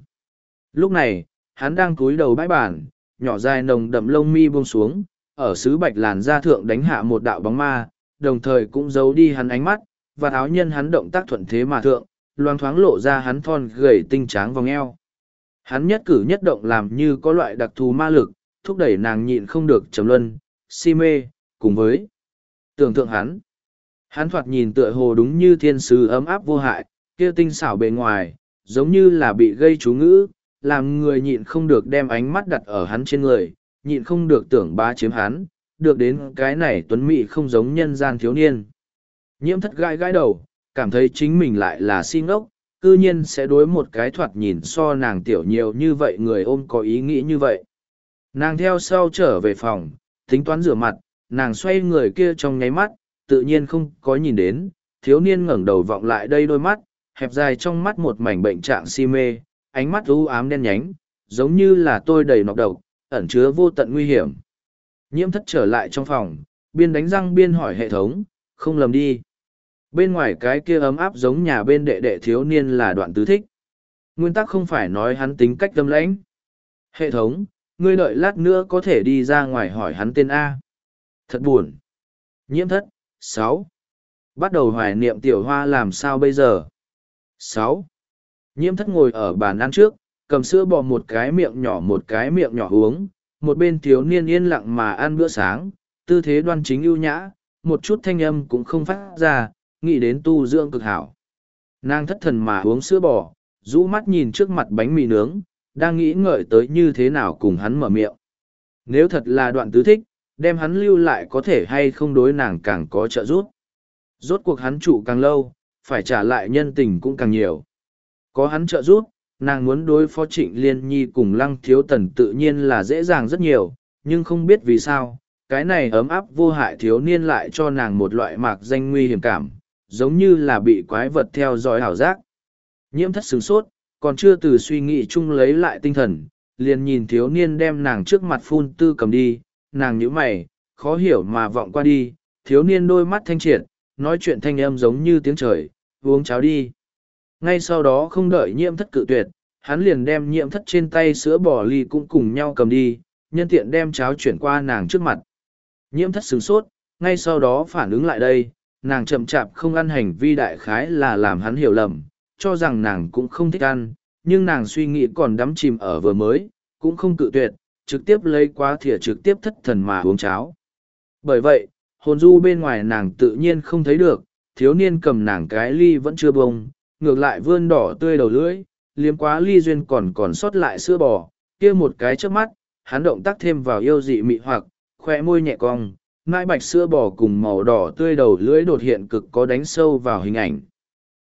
Speaker 1: Lúc này, hắn đang cúi đầu bãi bản, nhỏ dài nồng đậm lông mi buông xuống, ở xứ bạch làn da thượng đánh hạ một đạo bóng ma, đồng thời cũng giấu đi hắn ánh mắt, và áo nhân hắn động tác thuận thế mà thượng, loang thoáng lộ ra hắn thon gầy tinh tráng vòng eo. Hắn nhất cử nhất động làm như có loại đặc thù ma lực, thúc đẩy nàng nhịn không được trầm luân, si mê, cùng với tưởng tượng hắn. Hắn thoạt nhìn tựa hồ đúng như thiên sứ ấm áp vô hại, kia tinh xảo bề ngoài, giống như là bị gây chú ngữ, làm người nhịn không được đem ánh mắt đặt ở hắn trên người, nhịn không được tưởng bá chiếm hắn, được đến cái này tuấn mị không giống nhân gian thiếu niên. Nhiễm thất gãi gãi đầu, cảm thấy chính mình lại là si ngốc, cư nhiên sẽ đối một cái thoạt nhìn so nàng tiểu nhiều như vậy người ôm có ý nghĩ như vậy. Nàng theo sau trở về phòng, tính toán rửa mặt, nàng xoay người kia trong nháy mắt, tự nhiên không có nhìn đến, thiếu niên ngẩng đầu vọng lại đây đôi mắt, hẹp dài trong mắt một mảnh bệnh trạng si mê, ánh mắt u ám đen nhánh, giống như là tôi đầy nọc độc, ẩn chứa vô tận nguy hiểm. Nhiễm thất trở lại trong phòng, biên đánh răng biên hỏi hệ thống, không lầm đi. Bên ngoài cái kia ấm áp giống nhà bên đệ đệ thiếu niên là đoạn tứ thích. Nguyên tắc không phải nói hắn tính cách tâm lãnh. Hệ thống, ngươi đợi lát nữa có thể đi ra ngoài hỏi hắn tên A. Thật buồn. Nhiễm thất, sáu Bắt đầu hoài niệm tiểu hoa làm sao bây giờ? sáu Nhiễm thất ngồi ở bàn ăn trước, cầm sữa bò một cái miệng nhỏ một cái miệng nhỏ uống, một bên thiếu niên yên lặng mà ăn bữa sáng, tư thế đoan chính ưu nhã, một chút thanh âm cũng không phát ra, nghĩ đến tu dưỡng cực hảo. Nàng thất thần mà uống sữa bò, rũ mắt nhìn trước mặt bánh mì nướng, đang nghĩ ngợi tới như thế nào cùng hắn mở miệng. Nếu thật là đoạn tứ thích, đem hắn lưu lại có thể hay không đối nàng càng có trợ giúp. Rốt cuộc hắn trụ càng lâu, phải trả lại nhân tình cũng càng nhiều. Có hắn trợ giúp, nàng muốn đối phó trịnh liên nhi cùng lăng thiếu tần tự nhiên là dễ dàng rất nhiều, nhưng không biết vì sao, cái này ấm áp vô hại thiếu niên lại cho nàng một loại mạc danh nguy hiểm cảm, giống như là bị quái vật theo dõi hảo giác. Nhiễm thất sướng sốt, còn chưa từ suy nghĩ chung lấy lại tinh thần, liền nhìn thiếu niên đem nàng trước mặt phun tư cầm đi, nàng nhíu mày, khó hiểu mà vọng qua đi, thiếu niên đôi mắt thanh triệt, nói chuyện thanh âm giống như tiếng trời, uống cháo đi. Ngay sau đó không đợi nhiễm thất cự tuyệt, hắn liền đem nhiễm thất trên tay sữa bò ly cũng cùng nhau cầm đi, nhân tiện đem cháo chuyển qua nàng trước mặt. Nhiễm thất sướng sốt, ngay sau đó phản ứng lại đây, nàng chậm chạp không ăn hành vi đại khái là làm hắn hiểu lầm, cho rằng nàng cũng không thích ăn, nhưng nàng suy nghĩ còn đắm chìm ở vừa mới, cũng không cự tuyệt, trực tiếp lấy qua thìa trực tiếp thất thần mà uống cháo. Bởi vậy, hồn du bên ngoài nàng tự nhiên không thấy được, thiếu niên cầm nàng cái ly vẫn chưa bông, ngược lại vươn đỏ tươi đầu lưỡi, liếm quá ly duyên còn còn sót lại sữa bò, kia một cái trước mắt, hắn động tác thêm vào yêu dị mị hoặc, khoe môi nhẹ cong, mãi bạch sữa bò cùng màu đỏ tươi đầu lưỡi đột hiện cực có đánh sâu vào hình ảnh.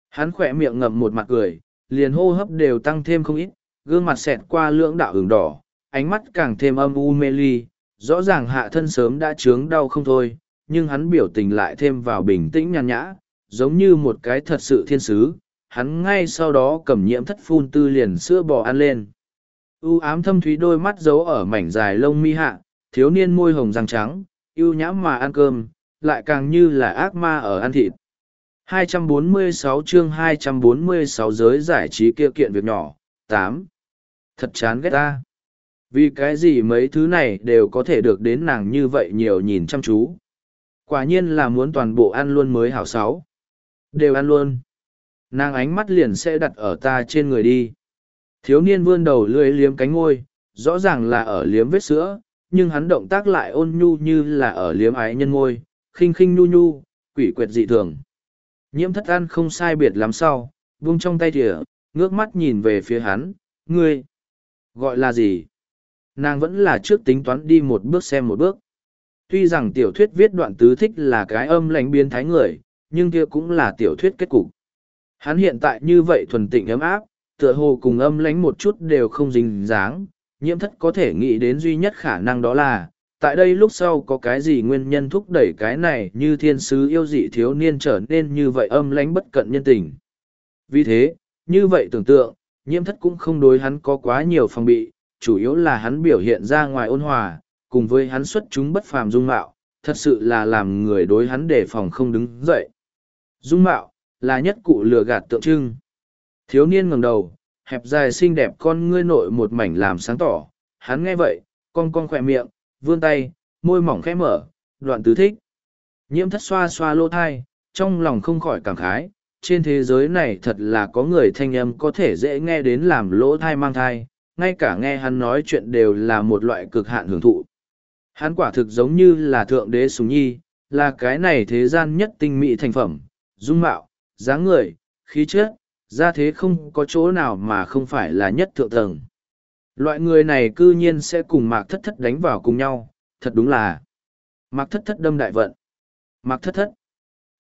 Speaker 1: Hắn khỏe miệng ngậm một mặt cười, liền hô hấp đều tăng thêm không ít, gương mặt xẹt qua lưỡng đạo hưởng đỏ, ánh mắt càng thêm âm u mê ly, rõ ràng hạ thân sớm đã chướng đau không thôi, nhưng hắn biểu tình lại thêm vào bình tĩnh nhàn nhã, giống như một cái thật sự thiên sứ. Hắn ngay sau đó cầm nhiễm thất phun tư liền sữa bò ăn lên. U ám thâm thúy đôi mắt giấu ở mảnh dài lông mi hạ, thiếu niên môi hồng răng trắng, yêu nhãm mà ăn cơm, lại càng như là ác ma ở ăn thịt. 246 chương 246 giới giải trí kia kiện việc nhỏ, 8. Thật chán ghét ta. Vì cái gì mấy thứ này đều có thể được đến nàng như vậy nhiều nhìn chăm chú. Quả nhiên là muốn toàn bộ ăn luôn mới hảo sáu. Đều ăn luôn. Nàng ánh mắt liền sẽ đặt ở ta trên người đi. Thiếu niên vươn đầu lưỡi liếm cánh ngôi, rõ ràng là ở liếm vết sữa, nhưng hắn động tác lại ôn nhu như là ở liếm ái nhân ngôi, khinh khinh nhu nhu, quỷ quyệt dị thường. Nhiễm thất ăn không sai biệt lắm sau, vung trong tay thìa, ngước mắt nhìn về phía hắn, ngươi, gọi là gì? Nàng vẫn là trước tính toán đi một bước xem một bước. Tuy rằng tiểu thuyết viết đoạn tứ thích là cái âm lãnh biến thái người, nhưng kia cũng là tiểu thuyết kết cục. Hắn hiện tại như vậy thuần tịnh ấm áp, tựa hồ cùng âm lãnh một chút đều không dính dáng, nhiễm thất có thể nghĩ đến duy nhất khả năng đó là, tại đây lúc sau có cái gì nguyên nhân thúc đẩy cái này như thiên sứ yêu dị thiếu niên trở nên như vậy âm lãnh bất cận nhân tình. Vì thế, như vậy tưởng tượng, nhiễm thất cũng không đối hắn có quá nhiều phòng bị, chủ yếu là hắn biểu hiện ra ngoài ôn hòa, cùng với hắn xuất chúng bất phàm dung mạo, thật sự là làm người đối hắn đề phòng không đứng dậy. Dung mạo, là nhất cụ lừa gạt tượng trưng. Thiếu niên ngẩng đầu, hẹp dài xinh đẹp con ngươi nội một mảnh làm sáng tỏ, hắn nghe vậy, con con khỏe miệng, vươn tay, môi mỏng khẽ mở, đoạn tứ thích. Nhiễm thất xoa xoa lô thai, trong lòng không khỏi cảm khái, trên thế giới này thật là có người thanh âm có thể dễ nghe đến làm lỗ thai mang thai, ngay cả nghe hắn nói chuyện đều là một loại cực hạn hưởng thụ. Hắn quả thực giống như là thượng đế súng nhi, là cái này thế gian nhất tinh mỹ thành phẩm, dung mạo, dáng người, khí chất, ra thế không có chỗ nào mà không phải là nhất thượng tầng. Loại người này cư nhiên sẽ cùng mạc thất thất đánh vào cùng nhau, thật đúng là mạc thất thất đâm đại vận. Mạc thất thất,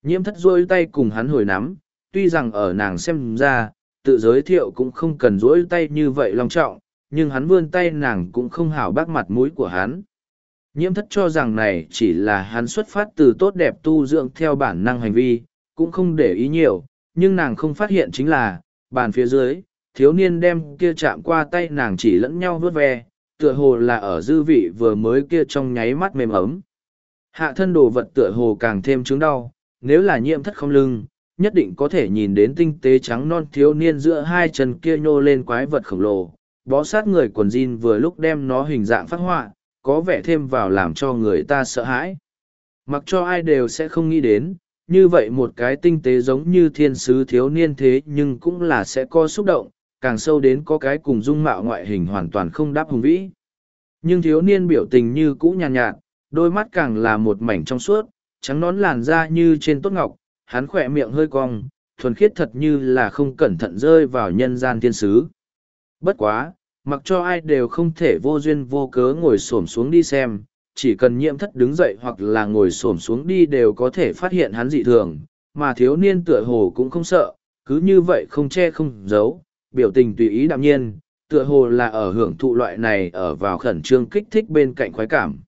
Speaker 1: nhiễm thất rôi tay cùng hắn hồi nắm, tuy rằng ở nàng xem ra, tự giới thiệu cũng không cần rỗi tay như vậy long trọng, nhưng hắn vươn tay nàng cũng không hảo bác mặt mũi của hắn. Nhiễm thất cho rằng này chỉ là hắn xuất phát từ tốt đẹp tu dưỡng theo bản năng hành vi, cũng không để ý nhiều, nhưng nàng không phát hiện chính là, bàn phía dưới, thiếu niên đem kia chạm qua tay nàng chỉ lẫn nhau vớt ve, tựa hồ là ở dư vị vừa mới kia trong nháy mắt mềm ấm. Hạ thân đồ vật tựa hồ càng thêm chứng đau, nếu là nhiễm thất không lưng, nhất định có thể nhìn đến tinh tế trắng non thiếu niên giữa hai chân kia nhô lên quái vật khổng lồ, bó sát người quần jean vừa lúc đem nó hình dạng phát họa, có vẻ thêm vào làm cho người ta sợ hãi. Mặc cho ai đều sẽ không nghĩ đến, như vậy một cái tinh tế giống như thiên sứ thiếu niên thế nhưng cũng là sẽ có xúc động, càng sâu đến có cái cùng dung mạo ngoại hình hoàn toàn không đáp hùng vĩ. Nhưng thiếu niên biểu tình như cũ nhàn nhạt, nhạt, đôi mắt càng là một mảnh trong suốt, trắng nón làn da như trên tốt ngọc, hắn khỏe miệng hơi cong, thuần khiết thật như là không cẩn thận rơi vào nhân gian thiên sứ. Bất quá, mặc cho ai đều không thể vô duyên vô cớ ngồi xổm xuống đi xem, chỉ cần nhiễm thất đứng dậy hoặc là ngồi xổm xuống đi đều có thể phát hiện hắn dị thường, mà thiếu niên tựa hồ cũng không sợ, cứ như vậy không che không giấu, biểu tình tùy ý đạm nhiên, tựa hồ là ở hưởng thụ loại này ở vào khẩn trương kích thích bên cạnh khoái cảm.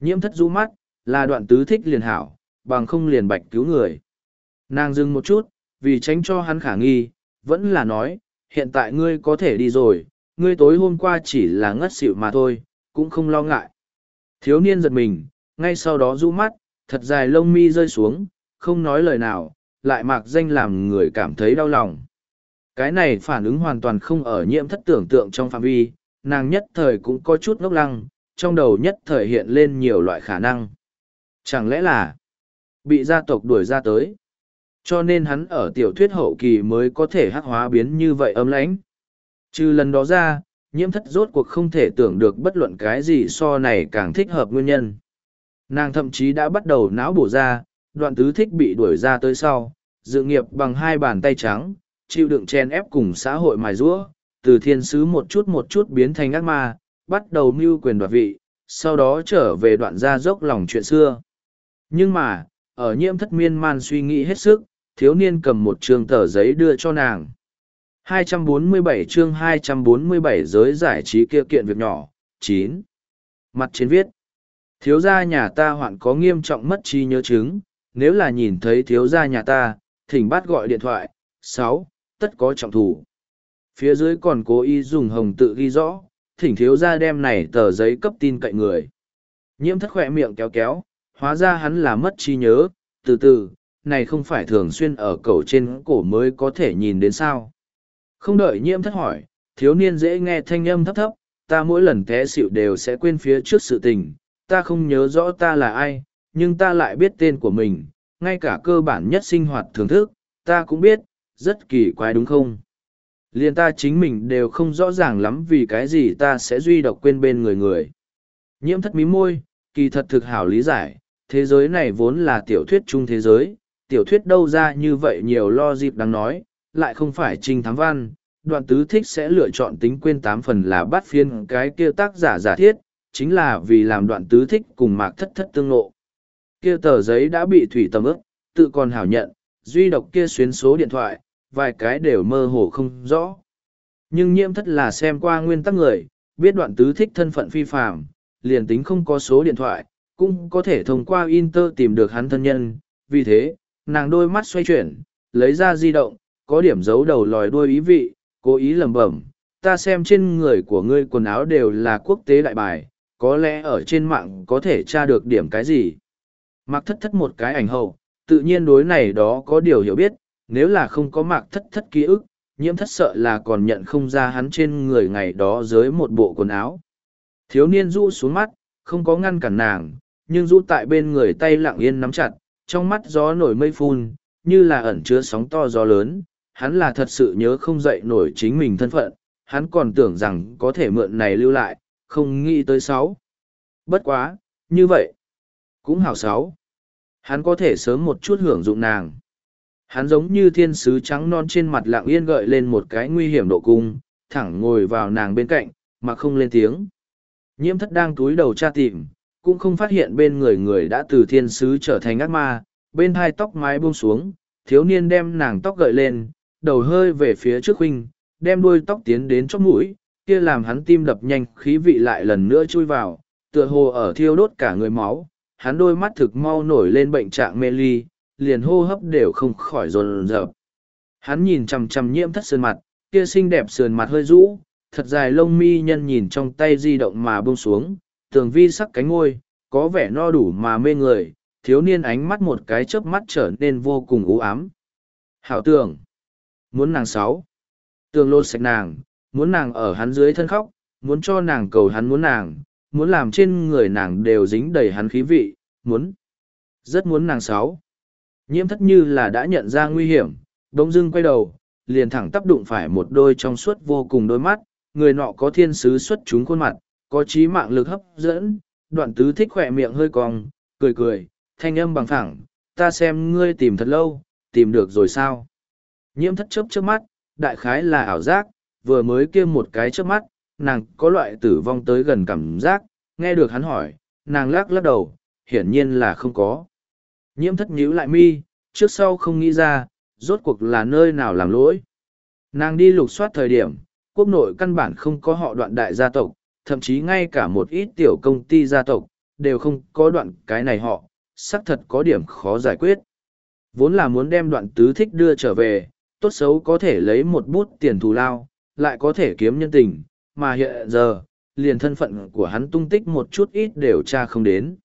Speaker 1: Nhiễm thất rũ mắt, là đoạn tứ thích liền hảo, bằng không liền bạch cứu người. Nàng dừng một chút, vì tránh cho hắn khả nghi, vẫn là nói, hiện tại ngươi có thể đi rồi, ngươi tối hôm qua chỉ là ngất xỉu mà thôi, cũng không lo ngại. Thiếu niên giật mình, ngay sau đó rũ mắt, thật dài lông mi rơi xuống, không nói lời nào, lại mạc danh làm người cảm thấy đau lòng. Cái này phản ứng hoàn toàn không ở nhiễm thất tưởng tượng trong phạm vi, nàng nhất thời cũng có chút ngốc lăng, trong đầu nhất thời hiện lên nhiều loại khả năng. Chẳng lẽ là bị gia tộc đuổi ra tới? Cho nên hắn ở tiểu thuyết hậu kỳ mới có thể hắc hóa biến như vậy ấm lãnh. Trừ lần đó ra, nhiễm thất rốt cuộc không thể tưởng được bất luận cái gì so này càng thích hợp nguyên nhân. Nàng thậm chí đã bắt đầu não bổ ra, đoạn tứ thích bị đuổi ra tới sau, dự nghiệp bằng hai bàn tay trắng, chịu đựng chen ép cùng xã hội mài rũa, từ thiên sứ một chút một chút biến thành ác ma, bắt đầu mưu quyền đoạt vị, sau đó trở về đoạn gia dốc lòng chuyện xưa. Nhưng mà, ở nhiễm thất miên man suy nghĩ hết sức, thiếu niên cầm một trường tờ giấy đưa cho nàng. 247 chương 247 giới giải trí kia kiện việc nhỏ, 9. Mặt trên viết. Thiếu gia nhà ta hoạn có nghiêm trọng mất trí nhớ chứng, nếu là nhìn thấy thiếu gia nhà ta, thỉnh bắt gọi điện thoại, 6. Tất có trọng thủ. Phía dưới còn cố ý dùng hồng tự ghi rõ, thỉnh thiếu gia đem này tờ giấy cấp tin cậy người. Nhiễm thất khỏe miệng kéo kéo, hóa ra hắn là mất trí nhớ, từ từ, này không phải thường xuyên ở cầu trên cổ mới có thể nhìn đến sao. Không đợi nhiễm thất hỏi, thiếu niên dễ nghe thanh âm thấp thấp, ta mỗi lần té xịu đều sẽ quên phía trước sự tình, ta không nhớ rõ ta là ai, nhưng ta lại biết tên của mình, ngay cả cơ bản nhất sinh hoạt thưởng thức, ta cũng biết, rất kỳ quái đúng không? Liên ta chính mình đều không rõ ràng lắm vì cái gì ta sẽ duy độc quên bên người người. Nhiễm thất mí môi, kỳ thật thực hảo lý giải, thế giới này vốn là tiểu thuyết chung thế giới, tiểu thuyết đâu ra như vậy nhiều lo dịp đáng nói, lại không phải trinh thám văn. Đoạn tứ thích sẽ lựa chọn tính quên tám phần là bắt phiên cái kia tác giả giả thiết, chính là vì làm đoạn tứ thích cùng mạc thất thất tương nộ. Kia tờ giấy đã bị thủy tầm ức, tự còn hảo nhận, duy độc kia xuyến số điện thoại, vài cái đều mơ hồ không rõ. Nhưng nhiễm thất là xem qua nguyên tắc người, biết đoạn tứ thích thân phận phi phạm, liền tính không có số điện thoại, cũng có thể thông qua Inter tìm được hắn thân nhân. Vì thế, nàng đôi mắt xoay chuyển, lấy ra di động, có điểm giấu đầu lòi đuôi ý vị, cố ý lẩm bẩm. Ta xem trên người của ngươi quần áo đều là quốc tế đại bài, có lẽ ở trên mạng có thể tra được điểm cái gì. mạc thất thất một cái ảnh hậu, tự nhiên đối này đó có điều hiểu biết, nếu là không có mạc thất thất ký ức, nhiễm thất sợ là còn nhận không ra hắn trên người ngày đó dưới một bộ quần áo. Thiếu niên rũ xuống mắt, không có ngăn cản nàng, nhưng rũ tại bên người tay lặng yên nắm chặt, trong mắt gió nổi mây phun, như là ẩn chứa sóng to gió lớn, hắn là thật sự nhớ không dậy nổi chính mình thân phận, hắn còn tưởng rằng có thể mượn này lưu lại, không nghĩ tới sáu. Bất quá, như vậy, cũng hảo sáu. Hắn có thể sớm một chút hưởng dụng nàng. Hắn giống như thiên sứ trắng non trên mặt lạng yên gợi lên một cái nguy hiểm độ cung, thẳng ngồi vào nàng bên cạnh, mà không lên tiếng. Nhiễm thất đang túi đầu tra tìm, cũng không phát hiện bên người người đã từ thiên sứ trở thành ác ma, bên hai tóc mái buông xuống, thiếu niên đem nàng tóc gợi lên, đầu hơi về phía trước huynh, đem đuôi tóc tiến đến chóp mũi, kia làm hắn tim đập nhanh khí vị lại lần nữa chui vào, tựa hồ ở thiêu đốt cả người máu, hắn đôi mắt thực mau nổi lên bệnh trạng mê ly, liền hô hấp đều không khỏi dồn dập. Hắn nhìn chằm chằm nhiễm thất sườn mặt, kia xinh đẹp sườn mặt hơi rũ, thật dài lông mi nhân nhìn trong tay di động mà buông xuống, tường vi sắc cánh ngôi, có vẻ no đủ mà mê người, thiếu niên ánh mắt một cái chớp mắt trở nên vô cùng u ám. Hảo tưởng, muốn nàng sáu, tường lột sạch nàng, muốn nàng ở hắn dưới thân khóc, muốn cho nàng cầu hắn muốn nàng, muốn làm trên người nàng đều dính đầy hắn khí vị, muốn, rất muốn nàng sáu. Nhiễm thất như là đã nhận ra nguy hiểm, đống dưng quay đầu, liền thẳng tắp đụng phải một đôi trong suốt vô cùng đôi mắt, người nọ có thiên sứ xuất chúng khuôn mặt, có trí mạng lực hấp dẫn, đoạn tứ thích khỏe miệng hơi cong, cười cười, thanh âm bằng thẳng, ta xem ngươi tìm thật lâu, tìm được rồi sao? Nhiễm thất chớp chớp mắt, đại khái là ảo giác, vừa mới kia một cái chớp mắt, nàng có loại tử vong tới gần cảm giác, nghe được hắn hỏi, nàng lắc lắc đầu, hiển nhiên là không có. Nhiễm thất nhíu lại mi, trước sau không nghĩ ra, rốt cuộc là nơi nào làm lỗi. Nàng đi lục soát thời điểm, quốc nội căn bản không có họ đoạn đại gia tộc, thậm chí ngay cả một ít tiểu công ty gia tộc, đều không có đoạn cái này họ, xác thật có điểm khó giải quyết. Vốn là muốn đem đoạn tứ thích đưa trở về, tốt xấu có thể lấy một bút tiền thù lao, lại có thể kiếm nhân tình, mà hiện giờ, liền thân phận của hắn tung tích một chút ít đều tra không đến.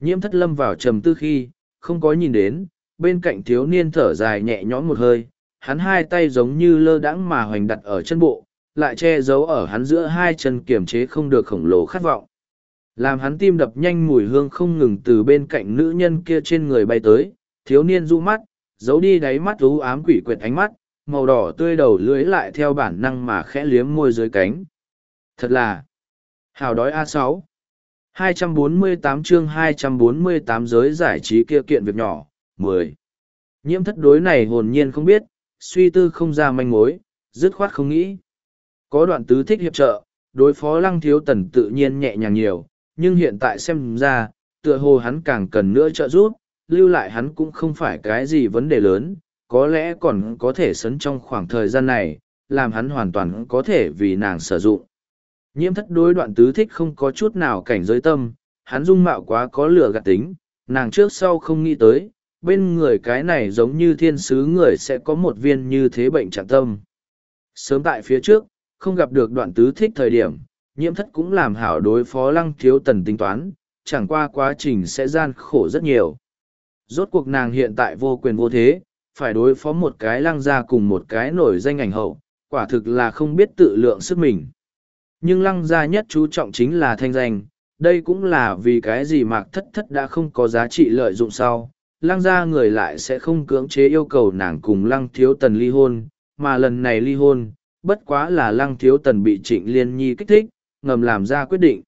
Speaker 1: Nhiễm thất lâm vào trầm tư khi, không có nhìn đến, bên cạnh thiếu niên thở dài nhẹ nhõm một hơi, hắn hai tay giống như lơ đãng mà hoành đặt ở chân bộ, lại che giấu ở hắn giữa hai chân kiềm chế không được khổng lồ khát vọng. Làm hắn tim đập nhanh mùi hương không ngừng từ bên cạnh nữ nhân kia trên người bay tới, thiếu niên du mắt, giấu đi đáy mắt ú ám quỷ quyệt ánh mắt, màu đỏ tươi đầu lưới lại theo bản năng mà khẽ liếm môi dưới cánh. Thật là hào đói A6. 248 chương 248 giới giải trí kia kiện việc nhỏ, 10. Nhiễm thất đối này hồn nhiên không biết, suy tư không ra manh mối, dứt khoát không nghĩ. Có đoạn tứ thích hiệp trợ, đối phó lăng thiếu tần tự nhiên nhẹ nhàng nhiều, nhưng hiện tại xem ra, tựa hồ hắn càng cần nữa trợ giúp, lưu lại hắn cũng không phải cái gì vấn đề lớn, có lẽ còn có thể sấn trong khoảng thời gian này, làm hắn hoàn toàn có thể vì nàng sử dụng. Nhiễm thất đối đoạn tứ thích không có chút nào cảnh giới tâm, hắn dung mạo quá có lửa gạt tính, nàng trước sau không nghĩ tới, bên người cái này giống như thiên sứ người sẽ có một viên như thế bệnh trạng tâm. Sớm tại phía trước, không gặp được đoạn tứ thích thời điểm, nhiễm thất cũng làm hảo đối phó lăng thiếu tần tính toán, chẳng qua quá trình sẽ gian khổ rất nhiều. Rốt cuộc nàng hiện tại vô quyền vô thế, phải đối phó một cái lăng ra cùng một cái nổi danh ảnh hậu, quả thực là không biết tự lượng sức mình. Nhưng lăng gia nhất chú trọng chính là thanh danh, đây cũng là vì cái gì mạc thất thất đã không có giá trị lợi dụng sau. Lăng gia người lại sẽ không cưỡng chế yêu cầu nàng cùng lăng thiếu tần ly hôn, mà lần này ly hôn, bất quá là lăng thiếu tần bị trịnh liên nhi kích thích, ngầm làm ra quyết định.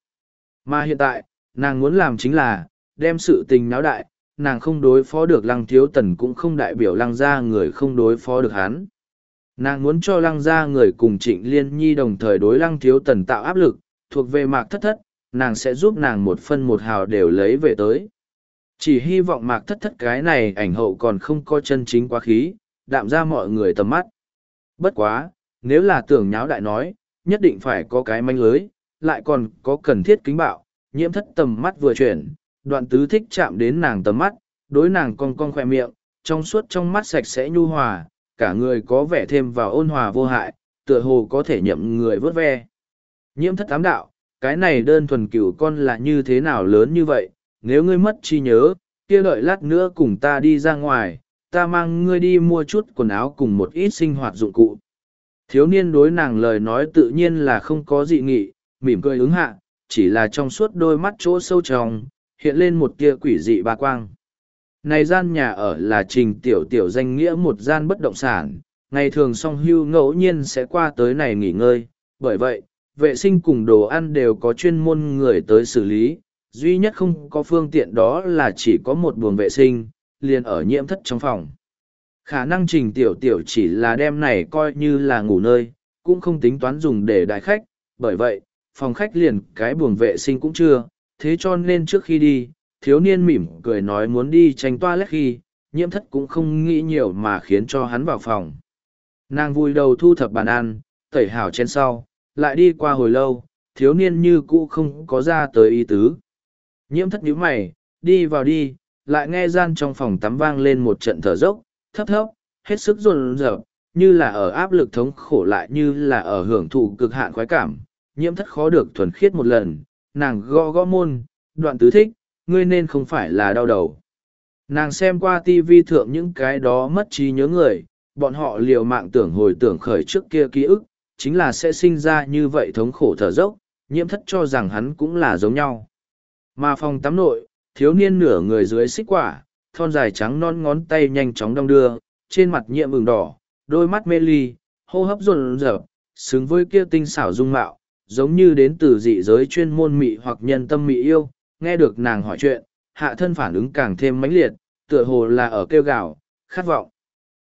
Speaker 1: Mà hiện tại, nàng muốn làm chính là, đem sự tình náo đại, nàng không đối phó được lăng thiếu tần cũng không đại biểu lăng gia người không đối phó được hắn. Nàng muốn cho lăng gia người cùng trịnh liên nhi đồng thời đối lăng thiếu tần tạo áp lực, thuộc về mạc thất thất, nàng sẽ giúp nàng một phân một hào đều lấy về tới. Chỉ hy vọng mạc thất thất cái này ảnh hậu còn không có chân chính quá khí, đạm ra mọi người tầm mắt. Bất quá, nếu là tưởng nháo đại nói, nhất định phải có cái manh lưới, lại còn có cần thiết kính bạo, nhiễm thất tầm mắt vừa chuyển, đoạn tứ thích chạm đến nàng tầm mắt, đối nàng cong cong khỏe miệng, trong suốt trong mắt sạch sẽ nhu hòa, cả người có vẻ thêm vào ôn hòa vô hại, tựa hồ có thể nhậm người vớt ve. Nhiễm thất tám đạo, cái này đơn thuần cửu con là như thế nào lớn như vậy, nếu ngươi mất chi nhớ, kia đợi lát nữa cùng ta đi ra ngoài, ta mang ngươi đi mua chút quần áo cùng một ít sinh hoạt dụng cụ. Thiếu niên đối nàng lời nói tự nhiên là không có dị nghị, mỉm cười ứng hạ, chỉ là trong suốt đôi mắt chỗ sâu trong, hiện lên một tia quỷ dị ba quang. Này gian nhà ở là trình tiểu tiểu danh nghĩa một gian bất động sản, ngày thường song hưu ngẫu nhiên sẽ qua tới này nghỉ ngơi, bởi vậy, vệ sinh cùng đồ ăn đều có chuyên môn người tới xử lý, duy nhất không có phương tiện đó là chỉ có một buồng vệ sinh, liền ở nhiễm thất trong phòng. Khả năng trình tiểu tiểu chỉ là đem này coi như là ngủ nơi, cũng không tính toán dùng để đại khách, bởi vậy, phòng khách liền cái buồng vệ sinh cũng chưa, thế cho nên trước khi đi, thiếu niên mỉm cười nói muốn đi tranh toilet khi, nhiễm thất cũng không nghĩ nhiều mà khiến cho hắn vào phòng. Nàng vui đầu thu thập bàn ăn, tẩy hảo trên sau, lại đi qua hồi lâu, thiếu niên như cũ không có ra tới ý tứ. Nhiễm thất nhíu mày, đi vào đi, lại nghe gian trong phòng tắm vang lên một trận thở dốc, thấp thấp, hết sức run rợp, như là ở áp lực thống khổ lại như là ở hưởng thụ cực hạn khoái cảm. Nhiễm thất khó được thuần khiết một lần, nàng gõ gõ môn, đoạn tứ thích, ngươi nên không phải là đau đầu. Nàng xem qua tivi thượng những cái đó mất trí nhớ người, bọn họ liều mạng tưởng hồi tưởng khởi trước kia ký ức, chính là sẽ sinh ra như vậy thống khổ thở dốc, nhiễm thất cho rằng hắn cũng là giống nhau. Mà phòng tắm nội, thiếu niên nửa người dưới xích quả, thon dài trắng non ngón tay nhanh chóng đong đưa, trên mặt nhiễm ửng đỏ, đôi mắt mê ly, hô hấp rộn rợp, xứng với kia tinh xảo dung mạo, giống như đến từ dị giới chuyên môn mị hoặc nhân tâm mị yêu, nghe được nàng hỏi chuyện, hạ thân phản ứng càng thêm mãnh liệt, tựa hồ là ở kêu gào, khát vọng.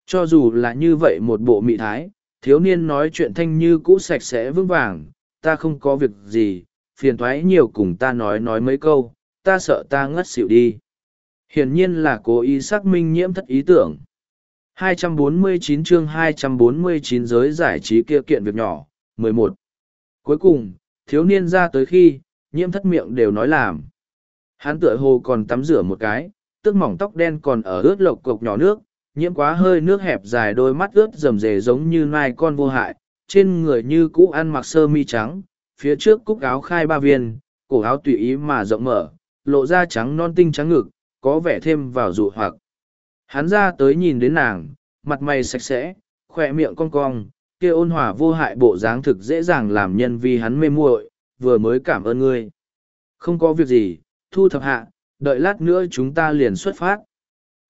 Speaker 1: Cho dù là như vậy một bộ mị thái, thiếu niên nói chuyện thanh như cũ sạch sẽ vững vàng, ta không có việc gì, phiền thoái nhiều cùng ta nói nói mấy câu, ta sợ ta ngất xỉu đi. Hiển nhiên là cố ý xác minh nhiễm thất ý tưởng. 249 chương 249 giới giải trí kia kiện việc nhỏ, 11. Cuối cùng, thiếu niên ra tới khi, nhiễm thất miệng đều nói làm. Hắn tựa hồ còn tắm rửa một cái, tức mỏng tóc đen còn ở ướt lộc cộc nhỏ nước, nhiễm quá hơi nước hẹp dài đôi mắt ướt rầm rề giống như nai con vô hại, trên người như cũ ăn mặc sơ mi trắng, phía trước cúc áo khai ba viên, cổ áo tùy ý mà rộng mở, lộ ra trắng non tinh trắng ngực, có vẻ thêm vào dụ hoặc. Hắn ra tới nhìn đến nàng, mặt mày sạch sẽ, khỏe miệng cong cong, kia ôn hòa vô hại bộ dáng thực dễ dàng làm nhân vi hắn mê muội, vừa mới cảm ơn ngươi. Không có việc gì, thu thập hạ, đợi lát nữa chúng ta liền xuất phát.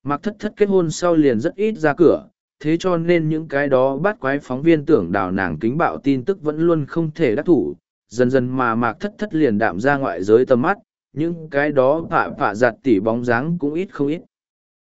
Speaker 1: Mặc thất thất kết hôn sau liền rất ít ra cửa, thế cho nên những cái đó bắt quái phóng viên tưởng đào nàng kính bạo tin tức vẫn luôn không thể đắc thủ. Dần dần mà mạc thất thất liền đạm ra ngoại giới tầm mắt, những cái đó phạ phạ giặt tỉ bóng dáng cũng ít không ít.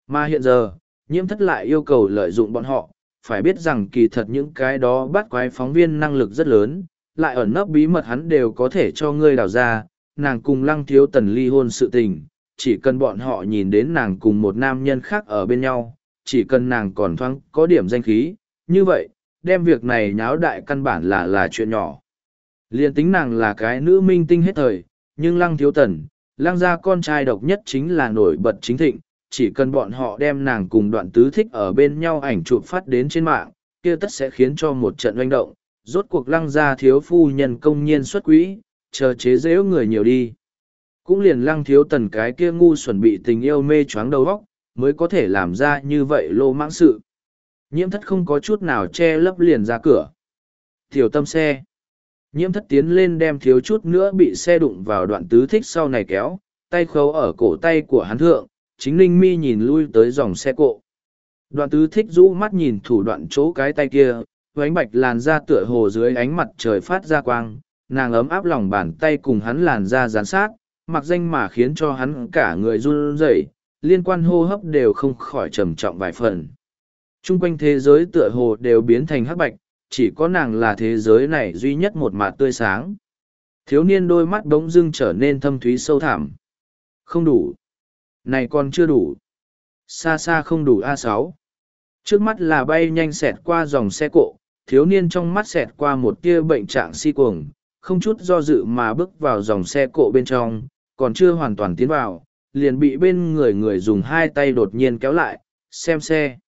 Speaker 1: Mà hiện giờ, nhiễm thất lại yêu cầu lợi dụng bọn họ, phải biết rằng kỳ thật những cái đó bắt quái phóng viên năng lực rất lớn, lại ẩn nấp bí mật hắn đều có thể cho ngươi đào ra, nàng cùng lăng thiếu tần ly hôn sự tình, chỉ cần bọn họ nhìn đến nàng cùng một nam nhân khác ở bên nhau, chỉ cần nàng còn thoáng có điểm danh khí, như vậy, đem việc này nháo đại căn bản là là chuyện nhỏ. Liên tính nàng là cái nữ minh tinh hết thời, nhưng lăng thiếu tần, Lang gia con trai độc nhất chính là nổi bật chính thịnh, chỉ cần bọn họ đem nàng cùng đoạn tứ thích ở bên nhau ảnh chụp phát đến trên mạng, kia tất sẽ khiến cho một trận oanh động, rốt cuộc lăng gia thiếu phu nhân công nhiên xuất quỹ, chờ chế dễu người nhiều đi. Cũng liền lăng thiếu tần cái kia ngu xuẩn bị tình yêu mê choáng đầu óc, mới có thể làm ra như vậy lô mãng sự. Nhiễm thất không có chút nào che lấp liền ra cửa. Tiểu tâm xe. Nhiễm thất tiến lên đem thiếu chút nữa bị xe đụng vào đoạn tứ thích sau này kéo, tay khấu ở cổ tay của hắn thượng, chính linh mi nhìn lui tới dòng xe cộ. Đoạn tứ thích rũ mắt nhìn thủ đoạn chỗ cái tay kia, ánh bạch làn da tựa hồ dưới ánh mặt trời phát ra quang, nàng ấm áp lòng bàn tay cùng hắn làn da gián sát, mặc danh mà khiến cho hắn cả người run rẩy, liên quan hô hấp đều không khỏi trầm trọng vài phần. Trung quanh thế giới tựa hồ đều biến thành hắc bạch, chỉ có nàng là thế giới này duy nhất một mặt tươi sáng. Thiếu niên đôi mắt bỗng dưng trở nên thâm thúy sâu thẳm. Không đủ. Này còn chưa đủ. Xa xa không đủ a sáu. Trước mắt là bay nhanh xẹt qua dòng xe cộ, thiếu niên trong mắt xẹt qua một tia bệnh trạng si cuồng, không chút do dự mà bước vào dòng xe cộ bên trong, còn chưa hoàn toàn tiến vào, liền bị bên người người dùng hai tay đột nhiên kéo lại, xem xe.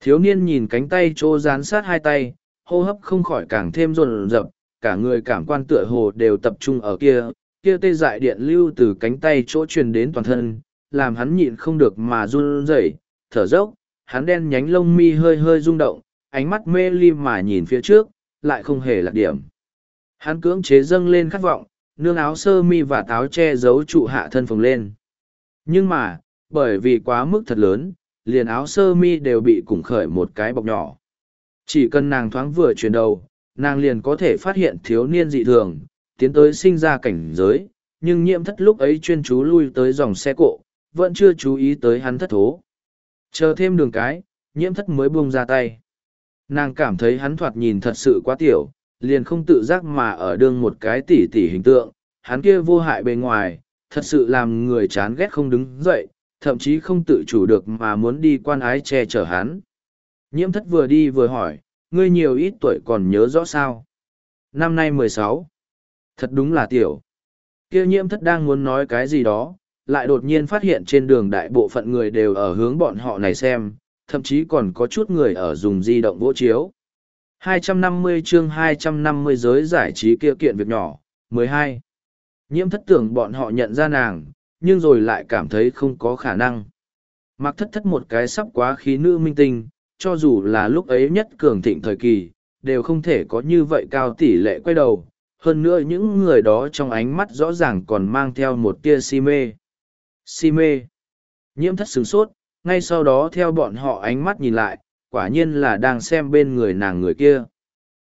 Speaker 1: Thiếu niên nhìn cánh tay chỗ dán sát hai tay, hô hấp không khỏi càng thêm rồn rập, cả người cảm quan tựa hồ đều tập trung ở kia, kia tê dại điện lưu từ cánh tay chỗ truyền đến toàn thân, làm hắn nhịn không được mà run rẩy, thở dốc, hắn đen nhánh lông mi hơi hơi rung động, ánh mắt mê ly mà nhìn phía trước, lại không hề lạc điểm. Hắn cưỡng chế dâng lên khát vọng, nương áo sơ mi và táo che giấu trụ hạ thân phồng lên. Nhưng mà, bởi vì quá mức thật lớn, liền áo sơ mi đều bị củng khởi một cái bọc nhỏ. Chỉ cần nàng thoáng vừa chuyển đầu, nàng liền có thể phát hiện thiếu niên dị thường, tiến tới sinh ra cảnh giới, nhưng nhiễm thất lúc ấy chuyên chú lui tới dòng xe cộ, vẫn chưa chú ý tới hắn thất thố. Chờ thêm đường cái, nhiễm thất mới buông ra tay. Nàng cảm thấy hắn thoạt nhìn thật sự quá tiểu, liền không tự giác mà ở đương một cái tỉ tỉ hình tượng, hắn kia vô hại bề ngoài, thật sự làm người chán ghét không đứng dậy, thậm chí không tự chủ được mà muốn đi quan ái che chở hắn. Nhiễm thất vừa đi vừa hỏi, ngươi nhiều ít tuổi còn nhớ rõ sao? Năm nay mười sáu, Thật đúng là tiểu. kia nhiễm thất đang muốn nói cái gì đó, lại đột nhiên phát hiện trên đường đại bộ phận người đều ở hướng bọn họ này xem, thậm chí còn có chút người ở dùng di động vỗ chiếu. 250 chương 250 giới giải trí kia kiện việc nhỏ, 12. Nhiễm thất tưởng bọn họ nhận ra nàng, nhưng rồi lại cảm thấy không có khả năng. Mặc thất thất một cái sắp quá khí nữ minh tinh, cho dù là lúc ấy nhất cường thịnh thời kỳ, đều không thể có như vậy cao tỷ lệ quay đầu. Hơn nữa những người đó trong ánh mắt rõ ràng còn mang theo một tia si mê. Si mê. Nhiễm thất sửng sốt, ngay sau đó theo bọn họ ánh mắt nhìn lại, quả nhiên là đang xem bên người nàng người kia.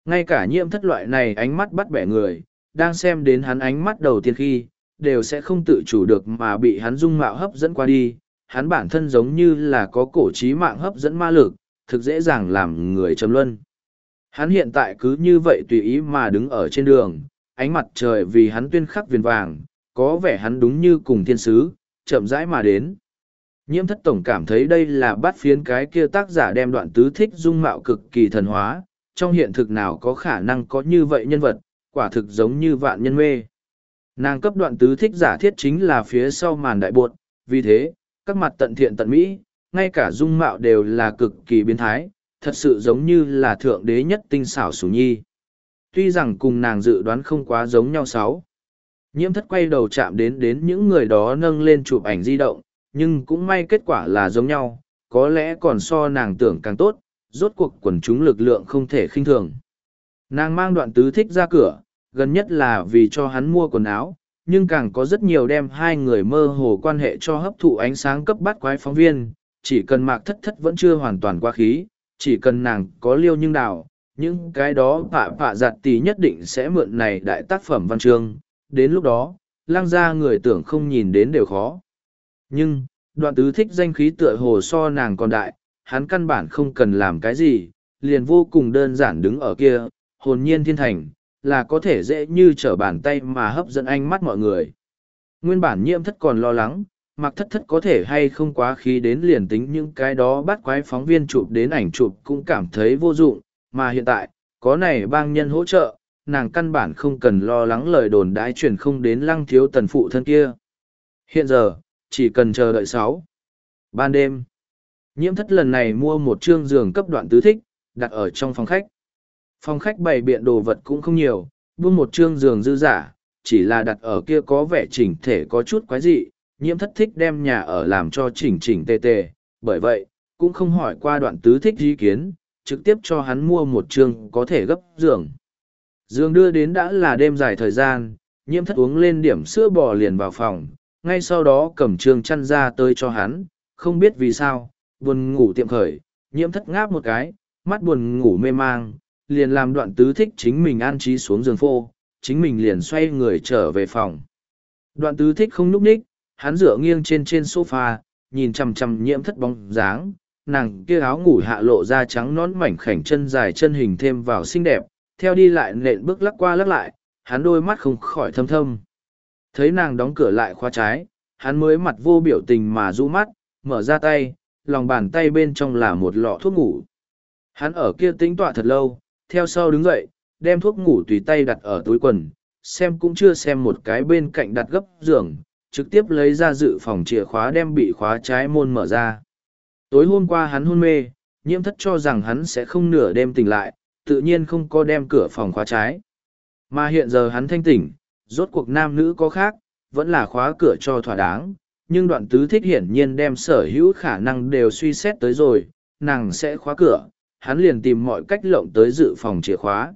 Speaker 1: Ngay cả nhiễm thất loại này ánh mắt bắt bẻ người, đang xem đến hắn ánh mắt đầu tiên khi, đều sẽ không tự chủ được mà bị hắn dung mạo hấp dẫn qua đi. Hắn bản thân giống như là có cổ trí mạng hấp dẫn ma lực, thực dễ dàng làm người trầm luân. Hắn hiện tại cứ như vậy tùy ý mà đứng ở trên đường, ánh mặt trời vì hắn tuyên khắc viền vàng, có vẻ hắn đúng như cùng thiên sứ, chậm rãi mà đến. Nhiễm thất tổng cảm thấy đây là bắt phiến cái kia tác giả đem đoạn tứ thích dung mạo cực kỳ thần hóa, trong hiện thực nào có khả năng có như vậy nhân vật, quả thực giống như vạn nhân mê. Nàng cấp đoạn tứ thích giả thiết chính là phía sau màn đại buột, vì thế, các mặt tận thiện tận mỹ, ngay cả dung mạo đều là cực kỳ biến thái, thật sự giống như là thượng đế nhất tinh xảo sủ nhi. Tuy rằng cùng nàng dự đoán không quá giống nhau sáu. Nhiễm thất quay đầu chạm đến đến những người đó nâng lên chụp ảnh di động, nhưng cũng may kết quả là giống nhau, có lẽ còn so nàng tưởng càng tốt, rốt cuộc quần chúng lực lượng không thể khinh thường. Nàng mang đoạn tứ thích ra cửa, gần nhất là vì cho hắn mua quần áo, nhưng càng có rất nhiều đem hai người mơ hồ quan hệ cho hấp thụ ánh sáng cấp bắt quái phóng viên, chỉ cần mạc thất thất vẫn chưa hoàn toàn qua khí, chỉ cần nàng có liêu nhưng đào, những cái đó phạ phạ giặt tì nhất định sẽ mượn này đại tác phẩm văn chương, đến lúc đó, lang gia người tưởng không nhìn đến đều khó. Nhưng, đoạn tứ thích danh khí tựa hồ so nàng còn đại, hắn căn bản không cần làm cái gì, liền vô cùng đơn giản đứng ở kia, hồn nhiên thiên thành, là có thể dễ như trở bàn tay mà hấp dẫn ánh mắt mọi người. Nguyên bản nhiễm thất còn lo lắng, mặc thất thất có thể hay không quá khí đến liền tính những cái đó bắt quái phóng viên chụp đến ảnh chụp cũng cảm thấy vô dụng, mà hiện tại, có này bang nhân hỗ trợ, nàng căn bản không cần lo lắng lời đồn đãi truyền không đến lăng thiếu tần phụ thân kia. Hiện giờ, chỉ cần chờ đợi sáu. Ban đêm, nhiễm thất lần này mua một chương giường cấp đoạn tứ thích, đặt ở trong phòng khách. Phòng khách bày biện đồ vật cũng không nhiều, buông một chương giường dư giả, chỉ là đặt ở kia có vẻ chỉnh thể có chút quái dị, nhiễm thất thích đem nhà ở làm cho chỉnh chỉnh tề tề, bởi vậy, cũng không hỏi qua đoạn tứ thích ý kiến, trực tiếp cho hắn mua một trường có thể gấp giường. Giường đưa đến đã là đêm dài thời gian, nhiễm thất uống lên điểm sữa bò liền vào phòng, ngay sau đó cầm trường chăn ra tới cho hắn, không biết vì sao, buồn ngủ tiệm khởi, nhiễm thất ngáp một cái, mắt buồn ngủ mê mang, liền làm đoạn tứ thích chính mình an trí xuống giường phô, chính mình liền xoay người trở về phòng. Đoạn tứ thích không núp ních, hắn dựa nghiêng trên trên sofa, nhìn chằm chằm nhiễm thất bóng dáng, nàng kia áo ngủ hạ lộ da trắng nón mảnh khảnh chân dài chân hình thêm vào xinh đẹp, theo đi lại nện bước lắc qua lắc lại, hắn đôi mắt không khỏi thâm thâm. Thấy nàng đóng cửa lại khóa trái, hắn mới mặt vô biểu tình mà rũ mắt, mở ra tay, lòng bàn tay bên trong là một lọ thuốc ngủ. Hắn ở kia tính tọa thật lâu, theo sau đứng dậy, đem thuốc ngủ tùy tay đặt ở túi quần, xem cũng chưa xem một cái bên cạnh đặt gấp giường, trực tiếp lấy ra dự phòng chìa khóa đem bị khóa trái môn mở ra. Tối hôm qua hắn hôn mê, nhiễm thất cho rằng hắn sẽ không nửa đêm tỉnh lại, tự nhiên không có đem cửa phòng khóa trái. Mà hiện giờ hắn thanh tỉnh, rốt cuộc nam nữ có khác, vẫn là khóa cửa cho thỏa đáng, nhưng đoạn tứ thích hiển nhiên đem sở hữu khả năng đều suy xét tới rồi, nàng sẽ khóa cửa, hắn liền tìm mọi cách lộng tới dự phòng chìa khóa.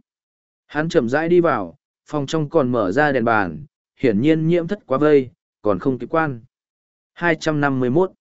Speaker 1: Hắn chậm rãi đi vào, phòng trong còn mở ra đèn bàn, hiển nhiên nhiễm thất quá vây, còn không kịp quan. 251